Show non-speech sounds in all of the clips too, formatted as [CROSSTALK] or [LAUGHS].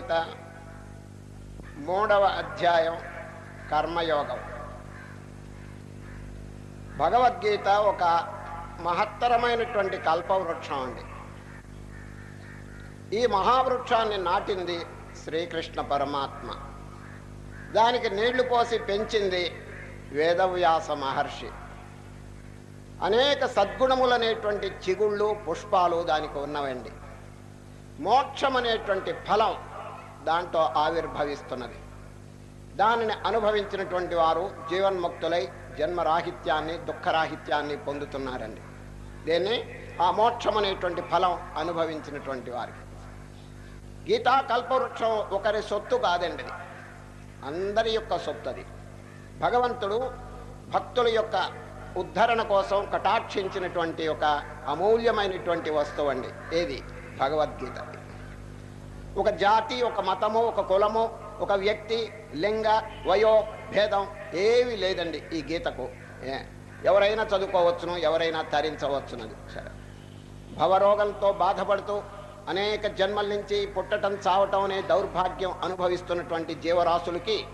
భగవద్గీత మూడవ అధ్యాయం కర్మయోగం. భగవద్గీత ఒక మహత్తరమైనటువంటి కల్పవృక్షం అండి. ఈ మహావృక్షాన్ని నాటింది శ్రీకృష్ణ పరమాత్మ. దానికి నీళ్ళు పోసి పెంచింది వేదవ్యాస మహర్షి. అనేక సద్గుణములనేటువంటి చిగుళ్ళు పుష్పాలు దానికి ఉన్నవండి. మోక్షం అనేటువంటి ఫలం దాంట్లో ఆవిర్భవిస్తున్నది. దానిని అనుభవించినటువంటి వారు జీవన్ముక్తులై జన్మరాహిత్యాన్ని దుఃఖరాహిత్యాన్ని పొందుతున్నారండి. దీన్ని ఆ మోక్షం అనేటువంటి ఫలం అనుభవించినటువంటి వారికి. గీతా కల్పవృక్షం ఒకరి సొత్తు కాదండి అందరి యొక్క సొత్తు అది భగవంతుడు భక్తుల యొక్క ఉద్ధరణ కోసం కటాక్షించినటువంటి ఒక అమూల్యమైనటువంటి వస్తువు అండి ఏది? భగవద్గీత. ఒక జాతి ఒక మతము ఒక కులము ఒక వ్యక్తి లింగ వయో భేదం ఏమీ లేదండి ఈ గీతకు. ఎవరైనా చదువుకోవచ్చును ఎవరైనా తరించవచ్చునది. సరే భవరోగంతో బాధపడుతూ అనేక జన్మల నుంచి పుట్టటం చావటం అనే దౌర్భాగ్యం అనుభవిస్తున్నటువంటి జీవరాశులకి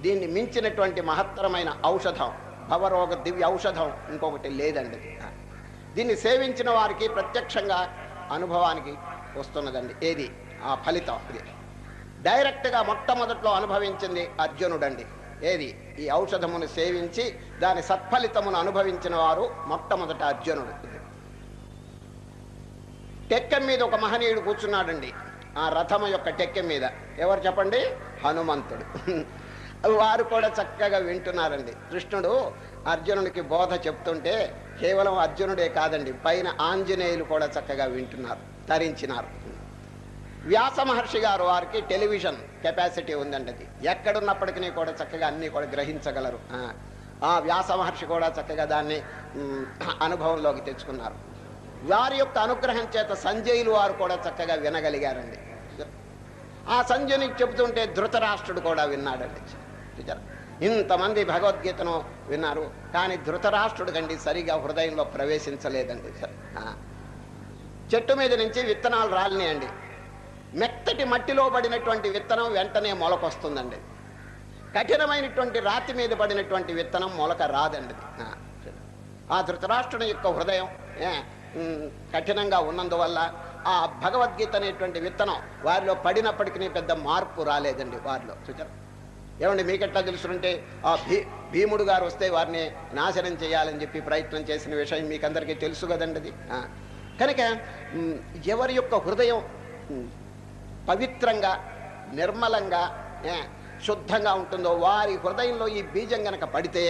దీన్ని మించినటువంటి మహత్తరమైన ఔషధం భవరోగ దివ్య ఔషధం ఇంకొకటి లేదండి. దీన్ని సేవించిన వారికి ప్రత్యక్షంగా అనుభవానికి వస్తున్నదండి. ఏది? ఆ ఫలితం ఇది డైరెక్ట్గా మొట్టమొదట్లో అనుభవించింది అర్జునుడండి. ఏది? ఈ ఔషధమును సేవించి దాని సత్ఫలితమును అనుభవించిన వారు మొట్టమొదట అర్జునుడు. టెక్కెం మీద ఒక మహనీయుడు కూర్చున్నాడండి. ఆ రథము యొక్క టెక్కెం మీద. ఎవరు చెప్పండి? హనుమంతుడు. వారు కూడా చక్కగా వింటున్నారండి. కృష్ణుడు అర్జునుడికి బోధ చెప్తుంటే కేవలం అర్జునుడే కాదండి పైన ఆంజనేయులు కూడా చక్కగా వింటున్నారు తరించినారు. వ్యాస మహర్షి గారు వారికి టెలివిజన్ కెపాసిటీ ఉందండి అది ఎక్కడున్నప్పటికీ కూడా చక్కగా అన్నీ కూడా గ్రహించగలరు. ఆ, ఆ వ్యాస మహర్షి కూడా చక్కగా దాన్ని అనుభవంలోకి తెచ్చుకున్నారు. వారి యొక్క అనుగ్రహం చేత సంజయులు వారు కూడా చక్కగా వినగలిగారండి. ఆ సంజయునికి చెబుతుంటే ధృతరాష్ట్రుడు కూడా విన్నాడండి. చూచారా? ఇంతమంది భగవద్గీతను విన్నారు కానీ ధృతరాష్ట్రుడు కండి సరిగా హృదయంలో ప్రవేశించలేదండి. చెట్టు మీద నుంచి విత్తనాలు రాలినాయండి. మెత్తటి మట్టిలో పడినటువంటి విత్తనం వెంటనే మొలకొస్తుందండి. కఠినమైనటువంటి రాతి మీద పడినటువంటి విత్తనం మొలక రాదండి. ఆ. ధృతరాష్ట్రుని యొక్క హృదయం కఠినంగా ఉన్నందువల్ల ఆ భగవద్గీత అనేటువంటి విత్తనం వారిలో పడినప్పటికీ పెద్ద మార్పు రాలేదండి వారిలో. చూచారు ఏమండి మీకెట్లా తెలుసుంటే ఆ భీ భీముడు గారు వస్తే వారిని నాశనం చేయాలని చెప్పి ప్రయత్నం చేసిన విషయం మీకందరికీ తెలుసు కదండి అది కనుక ఎవరి యొక్క హృదయం పవిత్రంగా నిర్మలంగా శుద్ధంగా ఉంటుందో వారి హృదయంలో ఈ బీజం గనక పడితే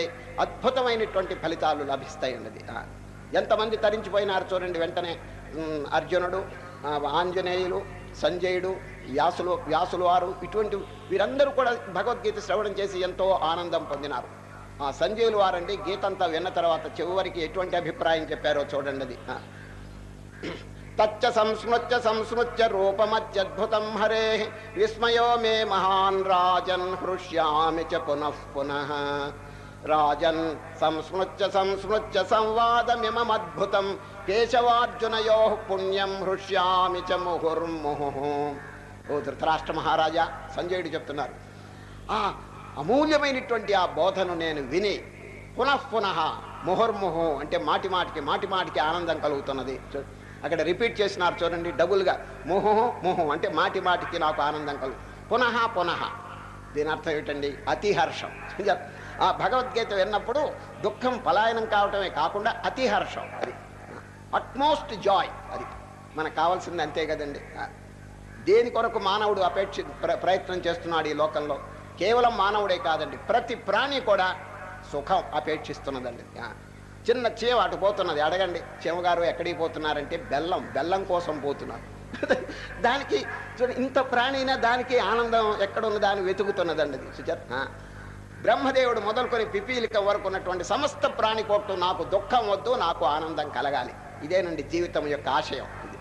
అద్భుతమైనటువంటి ఫలితాలు లభిస్తాయి అన్నది. ఎంతమంది తరించిపోయినారు చూడండి వెంటనే. అర్జునుడు ఆంజనేయులు సంజయుడు వ్యాసులు వ్యాసులు వారు ఇటువంటి వీరందరూ కూడా భగవద్గీత శ్రవణం చేసి ఎంతో ఆనందం పొందినారు. ఆ సంజయులు వారండి గీత అంతా విన్న తర్వాత చివరికి ఎటువంటి అభిప్రాయం చెప్పారో చూడండి అది. తచ్చ సంస్మృత్య సంస్మృత్య రూపమత్యద్భుతం హరే. విస్మయో మే మహాన్ రాజన్ హృష్యామి చ పునః పునః. రాజన్ సంస్మృత్య సంస్మృత్య సంవాదమిమద్భుతం కేశవార్జునయో పుణ్యం హృష్యామి చ ముహుర్ముహు. ఓ ధృతరాష్ట్ర మహారాజా సంజయుడు చెప్తున్నారు. ఆ అమూల్యమైనటువంటి ఆ బోధను నేను విని పునః పునః ముహుర్ముహు అంటే మాటి మాటికి మాటి మాటికి ఆనందం కలుగుతున్నది. చూ- అక్కడ రిపీట్ చేసినారు చూడండి డబుల్గా. మోహో మోహం అంటే మాటి మాటికి నాకు ఆనందం కలుగు. పునః పునః. దీని అర్థం ఏమిటండి? అతిహర్షం. ఆ భగవద్గీత విన్నప్పుడు దుఃఖం పలాయనం కావటమే కాకుండా అతిహర్షం. అది అట్మోస్ట్ జాయ్ అది మనకు కావాల్సింది అంతే కదండి. దేని కొరకు మానవుడు అపేక్ష ప్ర- ప్రయత్నం చేస్తున్నాడు ఈ లోకంలో? కేవలం మానవుడే కాదండి. ప్రతి ప్రాణి కూడా సుఖం అపేక్షిస్తున్నదండి. చిన్న చీమ అటు పోతున్నది. అడగండి చీమగారు ఎక్కడికి పోతున్నారంటే బెల్లం బెల్లం కోసం పోతున్నారు. [LAUGHS] దానికి చూడండి ఇంత ప్రాణినా దానికి ఆనందం ఎక్కడున్న దాన్ని వెతుకుతున్నదండి అది. సుచర్ బ్రహ్మదేవుడు మొదలుకొని పిపీలిక వరకు ఉన్నటువంటి సమస్త ప్రాణి కోట్టు నాకు దుఃఖం వద్దు నాకు ఆనందం కలగాలి. ఇదేనండి జీవితం యొక్క ఆశయం ఇది.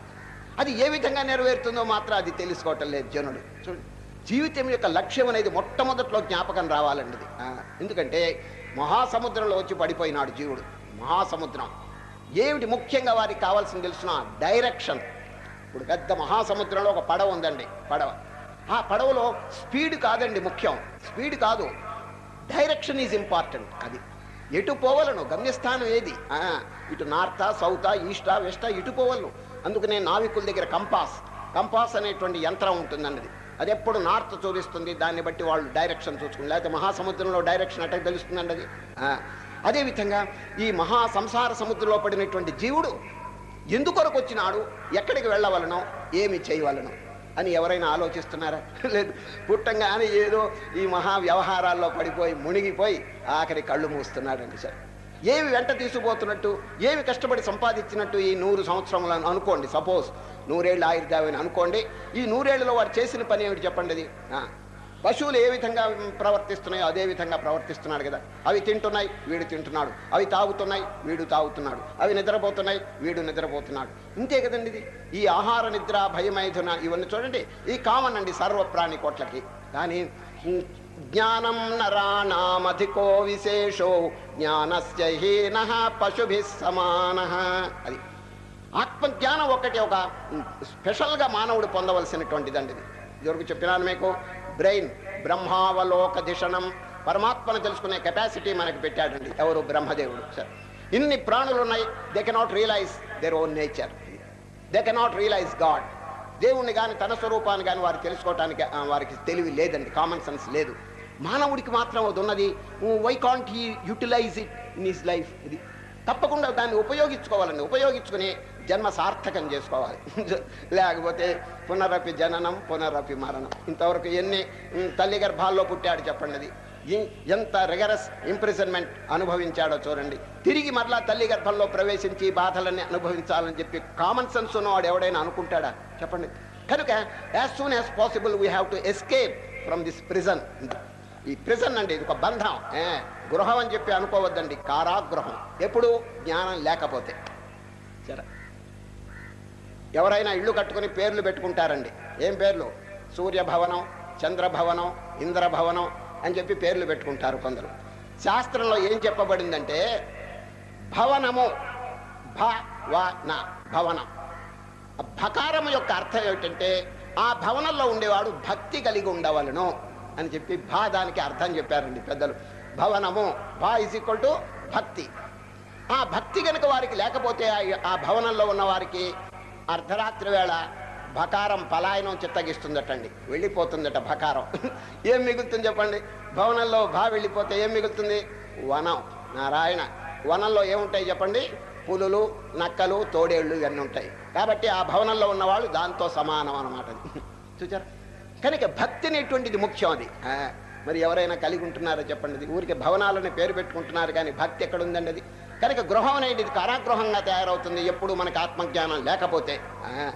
అది ఏ విధంగా నెరవేరుతుందో మాత్రం అది తెలుసుకోవటం లేదు జనుడు చూడండి జీవితం యొక్క లక్ష్యం అనేది మొట్టమొదట్లో జ్ఞాపకం రావాలండి ఎందుకంటే మహాసముద్రంలో వచ్చి పడిపోయినాడు జీవుడు. మహాసముద్రం. ఏమిటి ముఖ్యంగా వారికి కావాల్సింది తెలుసిన డైరెక్షన్. ఇప్పుడు పెద్ద మహాసముద్రంలో ఒక పడవ ఉందండి పడవ. ఆ పడవలో స్పీడ్ కాదండి ముఖ్యం. స్పీడ్ కాదు. డైరెక్షన్ ఈజ్ ఇంపార్టెంట్ అది. ఎటు పోవలను గమ్యస్థానం ఏది? ఇటు నార్తా సౌతా ఈస్టా వెస్టా ఇటు పోవలను. అందుకనే నావికుల దగ్గర కంపాస్. కంపాస్ అనేటువంటి యంత్రం ఉంటుందన్నది. అది ఎప్పుడు నార్త్ చూపిస్తుంది దాన్ని బట్టి వాళ్ళు డైరెక్షన్ చూసుకుని లేకపోతే మహాసముద్రంలో డైరెక్షన్ అట్ట తెలుస్తుందండి అది. అదేవిధంగా ఈ మహా సంసార సముద్రంలో పడినటువంటి జీవుడు ఎందుకొరకు వచ్చినాడు ఎక్కడికి వెళ్ళవలనో ఏమి చేయవలనో అని ఎవరైనా ఆలోచిస్తున్నారా? లేదు. పుట్టంగానే ఏదో ఈ మహా వ్యవహారాల్లో పడిపోయి మునిగిపోయి ఆఖరి కళ్ళు మూస్తున్నాడండి సార్. ఏవి వెంట తీసుకుపోతున్నట్టు ఏవి కష్టపడి సంపాదించినట్టు ఈ నూరు సంవత్సరములను అనుకోండి. సపోజ్ నూరేళ్ళు ఆయుర్దావని అనుకోండి. ఈ నూరేళ్ళలో వాడు చేసిన పని ఏమిటి చెప్పండి అది? పశువులు ఏ విధంగా ప్రవర్తిస్తున్నాయో అదే విధంగా ప్రవర్తిస్తున్నాడు కదా. అవి తింటున్నాయి వీడు తింటున్నాడు. అవి తాగుతున్నాయి వీడు తాగుతున్నాడు. అవి నిద్రపోతున్నాయి వీడు నిద్రపోతున్నాడు. ఇంతే కదండి ఇది. ఈ ఆహార నిద్ర భయమైథున ఇవన్నీ చూడండి. ఈ కామన్ అండి సర్వ ప్రాణి కోట్లకి. కానీ జ్ఞానం నరాణామధికో విశేషో జ్ఞానస్య హీన పశుభి సమాన అది ఆత్మజ్ఞానం ఒకటి ఒక స్పెషల్గా మానవుడు పొందవలసినటువంటిదండి ఇది. ఇదివరకు చెప్పినాను మీకు బ్రెయిన్ బ్రహ్మావలోక దిశనం పరమాత్మను తెలుసుకునే కెపాసిటీ మనకి పెట్టాడండి. ఎవరు? బ్రహ్మదేవుడు. సార్. ఇన్ని ప్రాణులు ఉన్నాయి they cannot realise their own nature they cannot realise God దేవుణ్ణి కానీ తన స్వరూపాన్ని కానీ వారు తెలుసుకోవటానికి వారికి తెలివి లేదండి కామన్ సెన్స్ లేదు. మానవుడికి మాత్రం అది ఉన్నది. Why can't he utilise it in his life ఇది తప్పకుండా దాన్ని ఉపయోగించుకోవాలండి. ఉపయోగించుకుని జన్మ సార్థకం చేసుకోవాలి. [LAUGHS] లేకపోతే పునరపి జననం పునరపి మరణం. ఇంతవరకు ఎన్ని తల్లి గర్భాల్లో పుట్టాడు చెప్పండి అది. ఎంత రిగరస్ ఇంప్రిజన్మెంట్ అనుభవించాడో చూడండి. తిరిగి మరలా తల్లి గర్భంలో ప్రవేశించి బాధలన్నీ అనుభవించాలని చెప్పి కామన్ సెన్స్ ఉన్నవాడు ఎవడైనా అనుకుంటాడా? చెప్పండి. కనుక as soon as possible we have to escape from this prison ఈ ప్రిజన్ అండి ఇది ఒక బంధం. ఏ, గృహం అని చెప్పి అనుకోవద్దండి కారాగృహం. ఎప్పుడు? జ్ఞానం లేకపోతే. సరే. ఎవరైనా ఇల్లు కట్టుకుని పేర్లు పెట్టుకుంటారండి. ఏం పేర్లు? సూర్యభవనం చంద్రభవనం ఇంద్రభవనం అని చెప్పి పేర్లు పెట్టుకుంటారు కొందరు. శాస్త్రంలో ఏం చెప్పబడిందంటే భవనము భ న భవనం భకారము భకారం యొక్క అర్థం ఏమిటంటే ఆ భవనంలో ఉండేవాడు భక్తి కలిగి ఉండవలను. అని చెప్పి భా దానికి అర్థం చెప్పారండి పెద్దలు. భవనము భా ఇస్ ఈక్వల్ టు భక్తి. ఆ భక్తి కనుక వారికి లేకపోతే ఆ- భవనంలో ఉన్న వారికి అర్ధరాత్రి వేళ భకారం పలాయనం చిత్తగిస్తుందటండి. వెళ్ళిపోతుందట భకారం. [LAUGHS] ఏం మిగులుతుంది చెప్పండి? భవనంలో భా వెళ్ళిపోతే ఏం మిగులుతుంది? వనం. నారాయణ. వనంలో ఏముంటాయి చెప్పండి? పులులు నక్కలు తోడేళ్ళు ఇవన్నీ ఉంటాయి. కాబట్టి ఆ భవనంలో ఉన్నవాళ్ళు దాంతో సమానం అన్నమాట. [LAUGHS] చూచారు? కనుక భక్తి అనేటువంటిది ముఖ్యం అది. మరి ఎవరైనా కలిగి ఉంటున్నారో చెప్పండి. ఊరికి భవనాలని పేరు పెట్టుకుంటున్నారు కానీ భక్తి ఎక్కడ ఉందండి అది? కనుక గృహం అనేది కారాగృహంగా తయారవుతుంది. ఎప్పుడు మనకు ఆత్మజ్ఞానం లేకపోతే ఆ,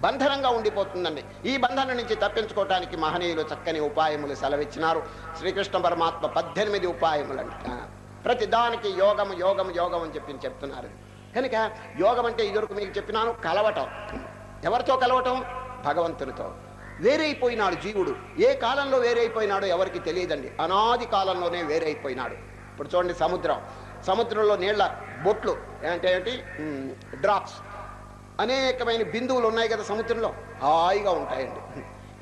బంధనంగా ఉండిపోతుందండి. ఈ బంధనం నుంచి తప్పించుకోవటానికి మహనీయులు చక్కని ఉపాయములు సెలవిచ్చినారు. శ్రీకృష్ణ పరమాత్మ పద్దెనిమిది ఉపాయములండి. ప్రతి దానికి యోగం యోగం యోగం అని చెప్పి చెప్తున్నారు. కనుక యోగం అంటే ఇదివరకు మీకు చెప్పినాను కలవటం. ఎవరితో కలవటం? భగవంతునితో. వేరైపోయినాడు జీవుడు. ఏ కాలంలో వేరైపోయినాడో ఎవరికి తెలియదండి. అనాది కాలంలోనే వేరైపోయినాడు. ఇప్పుడు చూడండి సముద్రం. సముద్రంలో నీళ్ళ బొట్లు అంటే ఏంటి? డ్రాప్స్. అనేకమైన బిందువులు ఉన్నాయి కదా సముద్రంలో. హాయిగా ఉంటాయండి.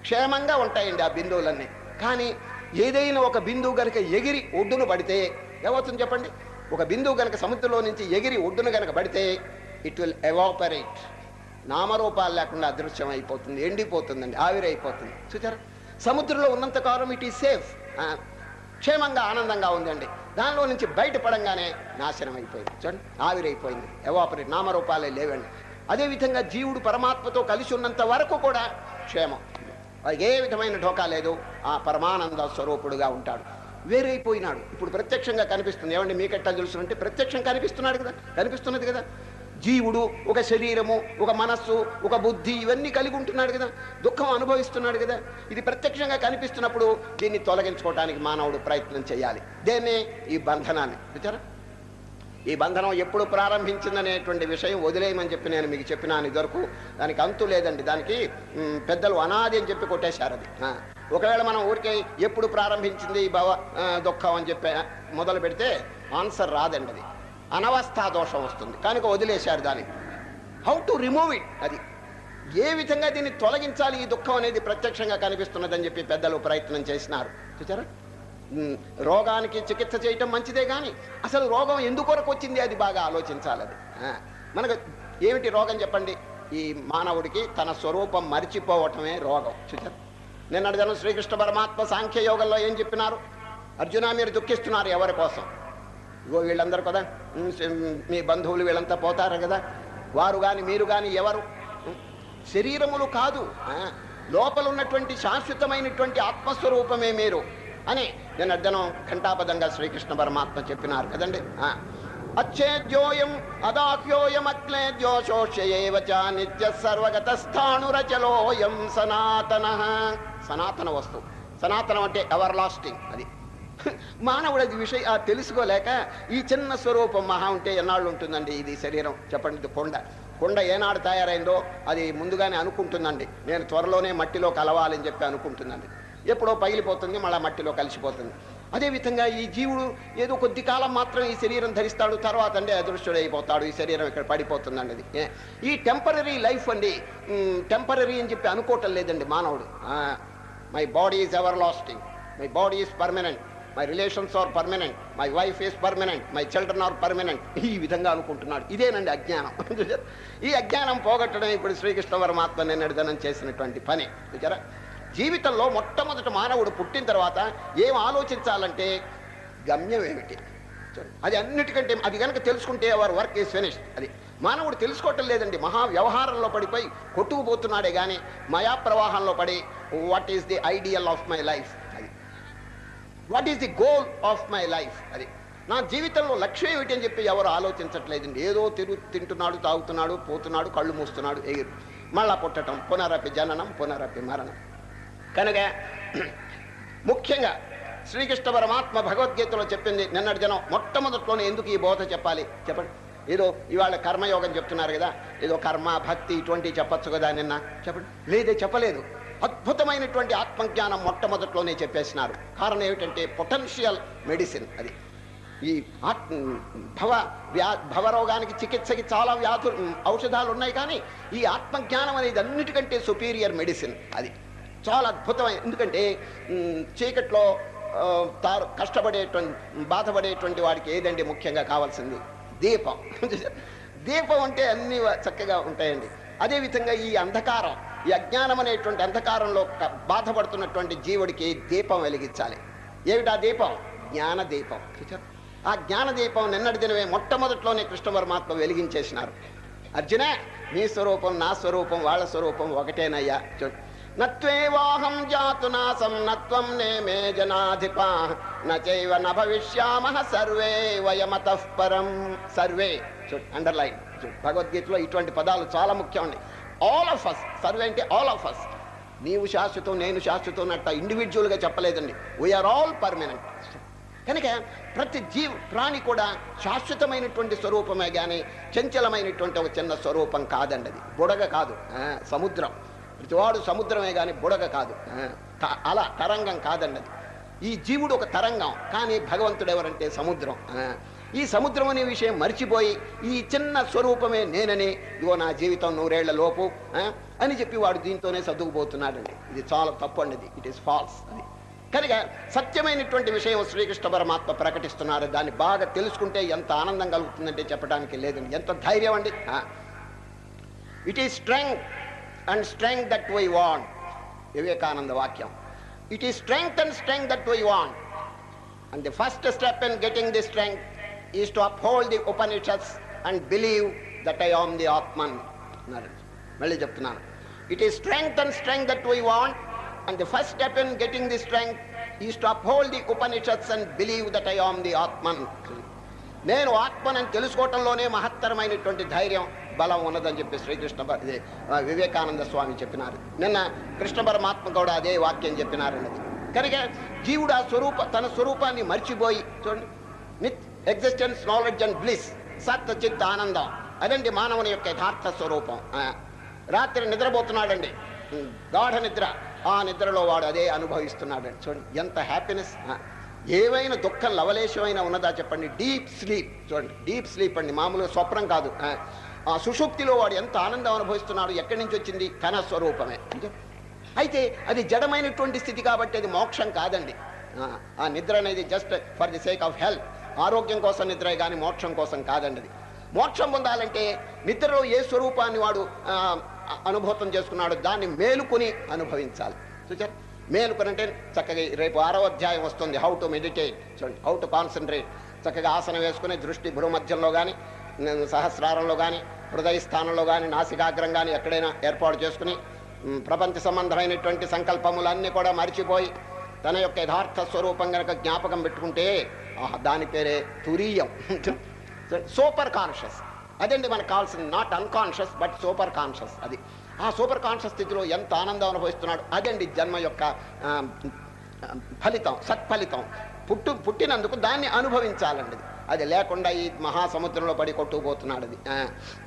క్షేమంగా ఉంటాయండి ఆ బిందువులన్నీ. కానీ ఏదైనా ఒక బిందువు గనక ఎగిరి ఒడ్డును పడితే ఏమవుతుంది చెప్పండి? ఒక బిందువు గనక సముద్రంలో నుంచి ఎగిరి ఒడ్డును గనక పడితే ఇట్ విల్ ఎవాపరేట్ నామరూపాలు లేకుండా అదృశ్యం అయిపోతుంది ఎండిపోతుందండి ఆవిరైపోతుంది. చూచారా సముద్రంలో ఉన్నంత కాలం ఇట్ ఈస్ సేఫ్. క్షేమంగా ఆనందంగా ఉందండి. దానిలో నుంచి బయటపడంగానే నాశనం అయిపోయింది చూడండి ఆవిరైపోయింది. ఎవాపరేట్ నామరూపాలే లేవండి. అదేవిధంగా జీవుడు పరమాత్మతో కలిసి ఉన్నంత వరకు కూడా క్షేమం. ఏ విధమైన ఢోకా లేదు. ఆ పరమానంద స్వరూపుడుగా ఉంటాడు. వేరైపోయినాడు. ఇప్పుడు ప్రత్యక్షంగా కనిపిస్తుంది. ఏమండి మీకెట్టా తెలుసు అంటే ప్రత్యక్షం కనిపిస్తున్నాడు కదా? కనిపిస్తున్నది కదా? జీవుడు ఒక శరీరము ఒక మనస్సు ఒక బుద్ధి ఇవన్నీ కలిగి ఉంటున్నాడు కదా. దుఃఖం అనుభవిస్తున్నాడు కదా. ఇది ప్రత్యక్షంగా కనిపిస్తున్నప్పుడు దీన్ని తొలగించుకోవడానికి మానవుడు ప్రయత్నం చేయాలి. దేన్నే? ఈ బంధనాన్ని. చూచారా ఈ బంధనం ఎప్పుడు ప్రారంభించిందనేటువంటి విషయం వదిలేయమని చెప్పి నేను మీకు చెప్పినాను ఇదివరకు దానికి అంతు లేదండి. దానికి పెద్దలు అనాది అని చెప్పి కొట్టేశారు అది. ఒకవేళ మనం ఊరికే ఎప్పుడు ప్రారంభించింది ఈ భవ దుఃఖం అని చెప్పి మొదలు పెడితే ఆన్సర్ రాదండి అది. అనవస్థా దోషం వస్తుంది. కనుక వదిలేశారు దాన్ని. హౌ టు రిమూవ్ ఇట్ అది ఏ విధంగా దీన్ని తొలగించాలి? ఈ దుఃఖం అనేది ప్రత్యక్షంగా కనిపిస్తున్నదని చెప్పి పెద్దలు ప్రయత్నం చేసినారు. చూచారా రోగానికి చికిత్స చేయటం మంచిదే కానీ అసలు రోగం ఎందుకొరకు వచ్చింది అది బాగా ఆలోచించాలి అది. మనకు ఏమిటి రోగం చెప్పండి? ఈ మానవుడికి తన స్వరూపం మరిచిపోవటమే రోగం. చూచారు నిన్న జనం శ్రీకృష్ణ పరమాత్మ సాంఖ్య యోగంలో ఏం చెప్పినారు? అర్జున మీరు దుఃఖిస్తున్నారు ఎవరి కోసం? ఇగో వీళ్ళందరూ కదా. మీ బంధువులు వీళ్ళంతా పోతారు కదా. వారు కానీ మీరు కానీ ఎవరు? శరీరములు కాదు. ఆ, లోపల ఉన్నటువంటి శాశ్వతమైనటువంటి ఆత్మస్వరూపమే మీరు అని నేను అర్థనం ఘంటాపదంగా శ్రీకృష్ణ పరమాత్మ చెప్పినారు కదండి. ఆ. అచ్చేద్యోయం అదాహ్యోయం అక్లేద్యోషోష్యేవ నిత్య సర్వగత స్థాణురచలోయం సనాతన. సనాతన వస్తువు. సనాతనం అంటే ఎవర్ లాస్టింగ్ అది. మానవుడు అది విషయం ఆ తెలుసుకోలేక ఈ చిన్న స్వరూపం మహా ఉంటే ఎన్నాళ్ళు ఉంటుందండి ఇది శరీరం? చెప్పండి ఇది కొండ. కొండ ఏనాడు తయారైందో అది ముందుగానే అనుకుంటుందండి. నేను త్వరలోనే మట్టిలో కలవాలని చెప్పి అనుకుంటుందండి. ఎప్పుడో పగిలిపోతుంది మళ్ళీ మట్టిలో కలిసిపోతుంది. అదేవిధంగా ఈ జీవుడు ఏదో కొద్ది కాలం మాత్రం ఈ శరీరం ధరిస్తాడు తర్వాత అంటే అదృష్టుడైపోతాడు ఈ శరీరం ఇక్కడ పడిపోతుందండి అది. ఈ టెంపరీ లైఫ్ అండి టెంపరీ అని చెప్పి అనుకోవటం లేదండి మానవుడు. My body is everlasting. My body is permanent. My relations are permanent my wife is permanent my children are permanent ఈ విధంగా అనుకుంటున్నాడు. ఇదేనండి అజ్ఞానం. ఈ అజ్ఞానం పోగొట్టడం ఇప్పుడు శ్రీకృష్ణ పరమాత్మ నిన్నడిదనం చేసినటువంటి పని. చూచారా జీవితంలో మొట్టమొదట మానవుడు పుట్టిన తర్వాత ఏం ఆలోచించాలంటే గమ్యం ఏమిటి? అది అన్నిటికంటే అది కనుక తెలుసుకుంటే అవర్ వర్క్ ఈస్ ఫినిష్ అది మానవుడు తెలుసుకోవటం లేదండి. మహా వ్యవహారంలో పడిపోయి కొట్టుకుపోతున్నాడే కానీ మయా ప్రవాహంలో పడి what is the ideal of my life what is the goal of my life అది నా జీవితంలో లక్ష్యం ఏమిటి అని చెప్పి ఎవరు ఆలోచించట్లేదండి. ఏదో తిరు తింటున్నాడు తాగుతున్నాడు పోతున్నాడు కళ్ళు మూస్తున్నాడు ఎగిరు మళ్ళా పుట్టడం పునరపి జననం పునరపి మరణం. కనుక ముఖ్యంగా శ్రీకృష్ణ పరమాత్మ భగవద్గీతలో చెప్పింది నిన్నటి జనం మొట్టమొదట్లోనే ఎందుకు ఈ బోధ చెప్పాలి? చెప్పండి. ఏదో ఇవాళ కర్మయోగం చెప్తున్నారు కదా ఏదో కర్మ భక్తి ఇటువంటి చెప్పచ్చు కదా నిన్న. చెప్పండి. లేదే చెప్పలేదు. అద్భుతమైనటువంటి ఆత్మజ్ఞానం మొట్టమొదట్లోనే చెప్పేసినారు. కారణం ఏమిటంటే పొటెన్షియల్ మెడిసిన్ అది. ఈ ఆత్ భవ వ్యా భవరోగానికి చికిత్సకి చాలా వ్యాధు ఔషధాలు ఉన్నాయి కానీ ఈ ఆత్మజ్ఞానం అనేది అన్నిటికంటే సుపీరియర్ మెడిసిన్ అది. చాలా అద్భుతమైన ఎందుకంటే చీకట్లో తారు కష్టపడేటువంటి బాధపడేటువంటి వాడికి ఏదండి ముఖ్యంగా కావాల్సింది? దీపం. [LAUGHS] దీపం అంటే అన్నీ చక్కగా ఉంటాయండి. అదేవిధంగా ఈ అంధకారం ఈ అజ్ఞానం అనేటువంటి అంధకారంలో బాధపడుతున్నటువంటి జీవుడికి దీపం వెలిగించాలి. ఏమిటా దీపం? జ్ఞాన దీపం. ఆ జ్ఞాన దీపం నిన్నటి దినమే మొట్టమొదట్లోనే కృష్ణ పరమాత్మ వెలిగించేసినారు. అర్జున నీ స్వరూపం నా స్వరూపం వాళ్ళ స్వరూపం ఒకటేనయ్యా. చూడు నత్వేవాహం జాతు నాసం నత్వం నేమే జనాధిప నచైవ న భవిష్యామ సర్వే వయమత పరం. సర్వే. చూడు అండర్లైన్. భగవద్గీతలో ఇటువంటి పదాలు చాలా ముఖ్యమండి. ఆల్ ఆఫ్ అస్ సర్వే అంటే ఆల్ ఆఫ్ అస్ నీవు శాశ్వతం నేను శాశ్వతం అట్ట ఇండివిజువల్గా చెప్పలేదండి. వీఆర్ ఆల్ పర్మనెంట్ కనుక ప్రతి జీవ ప్రాణి కూడా శాశ్వతమైనటువంటి స్వరూపమే కానీ చంచలమైనటువంటి ఒక చిన్న స్వరూపం కాదండి అది. బుడగ కాదు. ఆ, సముద్రం. ప్రతివాడు సముద్రమే కానీ బుడగ కాదు. అలా తరంగం కాదండి అది. ఈ జీవుడు ఒక తరంగం కానీ భగవంతుడు ఎవరంటే సముద్రం. ఆ, ఈ సముద్రం అనే విషయం మర్చిపోయి ఈ చిన్న స్వరూపమే నేనని ఇదిగో నా జీవితం నూరేళ్ళ లోపు ఆ, అని చెప్పి వాడు దీంతోనే సర్దుకుపోతున్నాడండి. ఇది చాలా తప్పు అండి ఇట్ ఈస్ ఫాల్స్ అది. కనుక సత్యమైనటువంటి విషయం శ్రీకృష్ణ పరమాత్మ ప్రకటిస్తున్నారు. దాన్ని బాగా తెలుసుకుంటే ఎంత ఆనందం కలుగుతుందంటే చెప్పడానికి లేదండి. ఎంత ధైర్యం అండి it is strength and strength that we want Vivekananda వాక్యం. It is strength and strength that we want and the first step in getting the strength is to uphold the Upanishads and believe that I am the Atman మళ్ళీ చెప్తున్నాను. It is strength and strength that we want and the first step in getting the strength is to uphold the Upanishads and believe that I am the Atman నేను ఆత్మనని తెలుసుకోవటంలోనే మహత్తరమైనటువంటి ధైర్యం బలం ఉన్నదని చెప్పి శ్రీకృష్ణ వివేకానంద స్వామి చెప్పినారు. నిన్న కృష్ణ పరమాత్మ కూడా అదే వాక్యం చెప్పినారండి కనుక జీవుడు ఆ స్వరూప తన స్వరూపాన్ని మర్చిపోయి చూడండి ఎగ్జిస్టెన్స్ నాలెడ్జ్ అండ్ బ్లిస్ సత్ చిత్ ఆనందం. అదండి మానవుని యొక్క యథార్థ స్వరూపం. రాత్రి నిద్రపోతున్నాడండి. గాఢ నిద్ర. ఆ నిద్రలో వాడు అదే అనుభవిస్తున్నాడండి. చూడండి ఎంత హ్యాపీనెస్ ఏవైనా దుఃఖం లవలేశమైనా ఉన్నదా చెప్పండి? డీప్ స్లీప్ చూడండి డీప్ స్లీప్ అండి. మామూలుగా స్వప్నం కాదు. ఆ, సుషుప్తిలో వాడు ఎంత ఆనందం అనుభవిస్తున్నాడు? ఎక్కడి నుంచి వచ్చింది? కన స్వరూపమే. అయితే అది జడమైనటువంటి స్థితి కాబట్టి అది మోక్షం కాదండి. ఆ నిద్ర అనేది just for the sake of health ఆరోగ్యం కోసం నిద్ర కానీ మోక్షం కోసం కాదండి అది మోక్షం పొందాలంటే నిద్రలో ఏ స్వరూపాన్ని వాడు అనుభూతం చేసుకున్నాడు దాన్ని మేలుకొని అనుభవించాలి. చూచారు మేలుకొని అంటే చక్కగా రేపు ఆరో అధ్యాయం వస్తుంది. హౌ టు మెడిటేట్ చూడండి. హౌ టు కాన్సన్ట్రేట్ చక్కగా ఆసనం వేసుకుని దృష్టి భూమధ్యంలో కానీ సహస్రారంలో కానీ హృదయ స్థానంలో కానీ నాసికాగ్రం కానీ ఎక్కడైనా ఏర్పాటు చేసుకుని ప్రపంచ సంబంధమైనటువంటి సంకల్పములన్నీ కూడా మరిచిపోయి తన యొక్క యథార్థ స్వరూపం కనుక జ్ఞాపకం పెట్టుకుంటే దాని పేరే తురీయం. Super conscious. అదండి మనకు కావాల్సింది. Not unconscious but super conscious అది. ఆ సూపర్ కాన్షియస్ స్థితిలో ఎంత ఆనందం అనుభవిస్తున్నాడు? అదండి జన్మ యొక్క ఫలితం సత్ఫలితం. పుట్టు పుట్టినందుకు దాన్ని అనుభవించాలండి. అది లేకుండా ఈ మహాసముద్రంలో పడి కొట్టుకుపోతున్నాడు అది.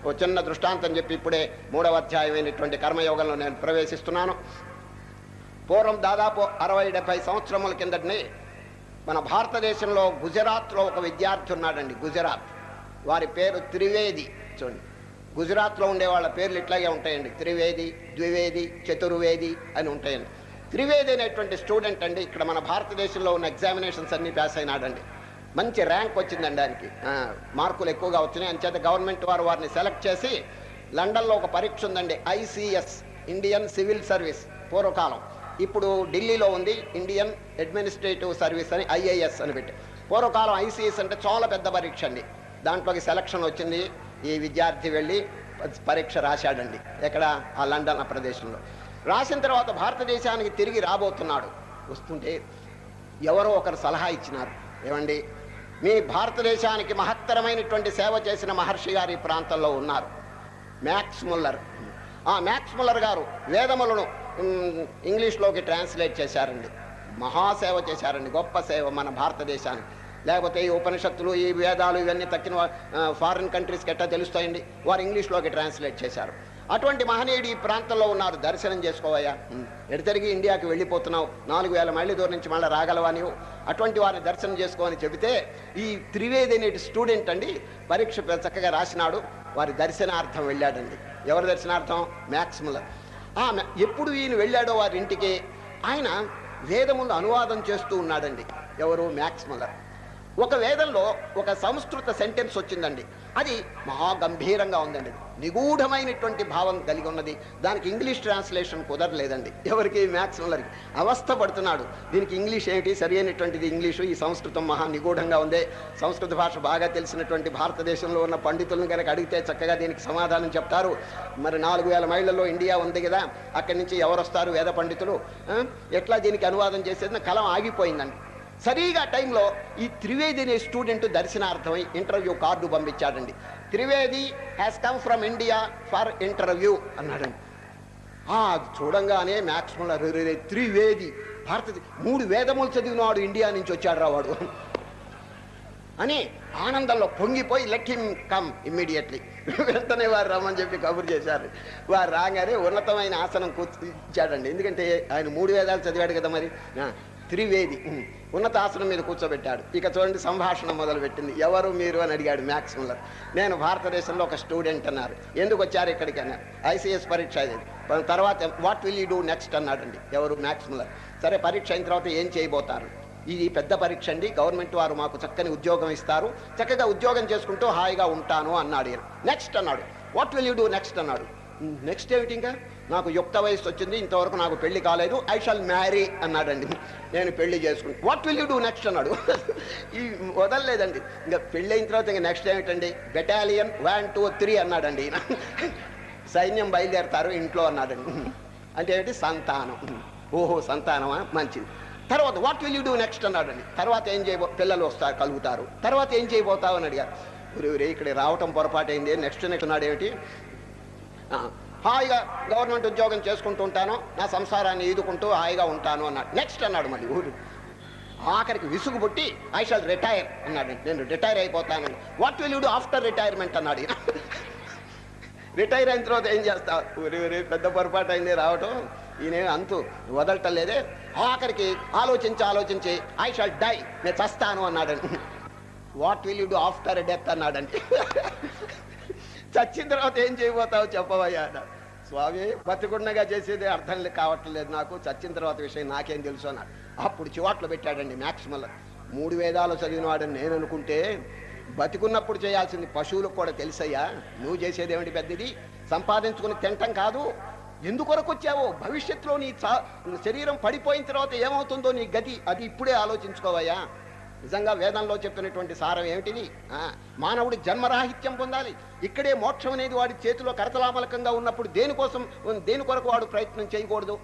ఓ చిన్న దృష్టాంతం చెప్పి ఇప్పుడే మూడవ అధ్యాయమైనటువంటి కర్మయోగంలో నేను ప్రవేశిస్తున్నాను. పూర్వం దాదాపు అరవై డెబ్బై సంవత్సరముల కిందటనే మన భారతదేశంలో గుజరాత్లో ఒక విద్యార్థి ఉన్నాడండి గుజరాత్. వారి పేరు త్రివేది. చూడండి. గుజరాత్లో ఉండే వాళ్ళ పేర్లు ఇట్లాగే ఉంటాయండి. త్రివేది ద్వివేది చతుర్వేది అని ఉంటాయండి. త్రివేది అనేటువంటి స్టూడెంట్ అండి ఇక్కడ మన భారతదేశంలో ఉన్న ఎగ్జామినేషన్స్ అన్నీ పాస్ అయినాడండి. మంచి ర్యాంక్ వచ్చిందండి దానికి మార్కులు ఎక్కువగా వచ్చినాయి. అంచేత గవర్నమెంట్ వారు వారిని సెలెక్ట్ చేసి లండన్లో ఒక పరీక్ష ఉందండి ఐసిఎస్ ఇండియన్ సివిల్ సర్వీస్ పూర్వకాలం. ఇప్పుడు ఢిల్లీలో ఉంది ఇండియన్ అడ్మినిస్ట్రేటివ్ సర్వీస్ అని ఐఏఎస్ అని పెట్టి. పూర్వకాలం ఐసీఎస్ అంటే చాలా పెద్ద పరీక్ష అండి. దాంట్లోకి సెలక్షన్ వచ్చింది. ఈ విద్యార్థి వెళ్ళి పరీక్ష రాశాడండి. ఎక్కడ? ఆ లండన్ ఆ ప్రదేశంలో. రాసిన తర్వాత భారతదేశానికి తిరిగి రాబోతున్నాడు. వస్తుంటే ఎవరో ఒకరు సలహా ఇచ్చినారు. ఏమండి? మీ భారతదేశానికి మహత్తరమైనటువంటి సేవ చేసిన మహర్షి గారి ప్రాంతంలో ఉన్నారు. Max Muller. ఆ మ్యాక్స్ ముల్లర్ గారు వేదములను ఇంగ్లీష్లోకి ట్రాన్స్లేట్ చేశారండి. మహాసేవ చేశారండి. గొప్ప సేవ మన భారతదేశానికి. లేకపోతే ఈ ఉపనిషత్తులు ఈ వేదాలు ఇవన్నీ తక్కిన ఫారిన్ కంట్రీస్కి ఎట్టా తెలుస్తాయండి? వారు ఇంగ్లీష్లోకి ట్రాన్స్లేట్ చేశారు. అటువంటి మహనీయుడు ఈ ప్రాంతంలో ఉన్నారు. దర్శనం చేసుకోవయ్యా. ఎడతెరిగి ఇండియాకి వెళ్ళిపోతున్నావు? నాలుగు వేల మైళ్ళ దూరం నుంచి మళ్ళీ రాగలవా నీవు? అటువంటి వారిని దర్శనం చేసుకోమని చెబితే ఈ త్రివేది అనేటి స్టూడెంట్ అండి పరీక్ష చక్కగా రాసినాడు. వారి దర్శనార్థం వెళ్ళాడండి. ఎవరి దర్శనార్థం? మ్యాక్సిమల్ ఆమె ఎప్పుడు ఈయన వెళ్ళాడో వారి ఇంటికి ఆయన వేదములు అనువాదం చేస్తూ ఉన్నాడండి. ఎవరు మ్యాక్స్ మలర్ ఒక వేదంలో ఒక సంస్కృత సెంటెన్స్ వచ్చిందండి. అది మహా గంభీరంగా ఉందండి. నిగూఢమైనటువంటి భావం కలిగి ఉన్నది. దానికి ఇంగ్లీష్ ట్రాన్స్లేషన్ కుదరలేదండి. ఎవరికి మ్యాథ్స్ వాళ్ళకి అవస్థ పడుతున్నాడు. దీనికి ఇంగ్లీష్ ఏమిటి సరి అయినటువంటిది ఇంగ్లీషు. ఈ సంస్కృతం మహా నిగూఢంగా ఉంది. సంస్కృత భాష బాగా తెలిసినటువంటి భారతదేశంలో ఉన్న పండితులను కనుక అడిగితే చక్కగా దీనికి సమాధానం చెప్తారు. మరి నాలుగు వేల మైళ్ళలో ఇండియా ఉంది కదా. అక్కడి నుంచి ఎవరు వస్తారు వేద పండితులు. ఎట్లా దీనికి అనువాదం చేసేది? కలం ఆగిపోయిందండి. సరిగా టైంలో ఈ త్రివేది అనే స్టూడెంట్ దర్శనార్థమై interview card పంపించాడండి. Trivedi has come from India for interview అన్నాడండి. అది చూడంగానే మ్యాక్సిమం "రే, త్రివేది భారత మూడు వేదములు చదివినవాడు ఇండియా నుంచి వచ్చాడు రావాడు అని ఆనందంలో పొంగిపోయి లెట్ హిమ్ కమ్ ఇమ్మీడియట్లీ వెంటనే వారు రమ్మని చెప్పి కబురు చేశారు. వారు రాగానే ఉన్నతమైన ఆసనం కూర్చు ఇచ్చాడండి. ఎందుకంటే ఆయన మూడు వేదాలు చదివాడు కదా మరి. త్రివేది ఉన్నతాసనం ఉన్నత మీద కూర్చోబెట్టాడు. ఇక చూడండి సంభాషణ మొదలుపెట్టింది. ఎవరు మీరు అని అడిగాడు మ్యాక్స్ ముల్లర్. నేను భారతదేశంలో ఒక స్టూడెంట్ అన్నారు. ఎందుకు వచ్చారు ఇక్కడికి అన్నారు. ఐసీఎస్ పరీక్ష ఇది తర్వాత what will you do next అన్నాడండి ఎవరు మ్యాక్స్ ముల్లర్. సరే పరీక్ష అయిన తర్వాత ఏం చేయబోతారు? ఇది పెద్ద పరీక్ష అండి. గవర్నమెంట్ వారు మాకు చక్కని ఉద్యోగం ఇస్తారు. చక్కగా ఉద్యోగం చేసుకుంటూ హాయిగా ఉంటాను అన్నాడు నెక్స్ట్ అన్నాడు. What will you do next అన్నాడు. నెక్స్ట్ ఏమిటి ఇంకా? నాకు యుక్త వయసు వచ్చింది ఇంతవరకు నాకు పెళ్ళి కాలేదు. ఐ షాల్ మ్యారీ అన్నాడండి. నేను పెళ్ళి చేసుకుంటాను what will you do next అన్నాడు. ఈ వదలలేదండి. ఇంకా పెళ్ళి అయిన తర్వాత ఇంకా నెక్స్ట్ ఏమిటండి? బెటాలియన్ వన్ టూ త్రీ అన్నాడండి సైన్యం బయలుదేరతారు ఇంట్లో అన్నాడండి. అంటే ఏంటి? సంతానం. ఓహో సంతానమా? మంచిది. తర్వాత what will you do next అన్నాడండి. తర్వాత ఏం చేయబో పిల్లలు వస్తారు కలుగుతారు. తర్వాత ఏం చేయబోతావు అని అడిగారు. ఊరే ఇక్కడ రావటం పొరపాటు అయింది నెక్స్ట్ నెక్స్ట్ నాడు ఏమిటి? ఆ, హాయిగా గవర్నమెంట్ ఉద్యోగం చేసుకుంటూ ఉంటాను. నా సంసారాన్ని ఈదుకుంటూ హాయిగా ఉంటాను అన్నాడు. నెక్స్ట్ అన్నాడు మళ్ళీ ఊరు. ఆఖరికి విసుగు పుట్టి ఐ షాల్ రిటైర్ అన్నాడు. నేను రిటైర్ అయిపోతాను what will you do after retirement అన్నాడు రిటైర్ అయిన తర్వాత ఏం చేస్తావు ఊరి ఊరి పెద్ద పొరపాటు అయింది రావటం. ఈయనే అంతు వదలటం లేదే. ఆఖరికి ఆలోచించి ఆలోచించి ఐ షాల్ డై నేను చస్తాను అన్నాడండి what will you do after death అన్నాడంటే. చచ్చిన తర్వాత ఏం చేయబోతావు చెప్పవయ్యా అన్నాడు. స్వామి బతికుండగా చేసేది అర్థం కావట్లేదు నాకు. చచ్చిన తర్వాత విషయం నాకేం తెలుసు అన్నాడు. అప్పుడు చివాట్లు పెట్టాడండి మ్యాక్సిమల్. మూడు వేదాలు చదివినవాడని నేను అనుకుంటే బతికున్నప్పుడు చేయాల్సింది పశువులకు కూడా తెలుసయ్యా. నువ్వు చేసేదేమిటి పెద్దది? సంపాదించుకుని తింటం కాదు. ఎందుకొరకు వచ్చావో? భవిష్యత్తులో నీ చా- శరీరం పడిపోయిన తర్వాత ఏమవుతుందో నీ గతి? అది ఇప్పుడే ఆలోచించుకోవయ్యా. నిజంగా వేదంలో చెప్పినటువంటి సారం ఏమిటిది మానవుడు మానవుడి జన్మరాహిత్యం పొందాలి. ఇక్కడే మోక్షం అనేది వాడి చేతిలో కరతలామలకంగా ఉన్నప్పుడు దేనికోసం దేని కొరకు వాడు ప్రయత్నం చేయకూడదు?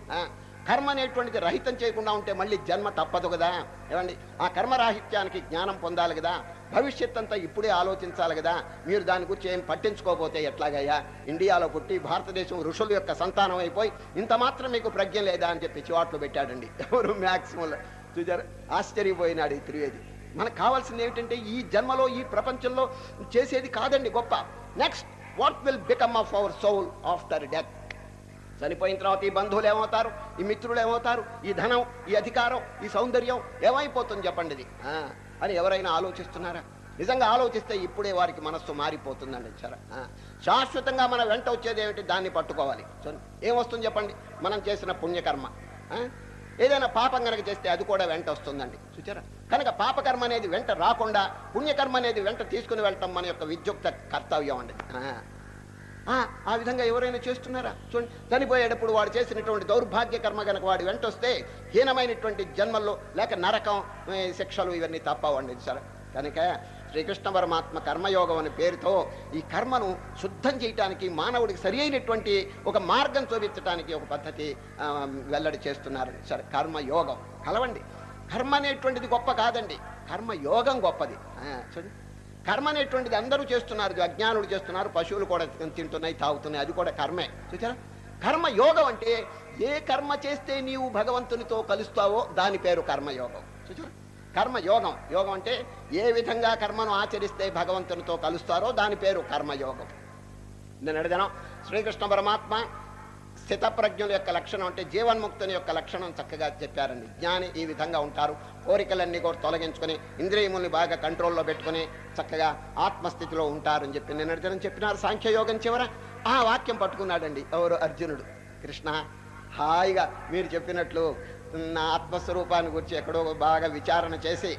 కర్మ అనేటువంటిది రహితం చేయకుండా ఉంటే మళ్ళీ జన్మ తప్పదు కదా. ఏమండి? ఆ కర్మరాహిత్యానికి జ్ఞానం పొందాలి కదా. భవిష్యత్ అంతా ఇప్పుడే ఆలోచించాలి కదా. మీరు దాని గురించి ఏం పట్టించుకోకపోతే ఎట్లాగయ్యా? ఇండియాలో పుట్టి భారతదేశం ఋషుల యొక్క సంతానం అయిపోయి ఇంత మాత్రం మీకు ప్రజ్ఞ లేదా అని చెప్పి చివాట్లు పెట్టాడండి. ఎవరు మ్యాక్సిమం చూచారు ఆశ్చర్యపోయినాడు ఈ త్రివేది. మనకు కావాల్సింది ఏమిటంటే ఈ జన్మలో ఈ ప్రపంచంలో చేసేది కాదండి గొప్ప. Next what will become of our soul after death చనిపోయిన తర్వాత ఈ బంధువులు ఏమవుతారు? ఈ మిత్రులు ఏమవుతారు? ఈ ధనం ఈ అధికారం ఈ సౌందర్యం ఏమైపోతుంది చెప్పండి ఇది? ఆ, అని ఎవరైనా ఆలోచిస్తున్నారా? నిజంగా ఆలోచిస్తే ఇప్పుడే వారికి మనస్సు మారిపోతుందండి సరే ఆ, శాశ్వతంగా మన వెంట వచ్చేది ఏమిటి? దాన్ని పట్టుకోవాలి. సో ఏమొస్తుంది చెప్పండి? మనం చేసిన పుణ్యకర్మ. ఏదైనా పాపం కనుక చేస్తే అది కూడా వెంట వస్తుందండి. చూచారా? కనుక పాపకర్మ అనేది వెంట రాకుండా పుణ్యకర్మ అనేది వెంట తీసుకుని వెళ్ళటం మన యొక్క విద్యుక్త కర్తవ్యం అండి. ఆ. ఆ, ఆ విధంగా ఎవరైనా చేస్తున్నారా? చూడండి చనిపోయేటప్పుడు వాడు చేసినటువంటి దౌర్భాగ్య కర్మ కనుక వాడి వెంట వస్తే హీనమైనటువంటి జన్మల్లో లేక నరకం శిక్షలు ఇవన్నీ తప్పవండి సరే కనుక శ్రీకృష్ణ పరమాత్మ కర్మయోగం అనే పేరుతో ఈ కర్మను శుద్ధం చేయటానికి మానవుడికి సరి అయినటువంటి ఒక మార్గం చూపించడానికి ఒక పద్ధతి వెల్లడి చేస్తున్నారు. సరే కర్మయోగం. కలవండి. కర్మ అనేటువంటిది గొప్ప కాదండి. కర్మయోగం గొప్పది. చూడండి. కర్మ అనేటువంటిది అందరూ చేస్తున్నారు అజ్ఞానులు చేస్తున్నారు పశువులు కూడా తింటున్నాయి తాగుతున్నాయి అది కూడా కర్మే. చూసారా? కర్మయోగం అంటే ఏ కర్మ చేస్తే నీవు భగవంతునితో కలుస్తావో దాని పేరు కర్మయోగం. చూసారా? కర్మ యోగం. యోగం అంటే ఏ విధంగా కర్మను ఆచరిస్తే భగవంతునితో కలుస్తారో దాని పేరు కర్మయోగం. నేను అడిగాను శ్రీకృష్ణ పరమాత్మ స్థితప్రజ్ఞుల యొక్క లక్షణం అంటే జీవన్ముక్తుని యొక్క లక్షణం చక్కగా చెప్పారండి. జ్ఞాని ఈ విధంగా ఉంటారు. కోరికలన్నీ కూడా తొలగించుకొని ఇంద్రియముల్ని బాగా కంట్రోల్లో పెట్టుకుని చక్కగా ఆత్మస్థితిలో ఉంటారని చెప్పి నేను అడిగిన. చెప్పినారు సాంఖ్యయోగం చివర. ఆ వాక్యం పట్టుకున్నాడండి ఎవరు? అర్జునుడు. కృష్ణ హాయిగా మీరు చెప్పినట్లు నా ఆత్మస్వరూపాన్ని గురించి ఎక్కడో బాగా విచారణ చేసి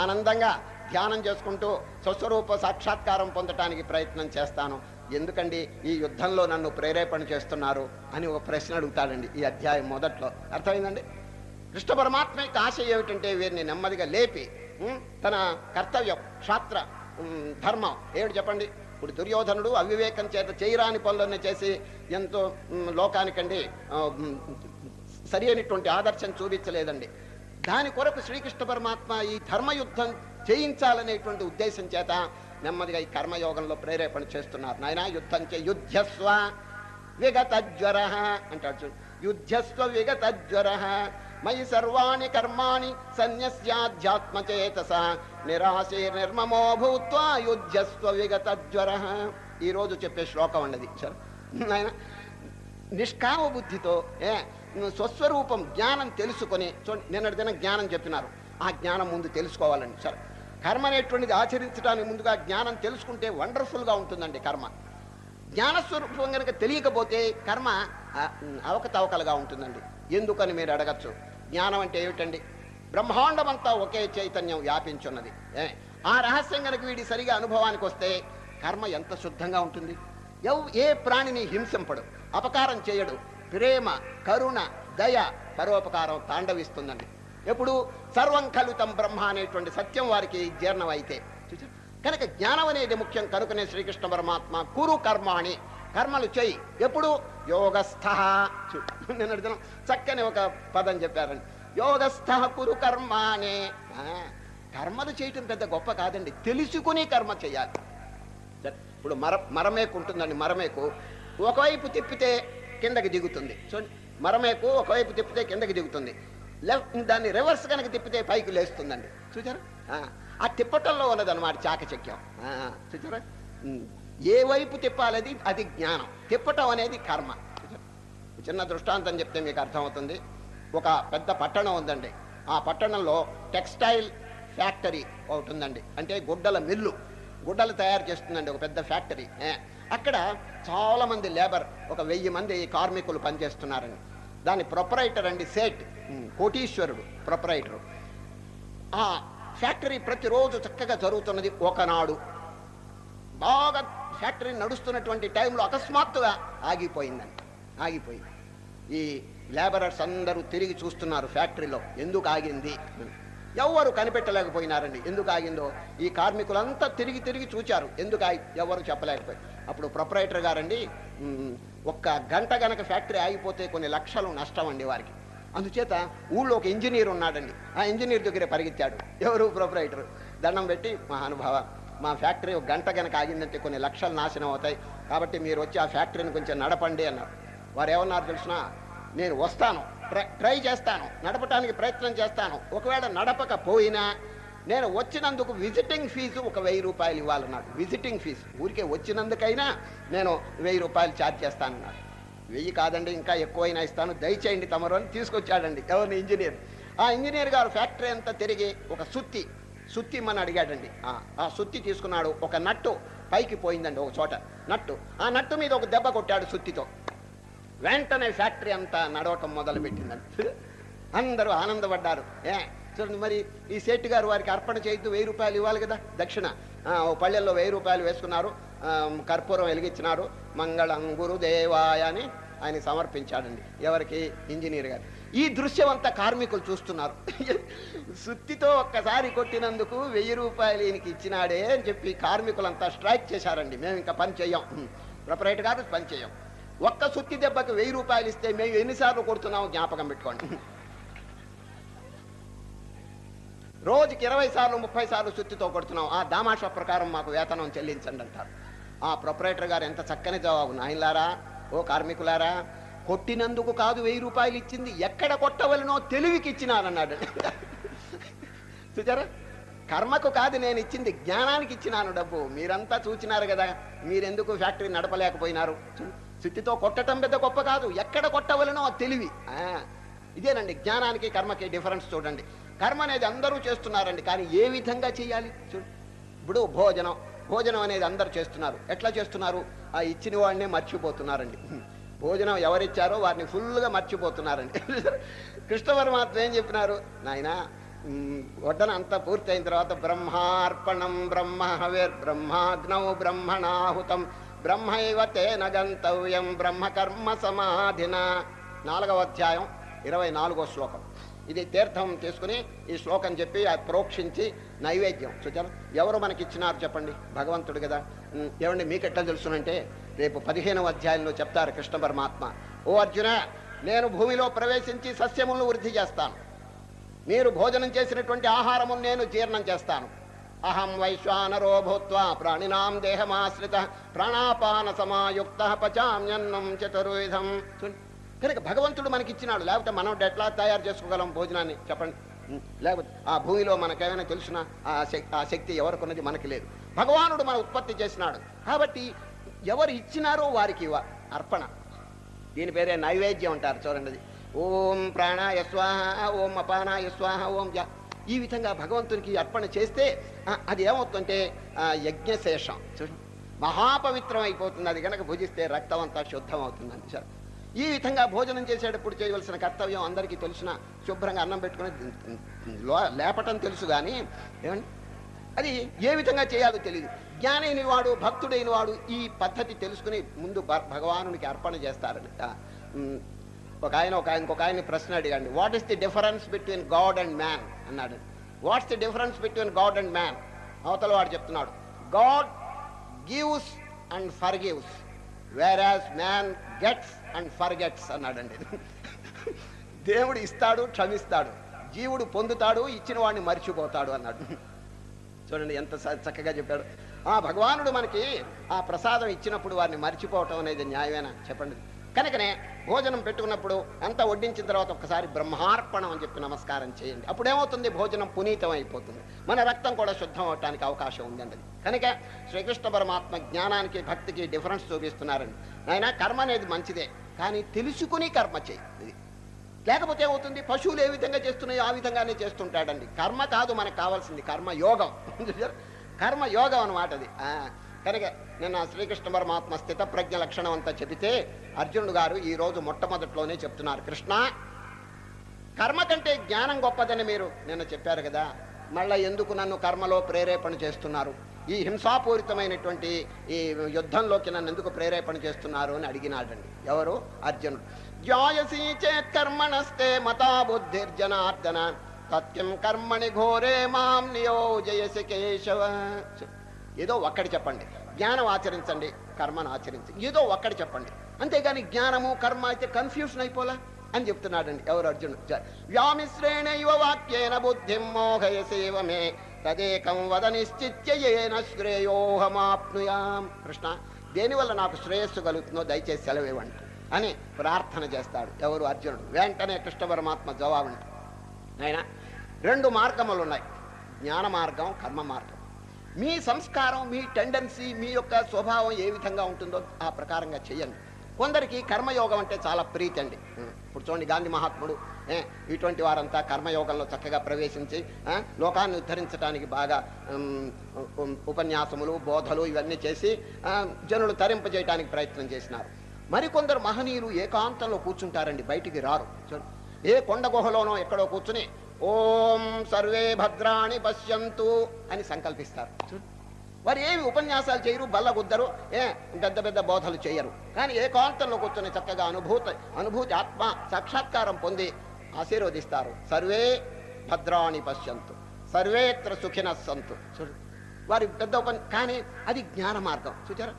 ఆనందంగా ధ్యానం చేసుకుంటూ స్వస్వరూప సాక్షాత్కారం పొందటానికి ప్రయత్నం చేస్తాను. ఎందుకండి ఈ యుద్ధంలో నన్ను ప్రేరేపణ చేస్తున్నారు అని ఒక ప్రశ్న అడుగుతాడండి ఈ అధ్యాయం మొదట్లో. అర్థమైందండి? కృష్ణ పరమాత్మ యొక్క ఆశ ఏమిటంటే వీరిని నెమ్మదిగా లేపి తన కర్తవ్యం క్షాత్ర ధర్మం. ఏమిటి చెప్పండి? ఇప్పుడు దుర్యోధనుడు అవివేకం చేత చేయరాని పనులన్నీ చేసి ఎంతో లోకానికండి సరి అయినటువంటి ఆదర్శం చూపించలేదండి. దాని కొరకు శ్రీకృష్ణ పరమాత్మ ఈ ధర్మయుద్ధం చేయించాలనేటువంటి ఉద్దేశం చేత నెమ్మదిగా ఈ కర్మయోగంలో ప్రేరేపణ చేస్తున్నారు. నాయన యుద్ధం చే యుద్ధస్వ విగత జ్వర అంటాడు యుద్ధస్వ విగత జ్వర మయి సర్వాణి కర్మాణి సన్యస్యాధ్యాత్మచేతస నిరాశే నిర్మమో భూత్వా యుద్ధస్వ విగత జ్వర ఈ రోజు చెప్పే శ్లోకం అన్నది. సరే? నాయన నిష్కామ బుద్ధితో ఏ స్వస్వరూపం జ్ఞానం తెలుసుకొని చూడండి నిన్నటి దిన జ్ఞానం చెప్పినారు. ఆ జ్ఞానం ముందు తెలుసుకోవాలండి సరే. కర్మ అనేటువంటిది ఆచరించడానికి ముందుగా జ్ఞానం తెలుసుకుంటే వండర్ఫుల్గా ఉంటుందండి కర్మ. జ్ఞానస్వరూపం కనుక తెలియకపోతే కర్మ అవకతవకలుగా ఉంటుందండి. ఎందుకని మీరు అడగచ్చు? జ్ఞానం అంటే ఏమిటండి? బ్రహ్మాండం అంతా ఒకే చైతన్యం వ్యాపించున్నది ఏ. ఆ రహస్యం కనుక వీడి సరిగా అనుభవానికి వస్తే కర్మ ఎంత శుద్ధంగా ఉంటుంది? ఎవ్ ఏ ప్రాణిని హింసింపడు? అపకారం చేయడు. ప్రేమ కరుణ దయ పరోపకారం తాండవిస్తుందండి. ఎప్పుడు? సర్వం కలుతం బ్రహ్మ అనేటువంటి సత్యం వారికి జీర్ణం అయితే కనుక జ్ఞానం అనేది ముఖ్యం. కనుకనే శ్రీకృష్ణ పరమాత్మ కురు కర్మాణి కర్మలు చేయి. ఎప్పుడు? యోగస్థ. చూ- నిన్న చక్కని ఒక పదం చెప్పారండి. యోగస్థ కురు కర్మానే ఆ, కర్మలు చేయటం పెద్ద గొప్ప కాదండి. తెలుసుకుని కర్మ చేయాలి. ఇప్పుడు మర మరమేకు ఉంటుందండి. మరమేకు ఒకవైపు తిప్పితే కిందకి దిగుతుంది. చూడండి మరమేకు ఒకవైపు తిప్పితే కిందకి దిగుతుంది. లెఫ్ట్ దాన్ని రివర్స్ కనుక తిప్పితే పైకి లేస్తుందండి. చూచారా ఆ, తిప్పటంలో ఉన్నదన్నమాట చాకచక్యం. చూచారా ఏ వైపు తిప్పాలది అది జ్ఞానం. తిప్పటం అనేది కర్మ. చిన్న దృష్టాంతం చెప్తే మీకు అర్థమవుతుంది. ఒక పెద్ద పట్టణం ఉందండి. ఆ పట్టణంలో టెక్స్టైల్ ఫ్యాక్టరీ ఒకటి ఉందండి. అంటే గుడ్డల మిల్లు. గుడ్డలు తయారు చేస్తుందండి ఒక పెద్ద ఫ్యాక్టరీ. అక్కడ చాలా మంది లేబర్ ఒక వెయ్యి మంది కార్మికులు పనిచేస్తున్నారని. దాని ప్రొపరైటర్ అండి సేట్ కోటీశ్వరుడు ప్రొపరైటరు. ఆ ఫ్యాక్టరీ ప్రతిరోజు చక్కగా జరుగుతున్నది ఒకనాడు. బాగా ఫ్యాక్టరీ నడుస్తున్నటువంటి టైంలో అకస్మాత్తుగా ఆగిపోయిందండి ఆగిపోయింది. ఈ లేబరర్స్ అందరూ తిరిగి చూస్తున్నారు ఫ్యాక్టరీలో ఎందుకు ఆగింది ఎవరు కనిపెట్టలేకపోయినారండి. ఎందుకు ఆగిందో? ఈ కార్మికులంతా తిరిగి తిరిగి చూచారు. ఎందుకు ఆగి? ఎవరు చెప్పలేకపోయి అప్పుడు ప్రొపరైటర్ గారండి ఒక్క గంట గనక ఫ్యాక్టరీ ఆగిపోతే కొన్ని లక్షలు నష్టం అండి వారికి. అందుచేత ఊళ్ళో ఒక ఇంజనీర్ ఉన్నాడండి. ఆ ఇంజనీర్ దగ్గరే పరిగెత్తాడు. ఎవరు ప్రొపరైటర్? దండం పెట్టి మహానుభావ మా ఫ్యాక్టరీ ఒక గంట గనక ఆగిందంటే కొన్ని లక్షలు నాశనం అవుతాయి. కాబట్టి మీరు వచ్చి ఆ ఫ్యాక్టరీని కొంచెం నడపండి అన్నారు. వారు ఏమన్నారు తెలిసిన? నేను వస్తాను. ట్రై ట్రై చేస్తాను. నడపటానికి ప్రయత్నం చేస్తాను. ఒకవేళ నడపకపోయినా నేను వచ్చినందుకు విజిటింగ్ ఫీజు ఒక వెయ్యి రూపాయలు ఇవ్వాలన్నాడు విజిటింగ్ ఫీజు. ఊరికే వచ్చినందుకైనా నేను వెయ్యి రూపాయలు ఛార్జ్ చేస్తానన్నాడు వెయ్యి కాదండి ఇంకా ఎక్కువైనా ఇస్తాను. దయచేయండి తమరు అని తీసుకొచ్చాడండి. ఎవరిని? ఇంజనీర్. ఆ ఇంజనీర్ గారు ఫ్యాక్టరీ అంతా తిరిగి ఒక సుత్తి సుత్తి ఇమ్మని అడిగాడండి. ఆ సుత్తి తీసుకున్నాడు. ఒక నట్టు పైకి పోయిందండి ఒక చోట. నట్టు. ఆ నట్టు మీద ఒక దెబ్బ కొట్టాడు సుత్తితో. వెంటనే ఫ్యాక్టరీ అంతా నడవటం మొదలు పెట్టిందండి అందరూ ఆనందపడ్డారు. ఏ చూడండి మరి ఈ సేటు గారు వారికి అర్పణ చేయొద్దు వెయ్యి రూపాయలు ఇవ్వాలి కదా దక్షిణ. ఆ, ఓ పళ్ళెల్లో వెయ్యి రూపాయలు వేసుకున్నారు. కర్పూరం వెలిగించినారు. మంగళం గురుదేవాయ అని ఆయన సమర్పించాడండి. ఎవరికి? ఇంజనీర్ గారు. ఈ దృశ్యం అంతా కార్మికులు చూస్తున్నారు. [LAUGHS] సుత్తితో ఒక్కసారి కొట్టినందుకు వెయ్యి రూపాయలు ఈయనకి ఇచ్చినాడే అని చెప్పి కార్మికులంతా స్ట్రైక్ చేశారండి. మేము ఇంకా పని చెయ్యం ప్రొపరేటర్ గారు పని చెయ్యం ఒక్క సుత్తి దెబ్బకి వెయ్యి రూపాయలు ఇస్తే మేము ఎన్నిసార్లు కొడుతున్నాము జ్ఞాపకం పెట్టుకోండి. రోజుకి ఇరవై సార్లు ముప్పై సార్లు సుత్తితో కొడుతున్నాం. ఆ దామాషా ప్రకారం మాకు వేతనం చెల్లించండి అంటారు. ఆ ప్రొపరేటర్ గారు ఎంత చక్కని జవాబు. నాయనలారా ఓ కార్మికులారా కొట్టినందుకు కాదు వెయ్యి రూపాయలు ఇచ్చింది. ఎక్కడ కొట్టవలనో తెలివికి ఇచ్చినానన్నాడు. చూచారా కర్మకు కాదు నేను ఇచ్చింది జ్ఞానానికి ఇచ్చినాను డబ్బు. మీరంతా చూచినారు కదా మీరెందుకు ఫ్యాక్టరీ నడపలేకపోయినారు? చూ- కొట్టడం కొట్టటం పెద్ద గొప్ప కాదు. ఎక్కడ కొట్టవలనో ఆ తెలివి. ఆ, ఇదేనండి జ్ఞానానికి కర్మకి డిఫరెన్స్ చూడండి. కర్మ అనేది అందరూ చేస్తున్నారండి కానీ ఏ విధంగా చేయాలి? చూడు. ఇప్పుడు భోజనం. భోజనం అనేది అందరూ చేస్తున్నారు. ఎట్లా చేస్తున్నారు? ఆ ఇచ్చిన వాడినే మర్చిపోతున్నారండి. భోజనం ఎవరిచ్చారో వారిని ఫుల్గా మర్చిపోతున్నారండి. [LAUGHS] కృష్ణ పరమాత్మ ఏం చెప్పినారు? నాయనా వడ్డన అంతా పూర్తయిన తర్వాత బ్రహ్మార్పణం బ్రహ్మ హవేర్ బ్రహ్మాగ్నౌ బ్రహ్మణాహుతం బ్రహ్మైవ తేన గంతవ్యం బ్రహ్మకర్మ సమాధిన. నాలుగవ అధ్యాయం ఇరవై నాలుగో శ్లోకం. ఇది తీర్థం తీసుకుని ఈ శ్లోకం చెప్పి అది ప్రోక్షించి నైవేద్యం. చూచారు ఎవరు మనకి ఇచ్చినారు చెప్పండి? భగవంతుడు కదా. ఏమండి మీకు ఎట్లా తెలుసునంటే రేపు పదిహేనవ అధ్యాయంలో చెప్తారు కృష్ణ పరమాత్మ. ఓ అర్జున నేను భూమిలో ప్రవేశించి సస్యములను వృద్ధి చేస్తాను. మీరు భోజనం చేసినటువంటి ఆహారమును నేను జీర్ణం చేస్తాను. అహం వైశ్వానరో భూత్వా ప్రాణినాం దేహమాశ్రిత ప్రాణాపాన సమాయుక్త పచామ్యన్నం చతుర్విధం కనుక భగవంతుడు మనకి ఇచ్చినాడు లేకపోతే మనం ఎట్లా తయారు చేసుకోగలం భోజనాన్ని? చెప్పండి. లేకపోతే ఆ భూమిలో మనకేమైనా తెలిసిన? ఆ శక్తి ఆ శక్తి ఎవరికున్నది మనకి లేదు. భగవానుడు మన ఉత్పత్తి చేసినాడు. కాబట్టి ఎవరు ఇచ్చినారో వారికి అర్పణ. దీని పేరే నైవేద్యం అంటారు చూడండి. ఓం ప్రాణాయ స్వాహ ఓం అపానాయ స్వాహ ఓం ఈ విధంగా భగవంతునికి అర్పణ చేస్తే అది ఏమవుతుందంటే ఆ, యజ్ఞశేషం. చూడండి మహాపవిత్రం అయిపోతుంది అది కనుక భుజిస్తే రక్తం అంతా శుద్ధం అవుతుంది సార్. ఈ విధంగా భోజనం చేసేటప్పుడు చేయవలసిన కర్తవ్యం అందరికీ తెలిసిన శుభ్రంగా అన్నం పెట్టుకుని లేపటం తెలుసు కానీ ఏమండి? అది ఏ విధంగా చేయాలో తెలియదు జ్ఞానైన వాడు భక్తుడైన వాడు ఈ పద్ధతి తెలుసుకుని ముందు భగవానునికి అర్పణ చేస్తారని ఒక ఆయన ఒక ఆయన ఒక ఆయన ప్రశ్న అడిగండి. What is the difference between God and man అన్నాడు. What's the difference between God and man అవతల వాడు చెప్తున్నాడు. God gives and forgives whereas man gets and forgets అన్నాడండి. దేవుడు ఇస్తాడు క్షమిస్తాడు. జీవుడు పొందుతాడు ఇచ్చిన వాడిని మర్చిపోతాడు అన్నాడు. చూడండి ఎంత చక్కగా చెప్పాడు. ఆ భగవానుడు మనకి ఆ ప్రసాదం ఇచ్చినప్పుడు వారిని మర్చిపోవటం అనేది న్యాయమేనా? చెప్పండి. కనుకనే భోజనం పెట్టుకున్నప్పుడు అంతా వడ్డించిన తర్వాత ఒక్కసారి బ్రహ్మార్పణం అని చెప్పి నమస్కారం చేయండి. అప్పుడేమవుతుంది? భోజనం పునీతం అయిపోతుంది. మన రక్తం కూడా శుద్ధం అవటానికి అవకాశం ఉందండి అది. కనుక శ్రీకృష్ణ పరమాత్మ జ్ఞానానికి భక్తికి డిఫరెన్స్ చూపిస్తున్నారండి. ఆయన కర్మ అనేది మంచిదే కానీ తెలుసుకుని కర్మ చేయి ఇది లేకపోతే ఏమవుతుంది? పశువులు ఏ విధంగా చేస్తున్నాయో ఆ విధంగానే చేస్తుంటాడండి. కర్మ కాదు మనకు కావాల్సింది కర్మ యోగం. [LAUGHS] కర్మ యోగం అనమాట అది. కనుక నిన్న శ్రీకృష్ణ పరమాత్మ స్థిత ప్రజ్ఞ లక్షణం అంతా చెబితే అర్జునుడు గారు ఈ రోజు మొట్టమొదట్లోనే చెప్తున్నారు. కృష్ణ కర్మ కంటే జ్ఞానం గొప్పదని మీరు నిన్న చెప్పారు కదా. మళ్ళీ ఎందుకు నన్ను కర్మలో ప్రేరేపణ చేస్తున్నారు? ఈ హింసాపూరితమైనటువంటి ఈ యుద్ధంలోకి నన్ను ఎందుకు ప్రేరేపణ చేస్తున్నారు అని అడిగినాడండి. ఎవరు? అర్జునుడు. జాయసీ చేత్ కర్మణస్తే మతా బుద్ధిర్జనార్దన సత్యం కర్మణి ఘోరే మాం నియోజయసి కేశవ. ఏదో ఒక్కటి చెప్పండి. జ్ఞానం ఆచరించండి కర్మను ఆచరించండి. ఏదో ఒక్కటి చెప్పండి. అంతేగాని జ్ఞానము కర్మ అయితే కన్ఫ్యూషన్ అయిపోలా? అని చెప్తున్నాడండి ఎవరు అర్జునుడు. వ్యామిశ్రేణ యువ వాక్యేన బుద్ధిం మోహయ సేవమే తదేకం వద నిశ్చిత్య ఏన శ్రేయోహమాప్నుయాం. కృష్ణ దేనివల్ల నాకు శ్రేయస్సు కలుగుతుందో దయచేసి సెలవివ్వండి అని ప్రార్థన చేస్తాడు ఎవరు అర్జునుడు. వెంటనే కృష్ణ పరమాత్మ జవాబు ఆయన రెండు మార్గములు ఉన్నాయి జ్ఞాన మార్గం కర్మ మార్గం. మీ సంస్కారం మీ టెండెన్సీ మీ యొక్క స్వభావం ఏ విధంగా ఉంటుందో ఆ ప్రకారంగా చేయండి కొందరికి కర్మయోగం అంటే చాలా ప్రీతి అండి. ఇప్పుడు చూడండి గాంధీ మహాత్ముడు ఇటువంటి వారంతా కర్మయోగంలో చక్కగా ప్రవేశించి లోకాన్ని ఉద్ధరించడానికి బాగా ఉపన్యాసములు బోధలు ఇవన్నీ చేసి జనులు తరింపజేయడానికి ప్రయత్నం చేసినారు. మరికొందరు మహనీయులు ఏకాంతంలో కూర్చుంటారండి బయటికి రారు. ఏ కొండ గుహలోనో ఎక్కడో కూర్చుని ఓం సర్వే భద్రాణి పశ్యంతు అని సంకల్పిస్తారు. వారు ఏమి ఉపన్యాసాలు చేయరు బల్లగుద్దరు ఏ పెద్ద పెద్ద బోధలు చేయరు. కానీ ఏ కాంతంలో కూర్చొని చక్కగా అనుభూతి అనుభూతి ఆత్మ సాక్షాత్కారం పొంది ఆశీర్వదిస్తారు. సర్వే భద్రాణి పశ్యంతు సర్వేత్ర సుఖిన సంతు వారి పెద్ద ఉపన్ కానీ అది జ్ఞాన మార్గం. చూచారా?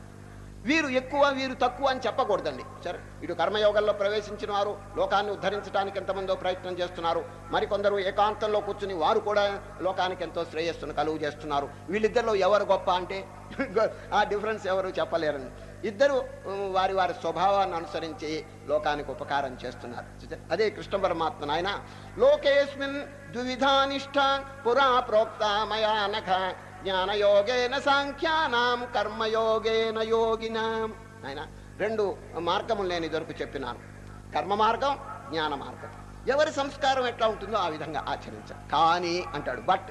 వీరు ఎక్కువ వీరు తక్కువ అని చెప్పకూడదండి. సరే ఇటు కర్మయోగంలో ప్రవేశించిన వారు లోకాన్ని ఉద్ధరించడానికి ఎంతమందో ప్రయత్నం చేస్తున్నారు. మరికొందరు ఏకాంతంలో కూర్చుని వారు కూడా లోకానికి ఎంతో శ్రేయస్సును కలుగు చేస్తున్నారు. వీళ్ళిద్దరిలో ఎవరు గొప్ప అంటే ఆ డిఫరెన్స్ ఎవరు చెప్పలేరండి. ఇద్దరు వారి వారి స్వభావాన్ని అనుసరించి లోకానికి ఉపకారం చేస్తున్నారు. అదే కృష్ణ పరమాత్మ నాయన లోకేస్మిన్ ద్విధానిష్ట పురా ప్రోక్త మయా నఖ జ్ఞానయోగేన సాంఖ్యానాం కర్మయోగేన యోగినాం. ఆయన రెండు మార్గములు నేను ఇదివరకు చెప్పినాను. కర్మ మార్గం జ్ఞాన మార్గం. ఎవరి సంస్కారం ఎట్లా ఉంటుందో ఆ విధంగా ఆచరించాలి కానీ అంటాడు బట్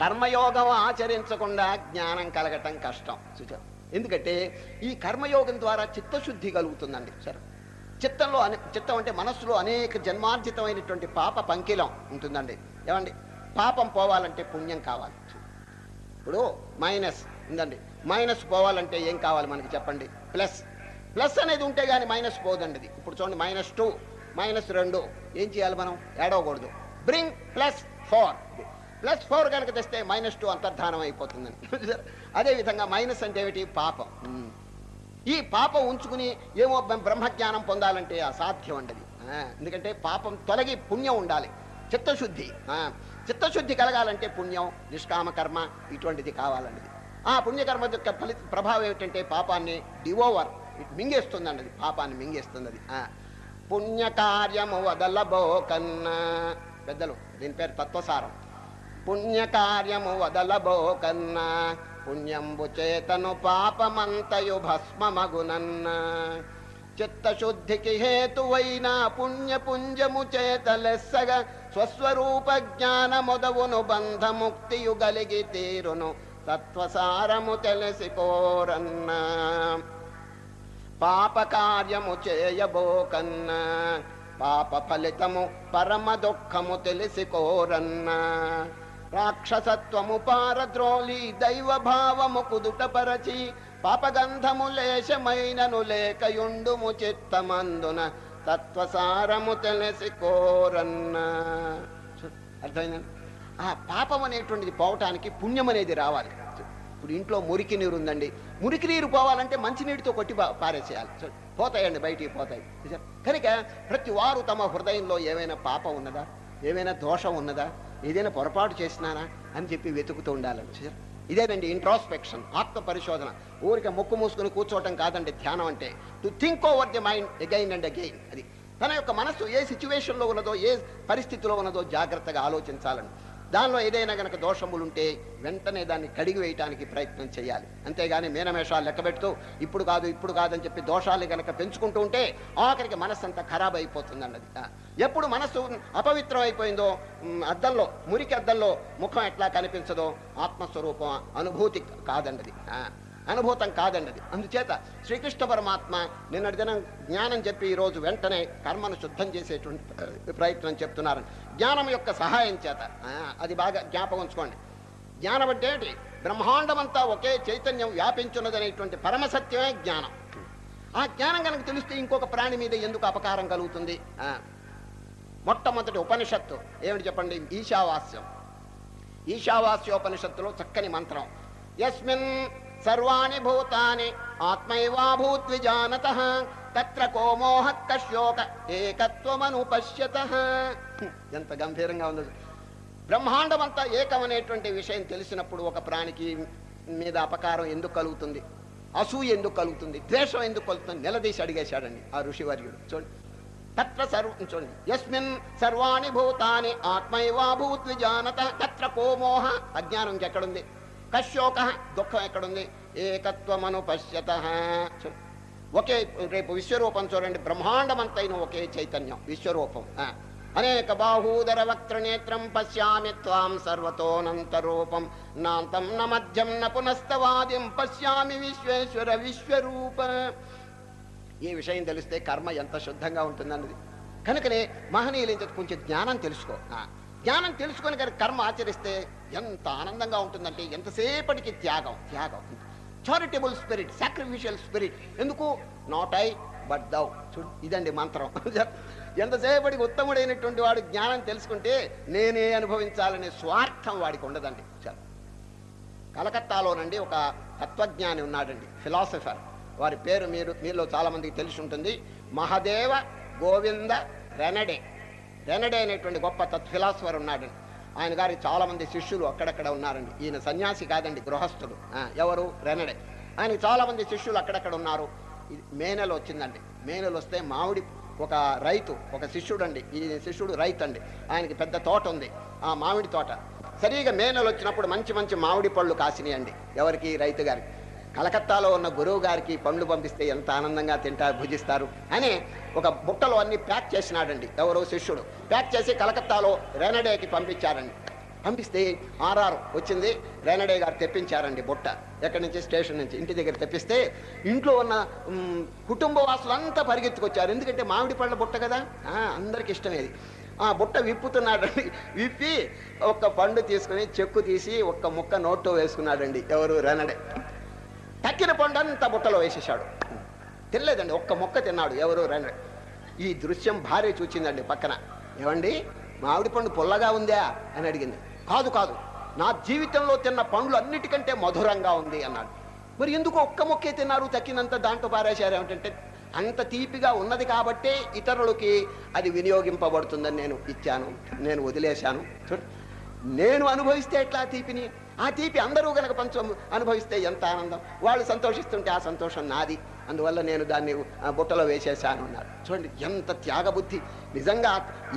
కర్మయోగం ఆచరించకుండా జ్ఞానం కలగటం కష్టం. చూచారు ఎందుకంటే ఈ కర్మయోగం ద్వారా చిత్తశుద్ధి కలుగుతుందండి. సరే. చిత్తంలో అనే చిత్తం అంటే మనస్సులో అనేక జన్మార్జితమైనటువంటి పాప పంకిలం ఉంటుందండి. ఏమండి? పాపం పోవాలంటే పుణ్యం కావాలి. ఇప్పుడు మైనస్ ఉందండి. మైనస్ పోవాలంటే ఏం కావాలి మనకి చెప్పండి? ప్లస్. ప్లస్ అనేది ఉంటే కానీ మైనస్ పోదండి ఇది. ఇప్పుడు చూడండి మైనస్ టూ మైనస్ రెండు. ఏం చేయాలి మనం? ఏడవకూడదు bring plus four. Plus four కనుక తెస్తే మైనస్ టూ అంతర్ధానం అయిపోతుందండి. అదేవిధంగా మైనస్ అంటే ఏమిటి? పాపం. ఈ పాపం ఉంచుకుని ఏమో బ్రహ్మజ్ఞానం పొందాలంటే అసాధ్యం అండి ఆ, ఎందుకంటే పాపం తొలగి పుణ్యం ఉండాలి. చిత్తశుద్ధి. చిత్తశుద్ధి కలగాలంటే పుణ్యం నిష్కామ కర్మ ఇటువంటిది కావాలన్నది. ఆ పుణ్యకర్మ యొక్క ఫలిత ప్రభావం ఏమిటంటే పాపాన్ని డివోవర్ మింగేస్తుంది అన్నది పాపాన్ని మింగేస్తుంది అది ఆ, పుణ్యకార్యము వదలబోకన్నా పెద్దలు దీని పేరు తత్వసారం. పుణ్యకార్యము వదలబోకన్నా పుణ్యంబు చేతను పాపమంతయు భస్మమగునన్న. చిత్తశుద్ధికి హేతువైన పుణ్యపుంజము చేత లెస్సగా స్వస్వరూప జ్ఞాన మొదవును బంధముక్తియు గలిగి తీరును తత్వసారము తెలిసిపోరన్నా పాప కార్యము చేయబోకన్న పాప ఫలితము పరమ దుఃఖము తెలిసికోరన్న రాక్షసత్వము పారద్రోలి దైవ భావము కుదుటపరచి పాపగంధము లేశమైనను లేకయుండుము చిత్తమందున తత్వసారము తెలిసి కోరన్న అర్థమైందండి ఆ పాపం అనేటువంటిది పోవటానికి పుణ్యం అనేది రావాలి ఇప్పుడు ఇంట్లో మురికి నీరు ఉందండి. మురికి నీరు పోవాలంటే మంచినీటితో కొట్టి పారేసేయాలి. పోతాయండి బయటికి పోతాయి. కనుక ప్రతి వారు తమ హృదయంలో ఏమైనా పాపం ఉన్నదా? ఏమైనా దోషం ఉన్నదా? ఏదైనా పొరపాటు చేసినానా? అని చెప్పి వెతుకుతూ ఉండాలని ఇదేనండి ఇంట్రాస్పెక్షన్ ఆత్మ పరిశోధన. ఊరికే ముక్కు మూసుకుని కూర్చోవటం కాదండి ధ్యానం అంటే. To think over the mind again and again అది తన యొక్క మనస్సు ఏ సిచ్యువేషన్లో ఉన్నదో ఏ పరిస్థితిలో ఉన్నదో జాగ్రత్తగా ఆలోచించాలని దానిలో ఏదైనా గనక దోషములు ఉంటే వెంటనే దాన్ని కడిగి వేయటానికి ప్రయత్నం చేయాలి. అంతేగాని మేనమేషాలు లెక్కబెడుతూ ఇప్పుడు కాదు ఇప్పుడు కాదని చెప్పి దోషాలు గనక పెంచుకుంటూ ఉంటే ఆఖరికి మనస్సు అంతా ఖరాబ్ అయిపోతుందన్నది. ఎప్పుడు మనస్సు అపవిత్రం అయిపోయిందో అద్దంలో మురికి అద్దంలో ముఖం ఎట్లా కనిపించదో ఆత్మస్వరూపం అనుభూతి కాదండి అనుభూతం కాదండి అది అందుచేత శ్రీకృష్ణ పరమాత్మ నిన్నటి దినం జ్ఞానం చెప్పి ఈరోజు వెంటనే కర్మను శుద్ధం చేసేటువంటి ప్రయత్నం చెప్తున్నారు జ్ఞానం యొక్క సహాయం చేత ఆ, అది బాగా జ్ఞాపకం ఉంచుకోండి. జ్ఞానం అంటే బ్రహ్మాండమంతా ఒకే చైతన్యం వ్యాపించున్నదనేటువంటి పరమసత్యమే జ్ఞానం. ఆ జ్ఞానం కనుక తెలిస్తే ఇంకొక ప్రాణి మీద ఎందుకు అపకారం కలుగుతుంది? ఆ, మొట్టమొదటి ఉపనిషత్తు ఏమిటి చెప్పండి? ఈశావాస్యం. ఈశావాస్యోపనిషత్తులో చక్కని మంత్రం. యస్మిన్ సర్వాణి భూతాని ఆత్మైవాభూద్విజానత తత్ర కోమోహ కశ్యోక ఏకత్వమనుపశ్యత. ఎంత గంభీరంగా ఉందో. బ్రహ్మాండమంతా ఏకమనేటువంటి విషయం తెలిసినప్పుడు ఒక ప్రాణికి మీద అపకారం ఎందుకు కలుగుతుంది? అసూయ ఎందుకు కలుగుతుంది? ద్వేషం ఎందుకు కలుగుతుంది? నిలదీసి అడిగేశాడండి ఆ ఋషివర్యుడు. చూడండి. తత్ర సర్వ చూడండి. యస్మిన్ సర్వాణి భూతాని ఆత్మైవాభూద్విజానత తత్ర కోమోహ అజ్ఞానం ఎక్కడుంది? కశ్యోక దుఃఖం ఎక్కడుంది? ఏకత్వమను పశ్యత ఒకే రేపు విశ్వరూపం చూడండి. బ్రహ్మాండమంతైన ఒకే చైతన్యం విశ్వరూపం. అనేక బాహూదర వక్త్ర నేత్రం పశ్యామి త్వాం సర్వతోనంతరూపం. నాంతం న మధ్యం న పునస్తవాదిం పశ్యామి విశ్వేశ్వర విశ్వరూప. ఈ విషయం తెలిస్తే కర్మ ఎంత శుద్ధంగా ఉంటుందన్నది. కనుకనే మహనీయులు కొంచెం జ్ఞానం తెలుసుకో. జ్ఞానం తెలుసుకొని కనుక కర్మ ఆచరిస్తే ఎంత ఆనందంగా ఉంటుందంటే ఎంతసేపటికి త్యాగం త్యాగం. చారిటబుల్ స్పిరిట్ సాక్రిఫిషియల్ స్పిరిట్ ఎందుకు? నాట్ ఐ బట్ దౌ చూడు ఇదండి మంత్రం. [LAUGHS] ఎంతసేపటికి ఉత్తముడైనటువంటి వాడు జ్ఞానం తెలుసుకుంటే నేనే అనుభవించాలనే స్వార్థం వాడికి ఉండదండి. చాలు. కలకత్తాలోనండి ఒక తత్వజ్ఞాని ఉన్నాడండి ఫిలాసఫర్ వారి పేరు మీరు మీలో చాలా మందికి తెలిసి ఉంటుంది. మహదేవ గోవింద రెనడే. రెనడే అనేటువంటి గొప్ప తత్ఫిలాసఫర్ ఉన్నాడండి. ఆయన గారి చాలా మంది శిష్యులు అక్కడక్కడ ఉన్నారండి. ఈయన సన్యాసి కాదండి గృహస్థుడు. ఎవరు? రెనడే ఆయన చాలామంది శిష్యులు అక్కడక్కడ ఉన్నారు. ఇది మే నెల వచ్చిందండి. మే నెల వస్తే మామిడి ఒక రైతు ఒక శిష్యుడు అండి ఈ శిష్యుడు రైతు అండి ఆయనకి పెద్ద తోట ఉంది. ఆ మామిడి తోట. సరిగా మే నెల వచ్చినప్పుడు మంచి మంచి మామిడి పళ్ళు కాసినాయండి ఎవరికి? రైతు గారికి. కలకత్తాలో ఉన్న గురువు గారికి పండ్లు పంపిస్తే ఎంత ఆనందంగా తింటారు భుజిస్తారు అని ఒక బుట్టలో అన్ని ప్యాక్ చేసినాడండి. ఎవరో శిష్యుడు. ప్యాక్ చేసి కలకత్తాలో రేనడేకి పంపించారండి. పంపిస్తే ఆర్ఆర్ వచ్చింది. రేనడే గారు తెప్పించారండి బుట్ట. ఎక్కడి నుంచి? స్టేషన్ నుంచి. ఇంటి దగ్గర తెప్పిస్తే ఇంట్లో ఉన్న కుటుంబ వాసులంతా పరిగెత్తుకొచ్చారు. ఎందుకంటే మామిడి పళ్ళ బుట్ట కదా? అందరికి ఇష్టమేది ఆ బుట్ట విప్పుతున్నాడండి. విప్పి ఒక్క పండు తీసుకుని చెక్కు తీసి ఒక్క ముక్క నోట్లో వేసుకున్నాడండి ఎవరు? రేనడే. తక్కిన పండు అంత బుట్టలో వేసేశాడు. తినలేదండి ఒక్క మొక్క తిన్నాడు ఎవరు రండి. ఈ దృశ్యం భార్య చూచిందండి పక్కన. ఏమండి మామిడి పండు పుల్లగా ఉందా? అని అడిగింది. కాదు కాదు నా జీవితంలో తిన్న పండ్లు అన్నిటికంటే మధురంగా ఉంది అన్నాడు. మరి ఎందుకు ఒక్క మొక్కే తిన్నారు? తక్కినంత దాంట్లో పారేశారు ఏమిటంటే అంత తీపిగా ఉన్నది కాబట్టే ఇతరులకి అది వినియోగింపబడుతుందని నేను ఇచ్చాను. నేను వదిలేశాను. చూడు నేను అనుభవిస్తే ఎట్లా తీపిని? ఆ తీపి అందరూ గనక పంచం అనుభవిస్తే ఎంత ఆనందం? వాళ్ళు సంతోషిస్తుంటే ఆ సంతోషం నాది. అందువల్ల నేను దాన్ని ఆ బుట్టలో వేసేసాను అన్నారు. చూడండి ఎంత త్యాగబుద్ధి. నిజంగా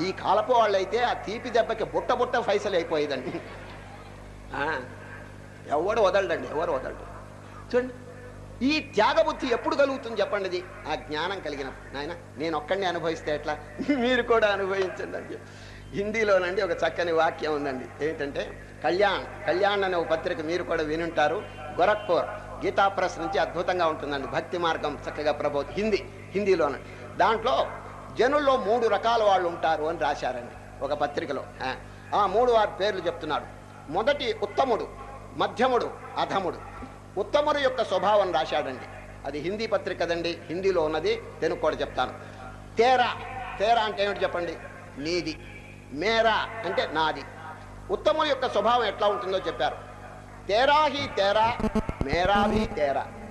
ఈ కాలపు వాళ్ళైతే ఆ తీపి దెబ్బకి బుట్ట బుట్ట ఫైసలు అయిపోయేదండి ఎవడు వదలడండి ఎవరు వదలడు. చూడండి ఈ త్యాగబుద్ధి ఎప్పుడు కలుగుతుంది చెప్పండి ఆ జ్ఞానం కలిగినప్పుడు నాయన నేను ఒక్కడిని అనుభవిస్తే ఎట్లా? మీరు కూడా అనుభవించండి అని హిందీలోనండి ఒక చక్కని వాక్యం ఉందండి. ఏంటంటే కళ్యాణ్ కళ్యాణ్ అనే ఒక పత్రిక మీరు కూడా వినుంటారు. గోరఖ్పూర్ గీతా ప్రెస్ నుంచి అద్భుతంగా ఉంటుందండి. భక్తి మార్గం చక్కగా ప్రభు హిందీ హిందీలోన. దాంట్లో జనుల్లో మూడు రకాల వాళ్ళు ఉంటారు అని రాశారండి ఒక పత్రికలో. ఆ, మూడు వారి పేర్లు చెప్తున్నాడు. మొదటి ఉత్తముడు మధ్యముడు అధముడు. ఉత్తముడు యొక్క స్వభావం రాశాడండి. అది హిందీ పత్రికదండి హిందీలో ఉన్నది తెలుగు కూడా చెప్తాను. తేరా తేరా అంటే ఏమిటి చెప్పండి? నీది. మేరా అంటే నాది. ఉత్తముల యొక్క స్వభావం ఎట్లా ఉంటుందో చెప్పారు. తేరా హీ తేరా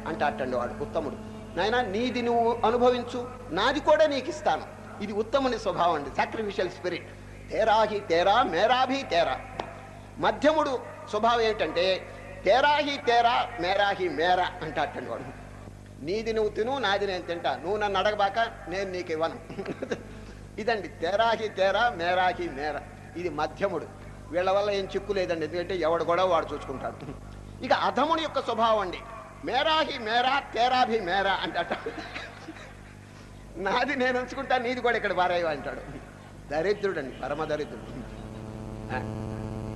అంటే అట్టండి తేరా వాడు ఉత్తముడు. నాయన నీది నువ్వు అనుభవించు నాది కూడా నీకు ఇస్తాను ఇది ఉత్తముని స్వభావం అండి సాక్రిఫిషియల్ స్పిరిట్ తేరాహి తేరా మేరాభి తేరా. మధ్యముడు స్వభావం ఏంటంటే తేరాహి తేరా మేరాహి మేరా అంటాటండి వాడు. నీది నువ్వు తిను నాది నేను తింటా. నువ్వు నన్ను అడగబాక నేను నీకు ఇవ్వను. [LAUGHS] ఇదండి తేరాహి తేరా మేరాహి మేరా. ఇది మధ్యముడు. వీళ్ళ వల్ల ఏం చిక్కు లేదండి. ఎందుకంటే ఎవడు కూడా వాడు చూసుకుంటాడు. ఇక అధముని యొక్క స్వభావం అండి. మేరాహి మేరా తేరాభి మేరా అంటట నాది నేను ఉంచుకుంటా నీది కూడా ఇక్కడ బారాయి అంటాడు. దరిద్రుడండి పరమ దరిద్రుడు.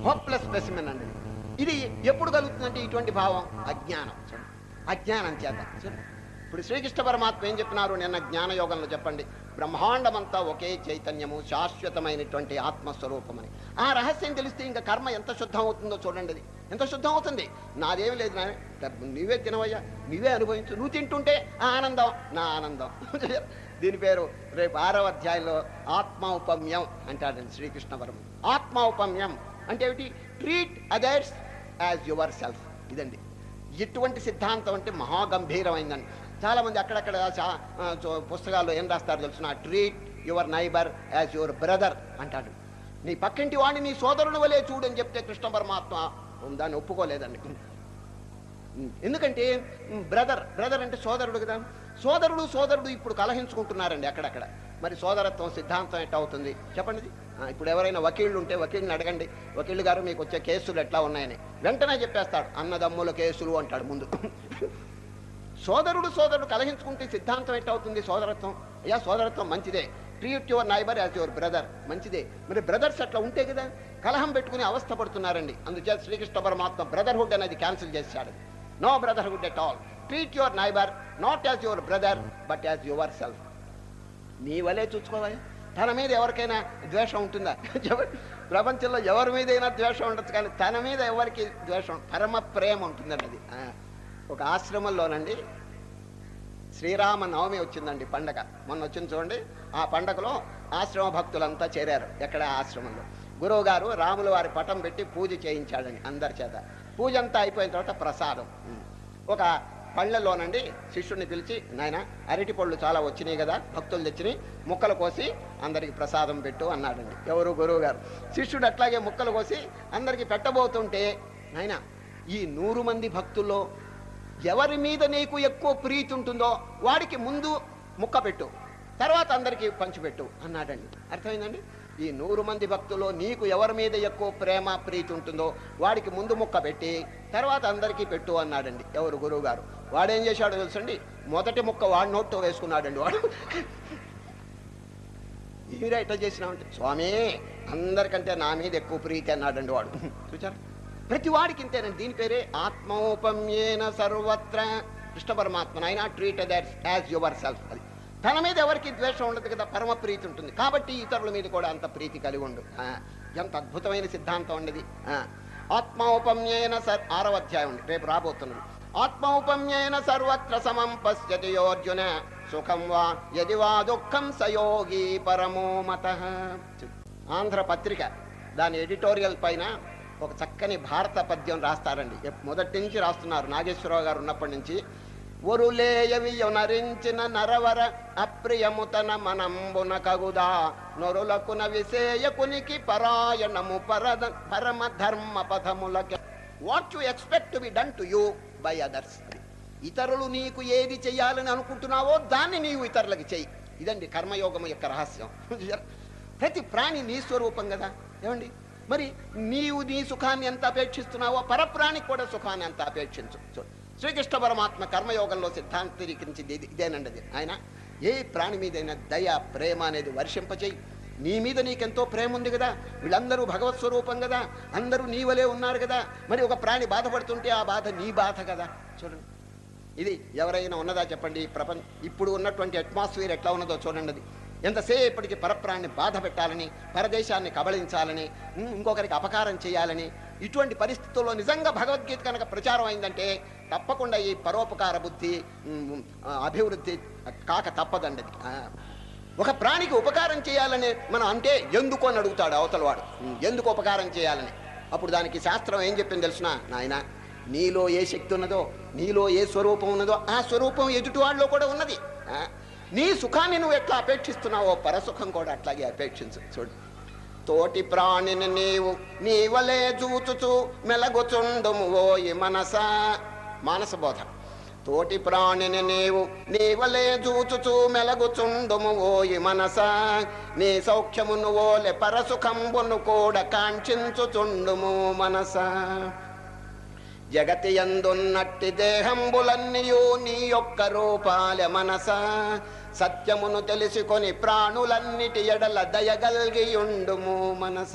హోప్లెస్ స్పెసిమెన్ అండి. ఇది ఎప్పుడు కలుగుతుందంటే ఇటువంటి భావం? అజ్ఞానం. అజ్ఞానం చేత. చూడండి. ఇప్పుడు శ్రీకృష్ణ పరమాత్మ ఏం చెప్పినారు? నిన్న జ్ఞానయోగంలో చెప్పండి. బ్రహ్మాండమంతా ఒకే చైతన్యము శాశ్వతమైనటువంటి ఆత్మస్వరూపమని. ఆ రహస్యం తెలిస్తే ఇంకా కర్మ ఎంత శుద్ధం అవుతుందో చూడండి అది. ఎంత శుద్ధం అవుతుంది? నాదేమి లేదు నా నీవే తినవయ్యా. నీవే అనుభవించు. నువ్వు తింటుంటే ఆ ఆనందం నా ఆనందం. [LAUGHS] దీని పేరు రేపు ఆరవ అధ్యాయంలో ఆత్మౌపమ్యం అంటాడండి శ్రీకృష్ణ పరమ ఆత్మౌపమ్యం అంటే ఏమిటి? Treat others as yourself ఇదండి. ఇటువంటి సిద్ధాంతం అంటే మహాగంభీరమైందండి. చాలా మంది అక్కడక్కడ చా- చో- పుస్తకాల్లో ఏం రాస్తారు తెలుసిన? Treat your neighbour as your brother అంటాడు. నీ పక్కింటి వాడిని నీ సోదరుని వలె చూడు అని చెప్తే కృష్ణ పరమాత్మ దాన్ని ఒప్పుకోలేదండి. ఎందుకంటే బ్రదర్ బ్రదర్ అంటే సోదరుడు కదా? సోదరుడు సోదరుడు ఇప్పుడు కలహించుకుంటున్నారండి అక్కడక్కడ. మరి సోదరత్వం సిద్ధాంతం ఎట్లా అవుతుంది? చెప్పండి. ఇప్పుడు ఎవరైనా వకీళ్ళు ఉంటే వకీళ్ళని అడగండి. వకీళ్ళు గారు మీకు వచ్చే కేసులు ఎట్లా ఉన్నాయని. వెంటనే చెప్పేస్తాడు. అన్నదమ్ముల కేసులు అంటాడు ముందు. సోదరుడు సోదరుడు కలహించుకుంటే సిద్ధాంతం ఎట్టవుతుంది? అవుతుంది సోదరత్వం. అయ్యా సోదరత్వం మంచిదే. Treat your neighbour as your brother మంచిదే. మరి బ్రదర్స్ అట్లా ఉంటే కదా కలహం పెట్టుకుని అవస్థ పడుతున్నారండి. అందుచేత శ్రీకృష్ణ పరమాత్మ బ్రదర్హుడ్ అనేది క్యాన్సిల్ చేశాడు. No brotherhood at all treat your neighbour not as your brother but as yourself నీ వలే చూసుకోవాలి. తన మీద ఎవరికైనా ద్వేషం ఉంటుందా? ప్రపంచంలో ఎవరి మీదైనా ద్వేషం ఉండొచ్చు కానీ తన మీద ఎవరికి ద్వేషం? పరమ ప్రేమ ఉంటుందండి అది ఒక ఆశ్రమంలోనండి శ్రీరామ నవమి వచ్చిందండి పండగ. మొన్న వచ్చింది చూడండి. ఆ పండగలో ఆశ్రమ భక్తులంతా చేరారు ఎక్కడ ఆశ్రమంలో. గురువు గారు రాముల వారి పటం పెట్టి పూజ చేయించాడని అందరి చేత. పూజ అంతా అయిపోయిన తర్వాత ప్రసాదం. ఒక పళ్ళలోనండి శిష్యుడిని పిలిచి నాయన అరటి పళ్ళు చాలా వచ్చినాయి కదా భక్తులు తెచ్చినాయి ముక్కలు కోసి అందరికి ప్రసాదం పెట్టు అన్నాడండి. ఎవరు? గురువు గారు శిష్యుడు అట్లాగే ముక్కలు కోసి అందరికి పెట్టబోతుంటే నాయన ఈ నూరు మంది భక్తుల్లో ఎవరి మీద నీకు ఎక్కువ ప్రీతి ఉంటుందో వాడికి ముందు ముక్క పెట్టు తర్వాత అందరికీ పంచిపెట్టు అన్నాడండి. అర్థమైందండి? ఈ నూరు మంది భక్తులు నీకు ఎవరి మీద ఎక్కువ ప్రేమ ప్రీతి ఉంటుందో వాడికి ముందు ముక్క పెట్టి తర్వాత అందరికీ పెట్టు అన్నాడండి ఎవరు గురువు గారు వాడేం చేశాడో తెలుసండి? మొదటి ముక్క వాడి నోట్ వేసుకున్నాడండి వాడు. [LAUGHS] మీరే ఎట్లా చేసినామంటే స్వామి అందరికంటే నా మీద ఎక్కువ ప్రీతి అన్నాడండి వాడు. [LAUGHS] చూచారు ప్రతి వాడికి ఇంతేనండి దీని పేరే ఆత్మోపమ్యేన సర్వత్ర కృష్ణ పరమాత్మ అయినా treat that's as yourself అది తన మీద ఎవరికి ద్వేషం ఉండదు కదా పరమ ప్రీతి ఉంటుంది. కాబట్టి ఇతరుల మీద కూడా అంత ప్రీతి కలిగి ఉండు. ఆ, ఎంత అద్భుతమైన సిద్ధాంతం ఉండేది ఆత్మౌపమ్యేన సర్ ఆరవ అధ్యాయం ఉంది రేపు రాబోతున్నది. ఆత్మౌపమ్యేన సర్వత్ర సమం పశ్యతి యోర్జున సుఖం వా యది వా దుఃఖం సయోగి పరమో మత. ఆంధ్ర పత్రిక. దాని ఎడిటోరియల్ పైన ఒక చక్కని భారత పద్యం రాస్తారండి. మొదటి నుంచి రాస్తున్నారు. నాగేశ్వరరావు గారు ఉన్నప్పటి నుంచి. ఒరులేయవి నరించిన నరవర అప్రియము తన మనంబున కగుదా. నొరులకున విసేయకునికి పరాయణము పరద పరమ ధర్మ పదములకి what you expect to be done to you by others ఇతరులు నీకు ఏది చేయాలని అనుకుంటున్నావో దాన్ని నీవు ఇతరులకి చెయ్యి. ఇదండి కర్మయోగం యొక్క రహస్యం. [LAUGHS] ప్రతి ప్రాణి నీ స్వరూపం కదా. ఏమండి? మరి నీవు నీ సుఖాన్ని ఎంత అపేక్షిస్తున్నావో పరప్రాణికి కూడా సుఖాన్ని ఎంత అపేక్షించు. చూడు శ్రీకృష్ణ పరమాత్మ కర్మయోగంలో సిద్ధాంతరీకరించింది ఇదేనండి అది. ఆయన ఏ ప్రాణి మీదైనా దయ ప్రేమ అనేది వర్షింపచేయి. నీ మీద నీకెంతో ప్రేమ ఉంది కదా. వీళ్ళందరూ భగవత్ స్వరూపం కదా. అందరూ నీ వలే ఉన్నారు కదా. మరి ఒక ప్రాణి బాధపడుతుంటే ఆ బాధ నీ బాధ కదా. చూడండి. ఇది ఎవరైనా ఉన్నదా చెప్పండి? ప్రపంచ ఇప్పుడు ఉన్నటువంటి అట్మాస్ఫియర్ ఎట్లా ఉన్నదో చూడండి అది. ఎంతసేపటికి పరప్రాణ్ణి బాధ పెట్టాలని పరదేశాన్ని కబళించాలని ఇంకొకరికి అపకారం చేయాలని ఇటువంటి పరిస్థితుల్లో నిజంగా భగవద్గీత కనుక ప్రచారం అయిందంటే తప్పకుండా ఈ పరోపకార బుద్ధి అభివృద్ధి కాక తప్పదండి. ఒక ప్రాణికి ఉపకారం చేయాలని మనం అంటే ఎందుకు అని అడుగుతాడు అవతల వాడు ఎందుకు ఉపకారం చేయాలని. అప్పుడు దానికి శాస్త్రం ఏం చెప్పింది తెలుసిన? నాయన నీలో ఏ శక్తి ఉన్నదో నీలో ఏ స్వరూపం ఉన్నదో ఆ స్వరూపం ఎదుటివాడిలో కూడా ఉన్నది. నీ సుఖాన్ని నువ్వు ఎట్లా అపేక్షిస్తున్నావో పరసుఖం కూడా అట్లాగే అపేక్షించు. చూడు. తోటి ప్రాణిని నీవు నీవలే చూచుచు మెలగుచుండుము ఓయి మనస. మానస బోధ. తోటి ప్రాణిని నీవు నీవలే చూచుచు మెలగుచుండుము ఓయి మనస. నీ సౌఖ్యమును ఓలె పరసుఖంబును కూడా కాంక్షించుచుండుము మనస. జగతి ఎందున్నట్టి దేహంబులన్నీయు నీ యొక్క రూపాల మనస. సత్యమును తెలుసుకొని ప్రాణులన్నిటి ఎడల దయగల్గియుండుము మనస.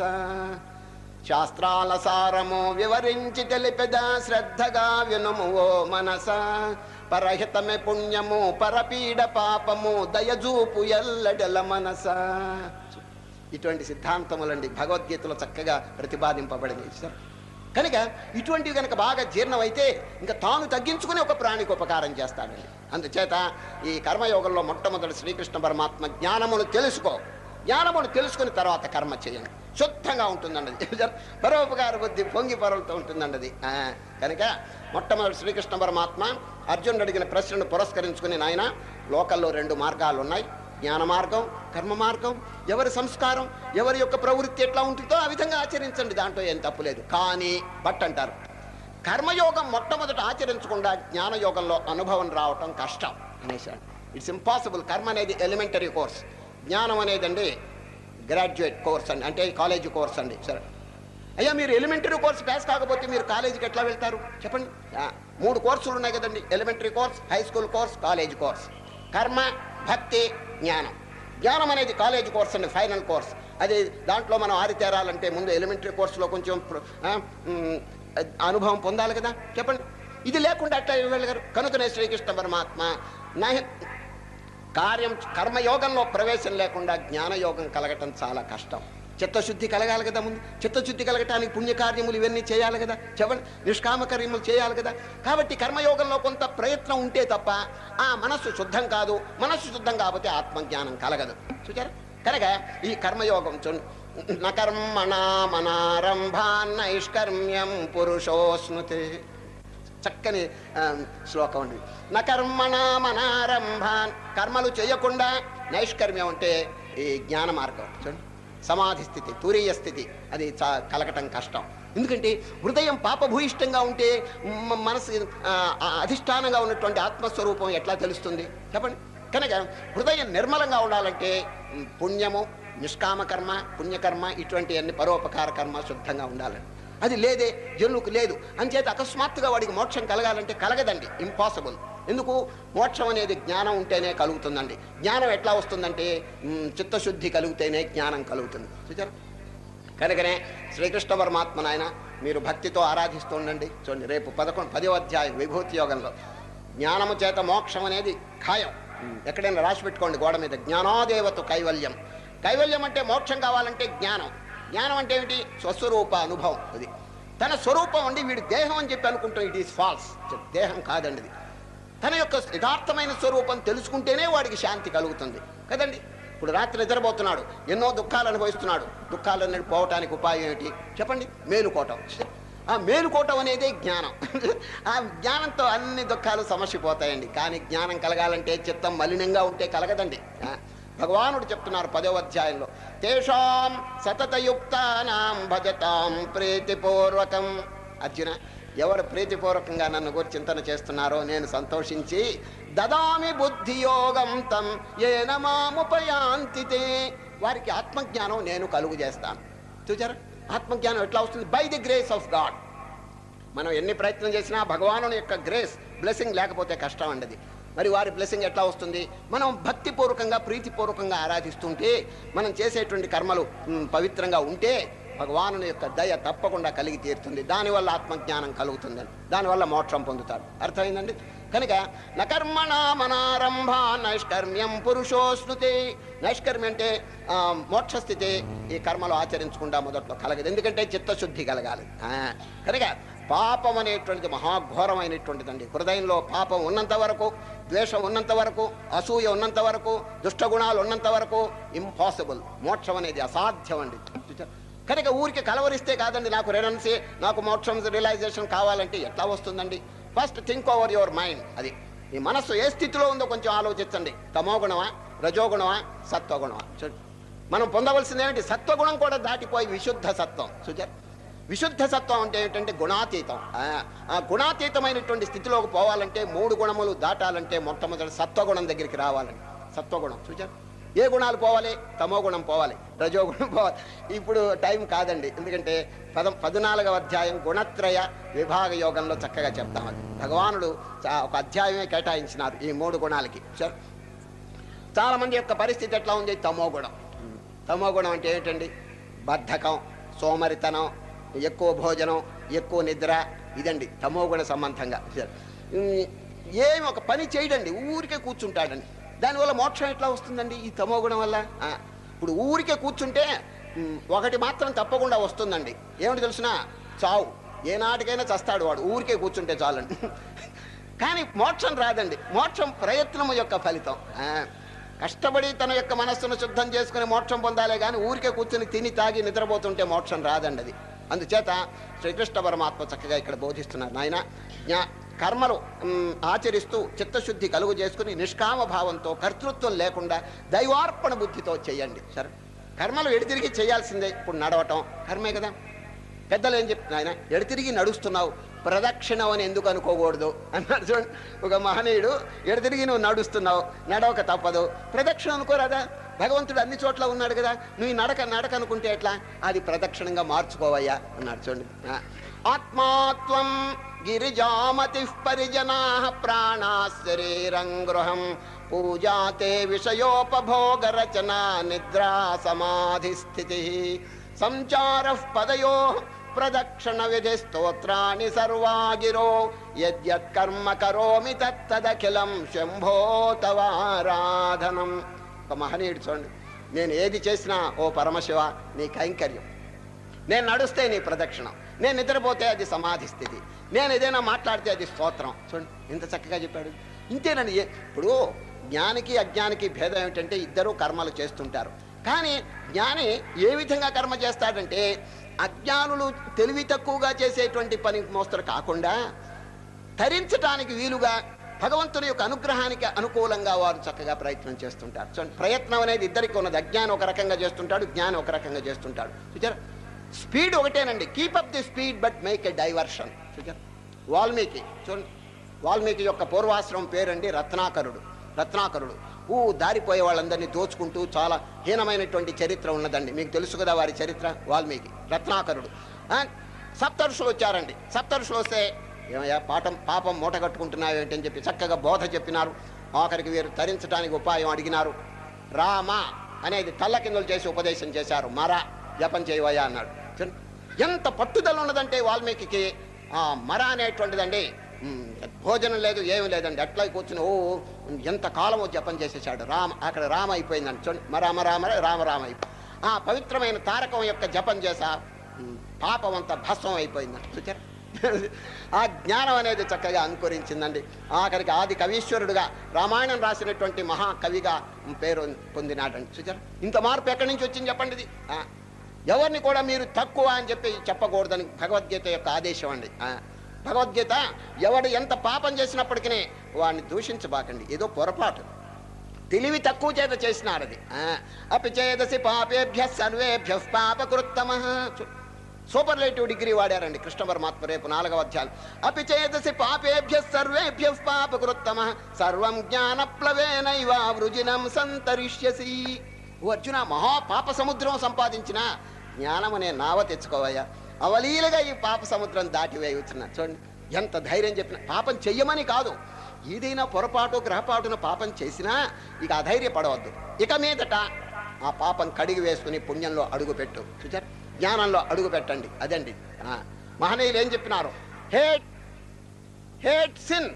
శాస్త్రాల సారము వివరించి తెలిపెద శ్రద్ధగా వినుము ఓ మనస. పరహితమే పుణ్యము పరపీడ పాపము దయజూపు ఎల్లడల మనస. ఇటువంటి సిద్ధాంతములండి భగవద్గీతలో చక్కగా ప్రతిపాదింపబడింది సార్ కనుక ఇటువంటివి కనుక బాగా జీర్ణమైతే ఇంకా తాను తగ్గించుకుని ఒక ప్రాణికి ఉపకారం చేస్తాడండి అందుచేత ఈ కర్మయోగంలో మొట్టమొదటి శ్రీకృష్ణ పరమాత్మ జ్ఞానమును తెలుసుకో. జ్ఞానమును తెలుసుకుని తర్వాత కర్మ చేయండి. శుద్ధంగా ఉంటుందండి. అది పరోపకార బుద్ధి పొంగి పరులతో ఉంటుందండి అది. కనుక మొట్టమొదటి శ్రీకృష్ణ పరమాత్మ అర్జునుడు అడిగిన ప్రశ్నను పురస్కరించుకుని నాయన లోకల్లో రెండు మార్గాలు ఉన్నాయి జ్ఞాన మార్గం కర్మ మార్గం ఎవరి సంస్కారం ఎవరి యొక్క ప్రవృత్తి ఎట్లా ఉంటుందో ఆ విధంగా ఆచరించండి. దాంట్లో ఏం తప్పులేదు కానీ బట్ అంటారు కర్మయోగం మొట్టమొదట ఆచరించకుండా జ్ఞానయోగంలో అనుభవం రావటం కష్టం అనేసాడు ఇట్స్ ఇంపాసిబుల్ కర్మ అనేది ఎలిమెంటరీ కోర్స్ జ్ఞానం అనేదండి గ్రాడ్యుయేట్ కోర్స్ అండి. అంటే కాలేజీ కోర్స్ అండి. సరే. అయ్యా మీరు ఎలిమెంటరీ కోర్స్ పాస్ కాకపోతే మీరు కాలేజీకి ఎట్లా వెళ్తారు? చెప్పండి. మూడు కోర్సులు ఉన్నాయి కదండి. Elementary course high school course college course కర్మ భక్తి జ్ఞానం. జ్ఞానం అనేది కాలేజ్ కోర్స్ అండి ఫైనల్ కోర్స్. అది దాంట్లో మనం ఆరితేరాలంటే ముందు ఎలిమెంటరీ కోర్సులో కొంచెం అనుభవం పొందాలి కదా? చెప్పండి. ఇది లేకుండా అట్లా వెళ్ళగారు కనుకనే శ్రీకృష్ణ పరమాత్మ నహి కార్యం కర్మయోగంలో ప్రవేశం లేకుండా జ్ఞానయోగం కలగటం చాలా కష్టం. చిత్తశుద్ధి కలగాలి కదా ముందు. చిత్తశుద్ధి కలగటానికి పుణ్యకార్యములు ఇవన్నీ చేయాలి కదా. చెప్పండి? నిష్కామ కార్యములు చేయాలి కదా. కాబట్టి కర్మయోగంలో కొంత ప్రయత్నం ఉంటే తప్ప ఆ మనస్సు శుద్ధం కాదు. మనస్సు శుద్ధం కాకపోతే ఆత్మజ్ఞానం కలగదు. చూచారా? కనుక ఈ కర్మయోగం చూ నకర్మణామనారంభాన్నైష్కర్మ్యం పురుషోస్నుతే చక్కని శ్లోకం అండి. నకర్మణామనారంభాన్ కర్మలు చేయకుండా నైష్కర్మ్యం అంటే ఈ జ్ఞాన మార్గం. చూడండి. సమాధి స్థితి తురీయ స్థితి. అది కలగటం కష్టం. ఎందుకంటే హృదయం పాపభూయిష్టంగా ఉంటే మనసు అధిష్టానంగా ఉన్నటువంటి ఆత్మస్వరూపం ఎట్లా తెలుస్తుంది? చెప్పండి. కనుక హృదయం నిర్మలంగా ఉండాలంటే పుణ్యము నిష్కామకర్మ పుణ్యకర్మ ఇటువంటి అన్ని పరోపకార కర్మ శుద్ధంగా ఉండాలని అది లేదే జనులకు లేదు. అంచేత అకస్మాత్తుగా వాడికి మోక్షం కలగాలంటే కలగదండి. ఇంపాసిబుల్ ఎందుకు? మోక్షం అనేది జ్ఞానం ఉంటేనే కలుగుతుందండి. జ్ఞానం ఎట్లా వస్తుందంటే చిత్తశుద్ధి కలిగితేనే జ్ఞానం కలుగుతుంది. చూచారా కనుకనే శ్రీకృష్ణ పరమాత్మ నాయన మీరు భక్తితో ఆరాధిస్తూ ఉండండి. చూడండి రేపు పదకొండు పదో అధ్యాయం విభూతి యోగంలో. జ్ఞానము చేత మోక్షం అనేది ఖాయం. ఎక్కడైనా రాసి పెట్టుకోండి గోడ మీద. జ్ఞానోదేవత కైవల్యం. కైవల్యం అంటే మోక్షం కావాలంటే జ్ఞానం. జ్ఞానం అంటే ఏమిటి? స్వస్వరూప అనుభవం. అది. తన స్వరూపం అండి వీడి దేహం అని చెప్పి అనుకుంటాం ఇట్ ఈస్ ఫాల్స్ దేహం కాదండి ఇది. తన యొక్క యథార్థమైన స్వరూపం తెలుసుకుంటేనే వాడికి శాంతి కలుగుతుంది. కదండి? ఇప్పుడు రాత్రి నిద్రపోతున్నాడు ఎన్నో దుఃఖాలు అనుభవిస్తున్నాడు. దుఃఖాలన్నీ పోవటానికి ఉపాయం ఏమిటి? చెప్పండి. మేలుకోవటం. ఆ మేలుకోవటం అనేదే జ్ఞానం. ఆ జ్ఞానంతో అన్ని దుఃఖాలు సమస్యపోతాయండి కానీ జ్ఞానం కలగాలంటే చిత్తం మలినంగా ఉంటే కలగదండి. భగవానుడు చెప్తున్నారు పదవ అధ్యాయంలో తేషాం సతతయుక్తానాం భజతాం ప్రీతిపూర్వకం. అర్జున ఎవరు ప్రీతిపూర్వకంగా నన్ను గురించి చింతన చేస్తున్నారో నేను సంతోషించి దదామి బుద్ధియోగం తం ఏ నమాముపయాంతితే వారికి ఆత్మజ్ఞానం నేను కలుగు చేస్తాను. చూచారా? ఆత్మజ్ఞానం ఎట్లా వస్తుంది? By the grace of God. మనం ఎన్ని ప్రయత్నం చేసినా భగవాను యొక్క గ్రేస్ బ్లెస్సింగ్ లేకపోతే కష్టం అండి మరి వారి బ్లెస్సింగ్ ఎట్లా వస్తుంది? మనం భక్తిపూర్వకంగా ప్రీతిపూర్వకంగా ఆరాధిస్తుంటే మనం చేసేటువంటి కర్మలు పవిత్రంగా ఉంటే భగవాను యొక్క దయ తప్పకుండా కలిగి తీరుతుంది. దానివల్ల ఆత్మజ్ఞానం కలుగుతుందని దానివల్ల మోక్షం పొందుతారు. అర్థమైందండి? కనుక నకర్మణామనారంభ నైష్కర్మ్యం పురుషోస్నుతే నైష్కర్మ్యం అంటే మోక్షస్థితి ఈ కర్మలు ఆచరించకుండా మొదట్లో కలగదు. ఎందుకంటే చిత్తశుద్ధి కలగాలి. కనుక పాపం అనేటువంటిది మహాఘోరమైనటువంటిదండి. హృదయంలో పాపం ఉన్నంత వరకు ద్వేషం ఉన్నంత వరకు అసూయ ఉన్నంత వరకు దుష్టగుణాలు ఉన్నంత వరకు ఇంపాసిబుల్. మోక్షం అనేది అసాధ్యం అండి కనుక ఊరికి కలవరిస్తే కాదండి నాకు రెనన్సీ నాకు మోక్షం రియలైజేషన్ కావాలంటే ఎట్లా వస్తుందండి? First think over your mind అది ఈ మనస్సు ఏ స్థితిలో ఉందో కొంచెం ఆలోచించండి. తమోగుణమా రజోగుణమా సత్వగుణమా చూడండి మనం పొందవలసింది ఏంటి సత్వగుణం కూడా దాటిపోయి విశుద్ధ సత్వం. చూచారు విశుద్ధ సత్వం అంటే ఏంటంటే గుణాతీతం. ఆ గుణాతీతమైనటువంటి స్థితిలోకి పోవాలంటే మూడు గుణములు దాటాలంటే మొట్టమొదటి సత్వగుణం దగ్గరికి రావాలండి. సత్వగుణం చూచారు ఏ గుణాలు పోవాలి? తమో గుణం పోవాలి రజోగుణం పోవాలి. ఇప్పుడు టైం కాదండి. ఎందుకంటే పదం పద్నాలుగవ అధ్యాయం గుణత్రయ విభాగ యోగంలో చక్కగా చెప్తాం అది. భగవానుడు ఒక అధ్యాయమే కేటాయించినారు ఈ మూడు గుణాలకి. సరే. చాలా మంది యొక్క పరిస్థితి ఎట్లా ఉంది? తమో గుణం. తమో గుణం అంటే ఏంటండి? బద్ధకం సోమరితనం ఎక్కువ భోజనం ఎక్కువ నిద్ర ఇదండి. తమో గుణ సంబంధంగా. ఏమి ఒక పని చేయడండి. ఊరికే కూర్చుంటాడండి. దానివల్ల మోక్షం ఎట్లా వస్తుందండి ఈ తమో గుణం వల్ల ఇప్పుడు ఊరికే కూర్చుంటే ఒకటి మాత్రం తప్పకుండా వస్తుందండి. ఏమిటి తెలిసిన? చావు. ఏనాటికైనా చస్తాడు వాడు. ఊరికే కూర్చుంటే చాలండి. [LAUGHS] కానీ మోక్షం రాదండి. మోక్షం ప్రయత్నము యొక్క ఫలితం. ఆ, కష్టపడి తన యొక్క మనస్సును శుద్ధం చేసుకుని మోక్షం పొందాలే కానీ ఊరికే కూర్చుని తిని తాగి నిద్రపోతుంటే మోక్షం రాదండి అది. అందుచేత శ్రీకృష్ణ పరమాత్మ చక్కగా ఇక్కడ బోధిస్తున్నారు. నాయన జ్ఞా కర్మలు ఆచరిస్తూ చిత్తశుద్ధి కలుగు చేసుకుని నిష్కామ భావంతో కర్తృత్వం లేకుండా దైవార్పణ బుద్ధితో చేయండి. సరే? కర్మలు ఎడితిరిగి చేయాల్సిందే. ఇప్పుడు నడవటం కర్మే కదా. పెద్దలు ఏం చెప్తున్నా ఆయన ఎడతిరిగి నడుస్తున్నావు? ప్రదక్షిణం అని ఎందుకు అనుకోకూడదు? అన్నాడు చూడండి. ఒక మహనీయుడు ఎడతిరిగి నువ్వు నడుస్తున్నావు? నడవక తప్పదు. ప్రదక్షిణ అనుకోరాదా? భగవంతుడు అన్ని చోట్ల ఉన్నాడు కదా. నువ్వు నడక నడక అనుకుంటే ఎట్లా? అది ప్రదక్షిణంగా మార్చుకోవయ్యా. అన్నాడు చూడండి. ఆ. ఆత్మాత్వం గిరిజామతి పరిజనా ప్రాణా శరీరం గృహం పూజాతే విషయోపభోగ రచన నిద్రా సమాధి స్థితి సంచార పదయో ప్రదక్షిణ విధి స్తోత్రాన్ని సర్వాగిరో యద్యత్ కరోమి తత్తదఖిలం శంభో తవారాధనం ఒక మహనీయుడు చూడండి నేను ఏది చేసినా ఓ పరమశివ నీ కైంకర్యం. నేను నడుస్తే నీ ప్రదక్షిణం. నేను నిద్రపోతే అది సమాధి స్థితి నేను ఏదైనా మాట్లాడితే అది స్తోత్రం. చూడండి ఇంత చక్కగా చెప్పాడు. ఇంతేనండి ఇప్పుడు జ్ఞానికి అజ్ఞానికి భేదం ఏమిటంటే ఇద్దరూ కర్మలు చేస్తుంటారు. కానీ జ్ఞాని ఏ విధంగా కర్మ చేస్తాడంటే అజ్ఞానులు తెలివి తక్కువగా చేసేటువంటి పని మోస్తరు కాకుండా తరించటానికి వీలుగా భగవంతుని యొక్క అనుగ్రహానికి అనుకూలంగా వారు చక్కగా ప్రయత్నం చేస్తుంటారు. చూడండి ప్రయత్నం అనేది ఇద్దరికి ఉన్నది. అజ్ఞానం ఒక రకంగా చేస్తుంటాడు జ్ఞానం ఒక రకంగా చేస్తుంటాడు. చూచారా స్పీడ్ ఒకటేనండి. Keep up the speed but make a diversion Valmiki చూడండి. వాల్మీకి యొక్క పూర్వాశ్రమం పేరండి రత్నాకరుడు. రత్నాకరుడు. ఊ దారిపోయే వాళ్ళందరినీ దోచుకుంటూ చాలా హీనమైనటువంటి చరిత్ర ఉన్నదండి. మీకు తెలుసు కదా వారి చరిత్ర? వాల్మీకి రత్నాకరుడు. సప్తరుషులు వచ్చారండి. సప్తరుషులు వస్తే ఏమయ్యా పాఠం పాపం మూట కట్టుకుంటున్నావు ఏంటని చెప్పి చక్కగా బోధ చెప్పినారు. ఆఖరికి వీరు తరించడానికి ఉపాయం అడిగినారు. రామ అనేది తల్ల కిందలు చేసి ఉపదేశం చేశారు. మర. జపం చేయవయ్యా అన్నాడు. ఎంత పట్టుదల ఉన్నదంటే వాల్మీకి ఆ మర అనేటువంటిదండి. భోజనం లేదు ఏమి లేదండి. అట్లా కూర్చుని ఓ ఎంత కాలమో జపం చేసేసాడు. రామ అక్కడ రామ అయిపోయిందండి. చూడండి మరామ రామ రామ రామ అయిపోయి ఆ పవిత్రమైన తారకం యొక్క జపం చేసా. పాపం అంతా భస్వం అయిపోయిందండి. చూచారు ఆ జ్ఞానం అనేది చక్కగా అనుకరించిందండి ఆఖరికి ఆది కవీశ్వరుడుగా రామాయణం రాసినటువంటి మహాకవిగా పేరు పొందినాడండి. చూచారు ఇంత మార్పు ఎక్కడి నుంచి వచ్చింది చెప్పండి ఇది? ఆ, ఎవరిని కూడా మీరు తక్కువ అని చెప్పి చెప్పకూడదని భగవద్గీత యొక్క ఆదేశం అండి. భగవద్గీత ఎవడు ఎంత పాపం చేసినప్పటికీ వాడిని దూషించబాకండి. ఏదో పొరపాటు. తెలివి తక్కువ చేత చేసినాడు అది. ఆ, పాపేభ్య సర్వేభ్య పాపకృత్తమ. సూపర్లేటివ్ డిగ్రీ వాడారండి కృష్ణ పరమాత్మ రేపు నాలుగవ అధ్యాయం. అపి చేదసి పాపేభ్య సర్వేభ్య పాపకృత్తమ. సర్వం జ్ఞానప్లవేనైవ వృజినం సంతరిష్యసి. ఓ అర్జున మహా పాప సముద్రం సంపాదించిన జ్ఞానం అనే నావ తెచ్చుకోవయ్యా. అవలీలగా ఈ పాప సముద్రం దాటివేయుచున్నా చూడండి ఎంత ధైర్యం చెప్పిన పాపం చెయ్యమని కాదు. ఏదైనా పొరపాటు గ్రహపాటున పాపం చేసినా ఇక అధైర్యపడవద్దు. ఇక మీదట ఆ పాపం కడిగి వేసుకుని పుణ్యంలో అడుగు పెట్టు చూచారు జ్ఞానంలో అడుగు పెట్టండి అదండి. ఆ, మహనీయులు ఏం చెప్పినారు? Hate hate sin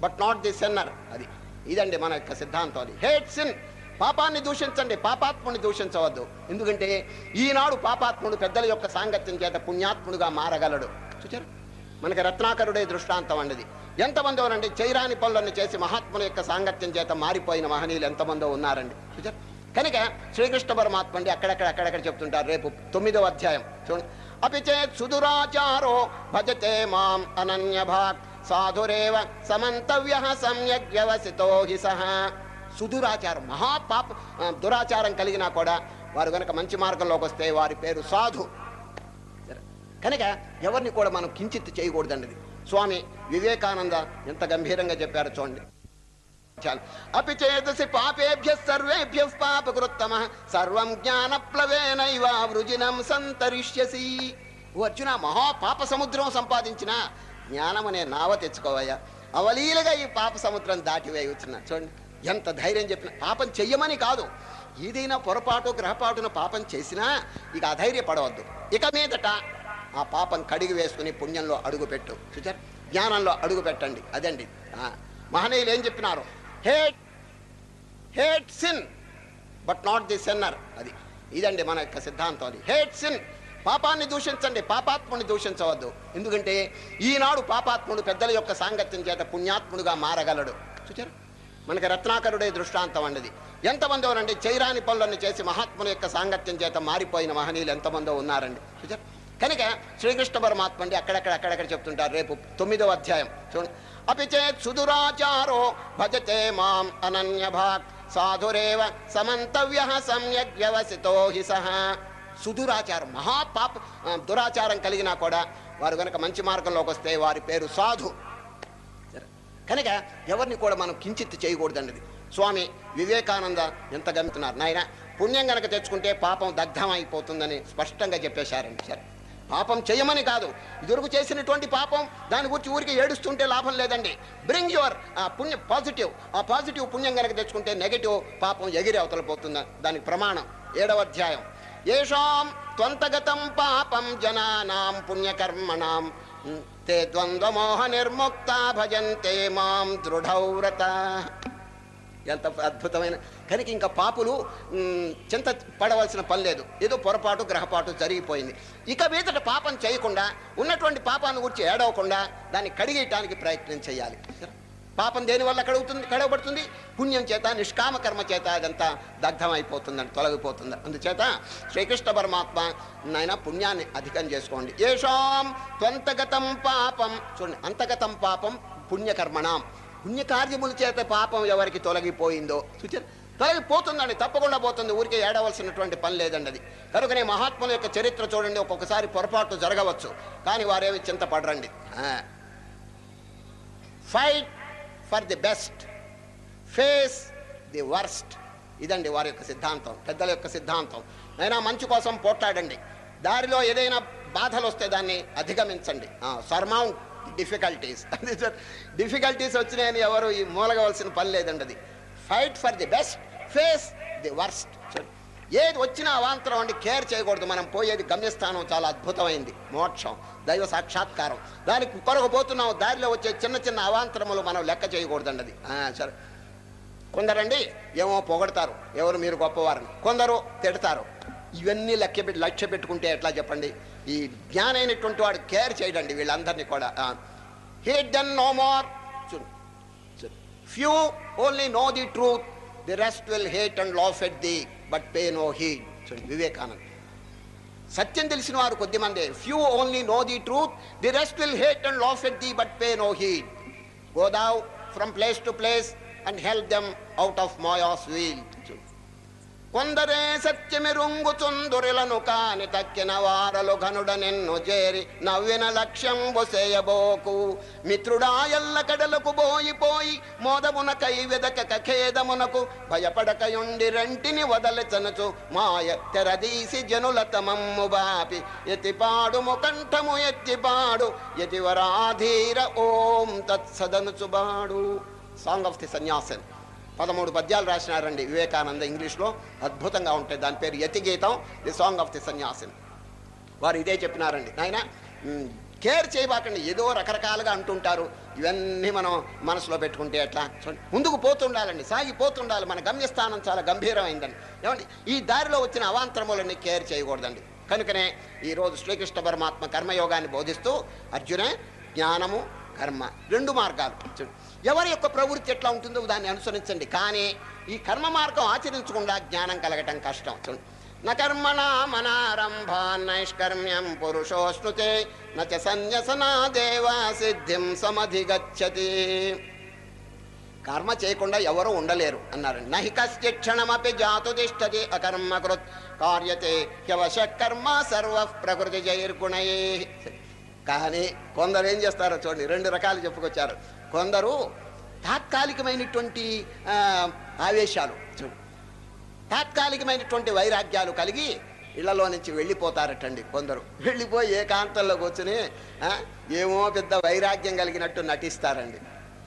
but not the sinner. అది ఇదండి మన యొక్క సిద్ధాంతం అది. హేట్ సిన్ పాపాన్ని దూషించండి పాపాత్ముని దూషించవద్దు. ఎందుకంటే ఈనాడు పాపాత్ముడు పెద్దల యొక్క సాంగత్యం చేత పుణ్యాత్ముడుగా మారగలడు. చూచారు? మనకి రత్నాకరుడే దృష్టాంతం అండిది ఎంతమంది ఉన్నారండి చైరాని పనులను చేసి మహాత్ముల యొక్క సాంగత్యం చేత మారిపోయిన మహనీయులు ఎంతమందో ఉన్నారండి. చూచారు? కనుక శ్రీకృష్ణ పరమాత్మ అండి అక్కడక్కడ అక్కడక్కడ చెప్తుంటారు రేపు తొమ్మిదవ అధ్యాయం. చూడండి. అపిచే సుదురాచారో భజతే మాం అనన్యభాక్ సాధురేవ సమంతవ్య సమ్యక్ వ్యవసితో హి సహ. సుధురాచారం మహాపాప దురాచారం కలిగినా కూడా వారు కనుక మంచి మార్గంలోకి వస్తే వారి పేరు సాధు. కనుక ఎవరిని కూడా మనం కించిత్ చేయకూడదండి. స్వామి వివేకానంద ఎంత గంభీరంగా చెప్పారు చూడండి. చాలు. అపి పాపేభ్య సర్వేభ్య పాపకృత్తమ. సర్వం జ్ఞానప్లవేనైవ వృజినం సంతరిష్యసి. ఓ అర్జున మహా పాప సముద్రం సంపాదించిన జ్ఞానం అనే నావ తెచ్చుకోవయ్యా. అవలీలగా ఈ పాప సముద్రం దాటివేయుచున్నా చూడండి. ఎంత ధైర్యం చెప్పిన పాపం చెయ్యమని కాదు. ఏదైనా పొరపాటు గ్రహపాటున పాపం చేసినా ఇక అధైర్యపడవద్దు. ఇక మీదట ఆ పాపం కడిగి వేసుకుని పుణ్యంలో అడుగు పెట్టు చూచారు జ్ఞానంలో అడుగు పెట్టండి అదండి మహనీయులు ఏం చెప్పినారు? Hate hate sin but not the sinner. అది ఇదండి మన యొక్క సిద్ధాంతం అది. హేట్ సిన్ పాపాన్ని దూషించండి పాపాత్ముని దూషించవద్దు. ఎందుకంటే ఈనాడు పాపాత్ముడు పెద్దల యొక్క సాంగత్యం చేత పుణ్యాత్ముడుగా మారగలడు. చూచారు మనకి రత్నాకరుడే దృష్టాంతం అండిది. ఎంతమందో రండి చైరాని పనులన్నీ చేసి మహాత్ముల యొక్క సాంగత్యం చేత మారిపోయిన మహనీయులు ఎంతమందో ఉన్నారండి. చూచారు కనుక శ్రీకృష్ణ పరమాత్మ అండి అక్కడక్కడ అక్కడక్కడ చెప్తుంటారు. రేపు తొమ్మిదో అధ్యాయం. చూడండి. అపి చేత్ సుదురాచారో భజతే మాం అనన్యభాక్ సాధురేవ సమంతవ్య సమ్యక్ వ్యవసితో హి సహ. సుదురాచారం మహాపాప దురాచారం కలిగినా కూడా వారు కనుక మంచి మార్గంలోకి వస్తే వారి పేరు సాధు. కనుక ఎవరిని కూడా మనం కించిత్ చేయకూడదండి స్వామి వివేకానంద ఎంత గమ్ముతున్నారు. నాయన పుణ్యం గనక తెచ్చుకుంటే పాపం దగ్ధం అయిపోతుందని స్పష్టంగా చెప్పేశారండి సరే. పాపం చేయమని కాదు ఇదివరకు చేసినటువంటి పాపం దాని గురించి ఊరికి ఏడుస్తుంటే లాభం లేదండి. బ్రింగ్ యువర్ ఆ పుణ్య పాజిటివ్ ఆ పాజిటివ్ పుణ్యం గనక తెచ్చుకుంటే నెగటివ్ పాపం ఎగిరి అవతల పోతుంది? దానికి ప్రమాణం ఏడవ అధ్యాయం. ఏషాం త్వంతగతం పాపం జనానాం పుణ్యకర్మణాం. తే ద్వంద్వమోహ నిర్ముక్త భజంతే మాం దృఢవ్రత ఎంత అద్భుతమైన కనుక ఇంకా పాపులు చింత పడవలసిన పని లేదు. ఏదో పొరపాటు గ్రహపాటు జరిగిపోయింది. ఇక మీదట పాపం చేయకుండా ఉన్నటువంటి పాపాన్ని గురించి ఏడవకుండా దాన్ని కడిగేయటానికి ప్రయత్నం చేయాలి. పాపం దేనివల్ల కడుగుతుంది కడగబడుతుంది? పుణ్యం చేత నిష్కామ కర్మ చేత అదంతా దగ్ధం తొలగిపోతుంది. అందుచేత శ్రీకృష్ణ పరమాత్మ నాయన పుణ్యాన్ని అధికం చేసుకోండి. ఏషాం త్వంతగతం పాపం చూడండి అంతగతం పాపం పుణ్యకర్మణం. పుణ్యకార్యముల చేత పాపం ఎవరికి తొలగిపోయిందో చూచారు? తొలగిపోతుందండి తప్పకుండా పోతుంది. ఊరికే ఏడవలసినటువంటి పని లేదండి అది. కనుకనే మహాత్ముల యొక్క చరిత్ర చూడండి ఒక్కొక్కసారి పొరపాటు జరగవచ్చు. కానీ వారేమి చింతపడరండి. Fight for the best face the worst ఇదండి వారి యొక్క సిద్ధాంతం పెద్దల యొక్క సిద్ధాంతం. అయినా మంచి కోసం పోట్లాడండి. దారిలో ఏదైనా బాధలు వస్తే దాన్ని అధిగమించండి. సర్మౌంట్ డిఫికల్టీస్ డిఫికల్టీస్ వచ్చినాయని ఎవరు ఈ మూలగవలసిన పని లేదండి అది. Fight for the best face the worst ఏది వచ్చినా అవాంతరం అండి కేర్ చేయకూడదు. మనం పోయేది గమ్యస్థానం చాలా అద్భుతమైంది. మోక్షం దైవ సాక్షాత్కారం. దానికి కొరకు దారిలో వచ్చే చిన్న చిన్న అవాంతరములు మనం లెక్క చేయకూడదండి అది సరే. కొందరండి ఏమో పొగడతారు. ఎవరు మీరు గొప్పవారని. కొందరు తిడతారు. ఇవన్నీ లెక్క పెట్టి లక్ష్య పెట్టుకుంటే ఎట్లా చెప్పండి? ఈ జ్ఞానైనటువంటి వాడు కేర్ చేయడండి వీళ్ళందరినీ కూడా. He then no more few only know the truth the rest will hate and laugh at thee but pay no heed చూడండి వివేకానంద్ సత్యం తెలిసిన వారు కొద్దిమంది few only know the truth the rest will hate and laugh at thee but pay no heed go thou from place to place and help them out of maya's veil కొందరే సత్యమెరుంగుచుందురిలను కాని తక్కిన వారలు ఘనుడ నిన్ను చేరి నవ్విన లక్ష్యం బొసేయబోకు మిత్రుడా ఎల్ల కడలకు బోయిపోయి మోదమున కై వెదకక ఖేదమునకు భయపడకయుండి రెంటిని వదలచనుచు మాయ తెరదీసి జనుల తమమ్ము బాపి. ఎతిపాడుము కంఠము ఎత్తిపాడు ఎతివరాధీర ఓం తత్సదనుచుబాడు సాంగ్ ఆఫ్ ది సన్యాసన్ పదమూడు పద్యాలు రాసినారండి వివేకానంద ఇంగ్లీష్లో. అద్భుతంగా ఉంటాయి. దాని పేరు Yatigeetam the song of the sannyasin. వారు ఇదే చెప్పినారండి. నాయన కేర్ చేయబాకండి. ఏదో రకరకాలుగా అంటుంటారు. ఇవన్నీ మనం మనసులో పెట్టుకుంటే ఎట్లా? చూడండి ముందుకు పోతుండాలండి. సాగిపోతుండాలి మన గమ్యస్థానం చాలా గంభీరమైందండి. ఏమండి? ఈ దారిలో వచ్చిన అవాంతరములన్నీ కేర్ చేయకూడదండి. కనుకనే ఈరోజు శ్రీకృష్ణ పరమాత్మ కర్మయోగాన్ని బోధిస్తూ అర్జున జ్ఞానము కర్మ రెండు మార్గాలు. ఎవరి యొక్క ప్రవృత్తి ఎట్లా ఉంటుందో దాన్ని అనుసరించండి. కానీ ఈ కర్మ మార్గం ఆచరించకుండా జ్ఞానం కలగటం కష్టం. చూడు. నకర్మణ మనారంభ నైష్కర్మ్యం నచ సన్యసనా దేవా సిద్ధిం సమధిగచ్చతి. కర్మ చేయకుండా ఎవరు ఉండలేరు అన్నారు. నహి కశ్చిత్ క్షణమపి జాతు తిష్టతి అకర్మ కృత్ కార్యతే హ్యవశ కర్మ సర్వ ప్రకృతి జైర్గుణయే కానీ కొందరు ఏం చేస్తారో చూడండి. రెండు రకాలు చెప్పుకొచ్చారు. కొందరు తాత్కాలికమైనటువంటి ఆవేశాలు తాత్కాలికమైనటువంటి వైరాగ్యాలు కలిగి ఇళ్ళలో నుంచి వెళ్ళిపోతారటండి కొందరు. వెళ్ళిపోయి ఏకాంతంలో కూర్చుని ఏమో పెద్ద వైరాగ్యం కలిగినట్టు నటిస్తారండి.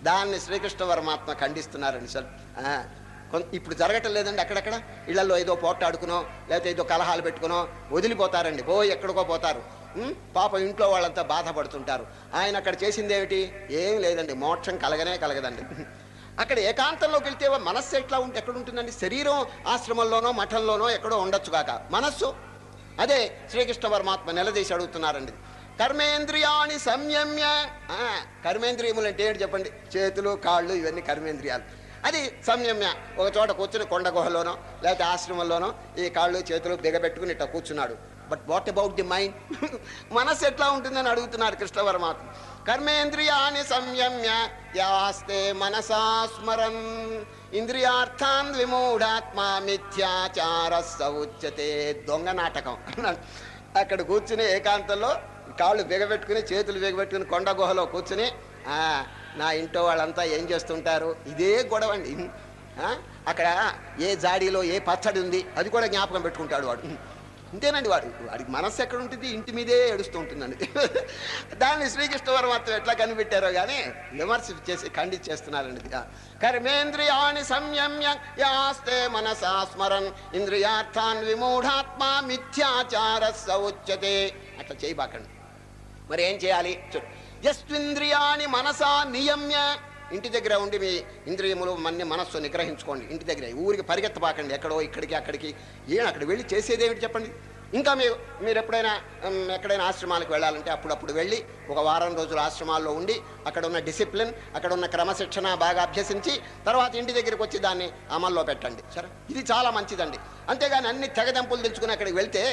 దాన్ని శ్రీకృష్ణ పరమాత్మ ఖండిస్తున్నారండి సార్ ఇప్పుడు జరగటం లేదండి అక్కడక్కడ. ఇళ్ళలో ఏదో పోట్లాడుకునో లేకపోతే ఏదో కలహాలు పెట్టుకునో వదిలిపోతారండి. పోయి ఎక్కడికో పోతారు. పాపం ఇంట్లో వాళ్ళంతా బాధపడుతుంటారు. ఆయన అక్కడ చేసింది ఏమిటి ఏం లేదండి మోక్షం కలగనే కలగదండి. అక్కడ ఏకాంతంలోకి వెళ్తే మనస్సు ఎట్లా ఉంటే ఎక్కడ ఉంటుందండి? శరీరం ఆశ్రమంలోనో మఠంలోనో ఎక్కడో ఉండొచ్చు కాక. మనస్సు? అదే శ్రీకృష్ణ పరమాత్మ నిలదీసి అడుగుతున్నారండి. కర్మేంద్రియాన్ని సంయమ్య. కర్మేంద్రియములు అంటే ఏంటి చెప్పండి? చేతులు కాళ్ళు ఇవన్నీ కర్మేంద్రియాలు. అది సంయమ్య. ఒక చోట కూర్చుని కొండ గుహలోనో లేకపోతే ఆశ్రమంలోనో ఈ కాళ్ళు చేతులు బిగబెట్టుకుని ఇట్లా కూర్చున్నాడు. But what about the mind మనస్సు ఎట్లా ఉంటుందని అడుగుతున్నారు కృష్ణ పరమాత్మ కర్మేంద్రియాన్ని సంయమ్య యాస్తే మనసా స్మరన్ ఇంద్రియార్థాన్ విమూఢాత్మ మిథ్యాచార సౌచ్యతే దొంగ నాటకం. [LAUGHS] అక్కడ కూర్చుని ఏకాంతంలో కాళ్ళు బిగబెట్టుకుని చేతులు బిగబెట్టుకుని కొండ గుహలో కూర్చుని నా ఇంట్లో వాళ్ళంతా ఏం చేస్తుంటారు? ఇదే గొడవ అండి. అక్కడ ఏ జాడీలో ఏ పచ్చడి ఉంది? అది కూడా జ్ఞాపకం పెట్టుకుంటాడు వాడు. అంతేనండి వాడు. వాడికి మనస్సు ఎక్కడ ఉంటుంది ఇంటి మీదే ఏడుస్తూ ఉంటుందండి. దాన్ని శ్రీకృష్ణ పరమాత్మ ఎట్లా కనిపెట్టారో కానీ విమర్శ చేసి ఖండించేస్తున్నారండి కర్మేంద్రియాణి సంయమ్య యాస్తే మనసా స్మరన్ ఇంద్రియార్థాన్ విమూఢాత్మ మిథ్యాచార సౌచ్యతే అట్లా చేయబాకండి. మరి ఏం చేయాలి? చూడు. యస్వింద్రియాణి మనసా నియమ్య ఇంటి దగ్గర ఉండి మీ ఇంద్రియములు మన్ని మనస్సు నిగ్రహించుకోండి. ఇంటి దగ్గర ఊరికి పరిగెత్తబాకండి. ఎక్కడో ఇక్కడికి అక్కడికి. ఏం అక్కడ వెళ్ళి చేసేదేమిటి చెప్పండి? ఇంకా మీరు మీరు ఎప్పుడైనా ఎక్కడైనా ఆశ్రమాలకు వెళ్ళాలంటే అప్పుడప్పుడు వెళ్ళి ఒక వారం రోజులు ఆశ్రమాల్లో ఉండి అక్కడ ఉన్న డిసిప్లిన్ అక్కడ ఉన్న క్రమశిక్షణ బాగా అభ్యసించి తర్వాత ఇంటి దగ్గరికి వచ్చి దాన్ని అమల్లో పెట్టండి. సరే? ఇది చాలా మంచిదండి. అంతేగాని అన్ని తెగదెంపులు తెచ్చుకుని అక్కడికి వెళ్తే